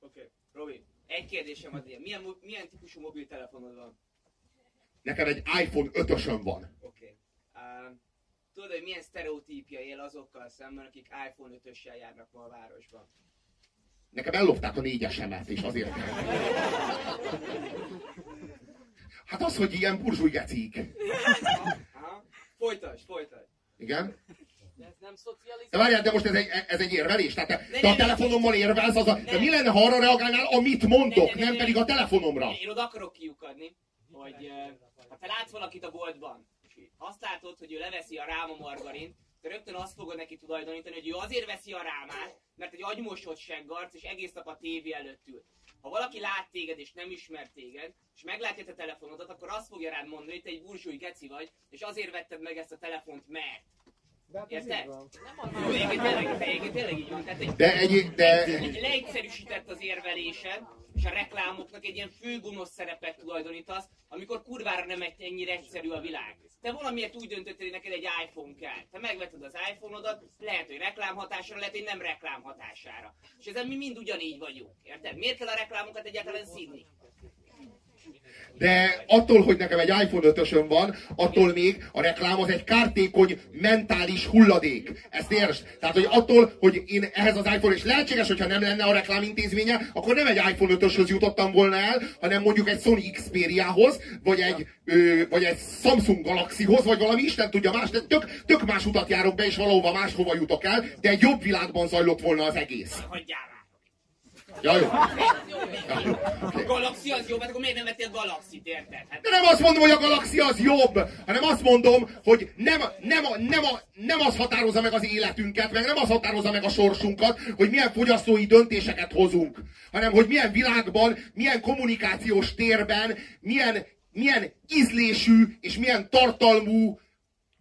Oké, Robi, egy kérdésem az ilyen. Milyen, milyen típusú mobiltelefonod van? Nekem egy iPhone 5-ösöm van. Oké. Uh, tudod, hogy milyen sztereotípia él azokkal szemben, akik iPhone 5-össel járnak ma a városban? Nekem ellopták a négyesemet, és azért kell. Hát az, hogy ilyen burzsúj gecik. Folytasd, folytasd. Igen? De ez nem szocializmus. De várjál, de most ez egy, ez egy érvelés? Tehát te, Ne, te a ne, ne. telefonommal érvelsz, az a, de mi lenne, ha arra reagálnál, amit mondok, nem pedig a telefonomra? Én oda akarok kiukadni, hogy ha te látsz valakit a boltban, azt látod, hogy ő leveszi a ráma margarint, te rögtön azt fogod neki tulajdonítani, hogy ő azért veszi a rámát, mert egy agymosott seggarc, és egész nap a tévé előtt ül. Ha valaki lát téged és nem ismer téged, és meglátja a te telefonodat, akkor azt fogja rád mondani, hogy te egy burzsúj geci vagy, és azért vetted meg ezt a telefont, mert. Érted? Egyébként tényleg, egyébként tényleg így van. Tehát egy, De egy, de, egy leegyszerűsített az érvelésed, és a reklámoknak egy ilyen főgonosz szerepet tulajdonítasz, amikor kurvára nem egy ennyire egyszerű a világ. Te valamiért úgy döntöttél, hogy neked egy iPhone kell. Te megvetted az iPhone-odat, lehet, hogy reklámhatására, lehet, hogy nem reklámhatására. És ezen mi mind ugyanígy vagyunk. Érted? Miért kell a reklámokat egyáltalán színi? De attól, hogy nekem egy iPhone 5-ösöm van, attól még a reklám az egy kártékony mentális hulladék. Ezt értsd? Tehát, hogy attól, hogy én ehhez az iPhone, és lehetséges, hogyha nem lenne a reklám intézménye, akkor nem egy iPhone 5-öshöz jutottam volna el, hanem mondjuk egy Sony Xperia-hoz, vagy egy, ö, vagy egy Samsung Galaxy-hoz, vagy valami Isten tudja más, de tök, tök más utat járok be, és valahova máshova jutok el, de egy jobb világban zajlott volna az egész. Hagyjál Ja, jó. A Galaxy az jó, mert akkor miért nem vettél Galaxy-t, érted? Hát De nem azt mondom, hogy a galaxi az jobb, hanem azt mondom, hogy nem, nem, nem, nem az határozza meg az életünket, meg nem az határozza meg a sorsunkat, hogy milyen fogyasztói döntéseket hozunk, hanem hogy milyen világban, milyen kommunikációs térben, milyen, milyen ízlésű és milyen tartalmú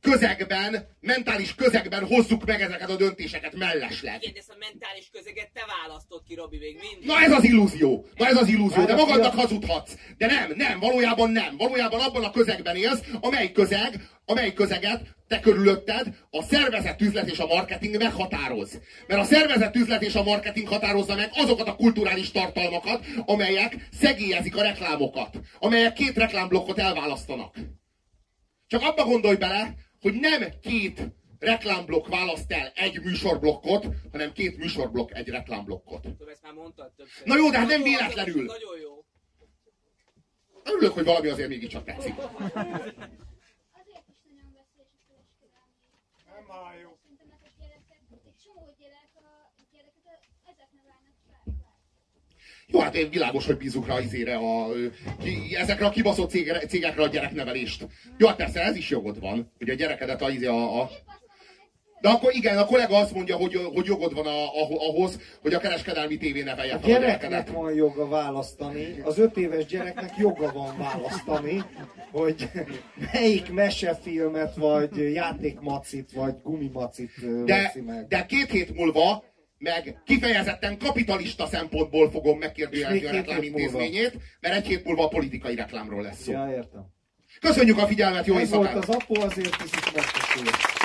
közegben, mentális közegben hozzuk meg ezeket a döntéseket mellesleg. Igen, de ezt a mentális közeget te választod ki, Robi, még mindig. Na ez az illúzió, na ez az illúzió, de magadnak hazudhatsz. De nem, nem, valójában nem. Valójában abban a közegben élsz, amely közeg, amely közeget te körülötted a szervezett üzlet és a marketing meghatároz. Mert a szervezett üzlet és a marketing határozza meg azokat a kulturális tartalmakat, amelyek szegélyezik a reklámokat, amelyek két reklámblokkot elválasztanak. Csak abba gondolj bele, hogy nem két reklámblokk választ el egy műsorblokkot, hanem két műsorblokk egy reklámblokkot. Tudom, ezt már mondtad többször. Na jó, de hát nem véletlenül. Nagyon jó. Örülök, hogy valami azért mégiscsak tetszik. [LAUGHS] Azért is nagyon veszélyes a kereskedelmi. Nem halljuk. internetes gyerekek, egy csomó gyerek a gyerekek ezek nevelnek fel. Jó, hát én világos, hogy bízunk rá izére a, ki, ezekre a kibaszott cégre, cégekre a gyereknevelést. Jó, hát persze ez is jogod van, hogy a gyerekedet a, izé a, a de akkor igen, a kollega azt mondja, hogy, hogy jogod van a, a, ahhoz, hogy a kereskedelmi tévé nevelje A a gyereknek van joga választani, az öt éves gyereknek joga van választani, hogy melyik mesefilmet, vagy játékmacit, vagy gumimacit De, meg. de két hét múlva meg kifejezetten kapitalista szempontból fogom megkérdőjelezni a reklámintézményét, mert egy hét múlva a politikai reklámról lesz szó. Ja, értem. Köszönjük a figyelmet, jó Ez volt éjszakát! az apu, azért is megköszönjük.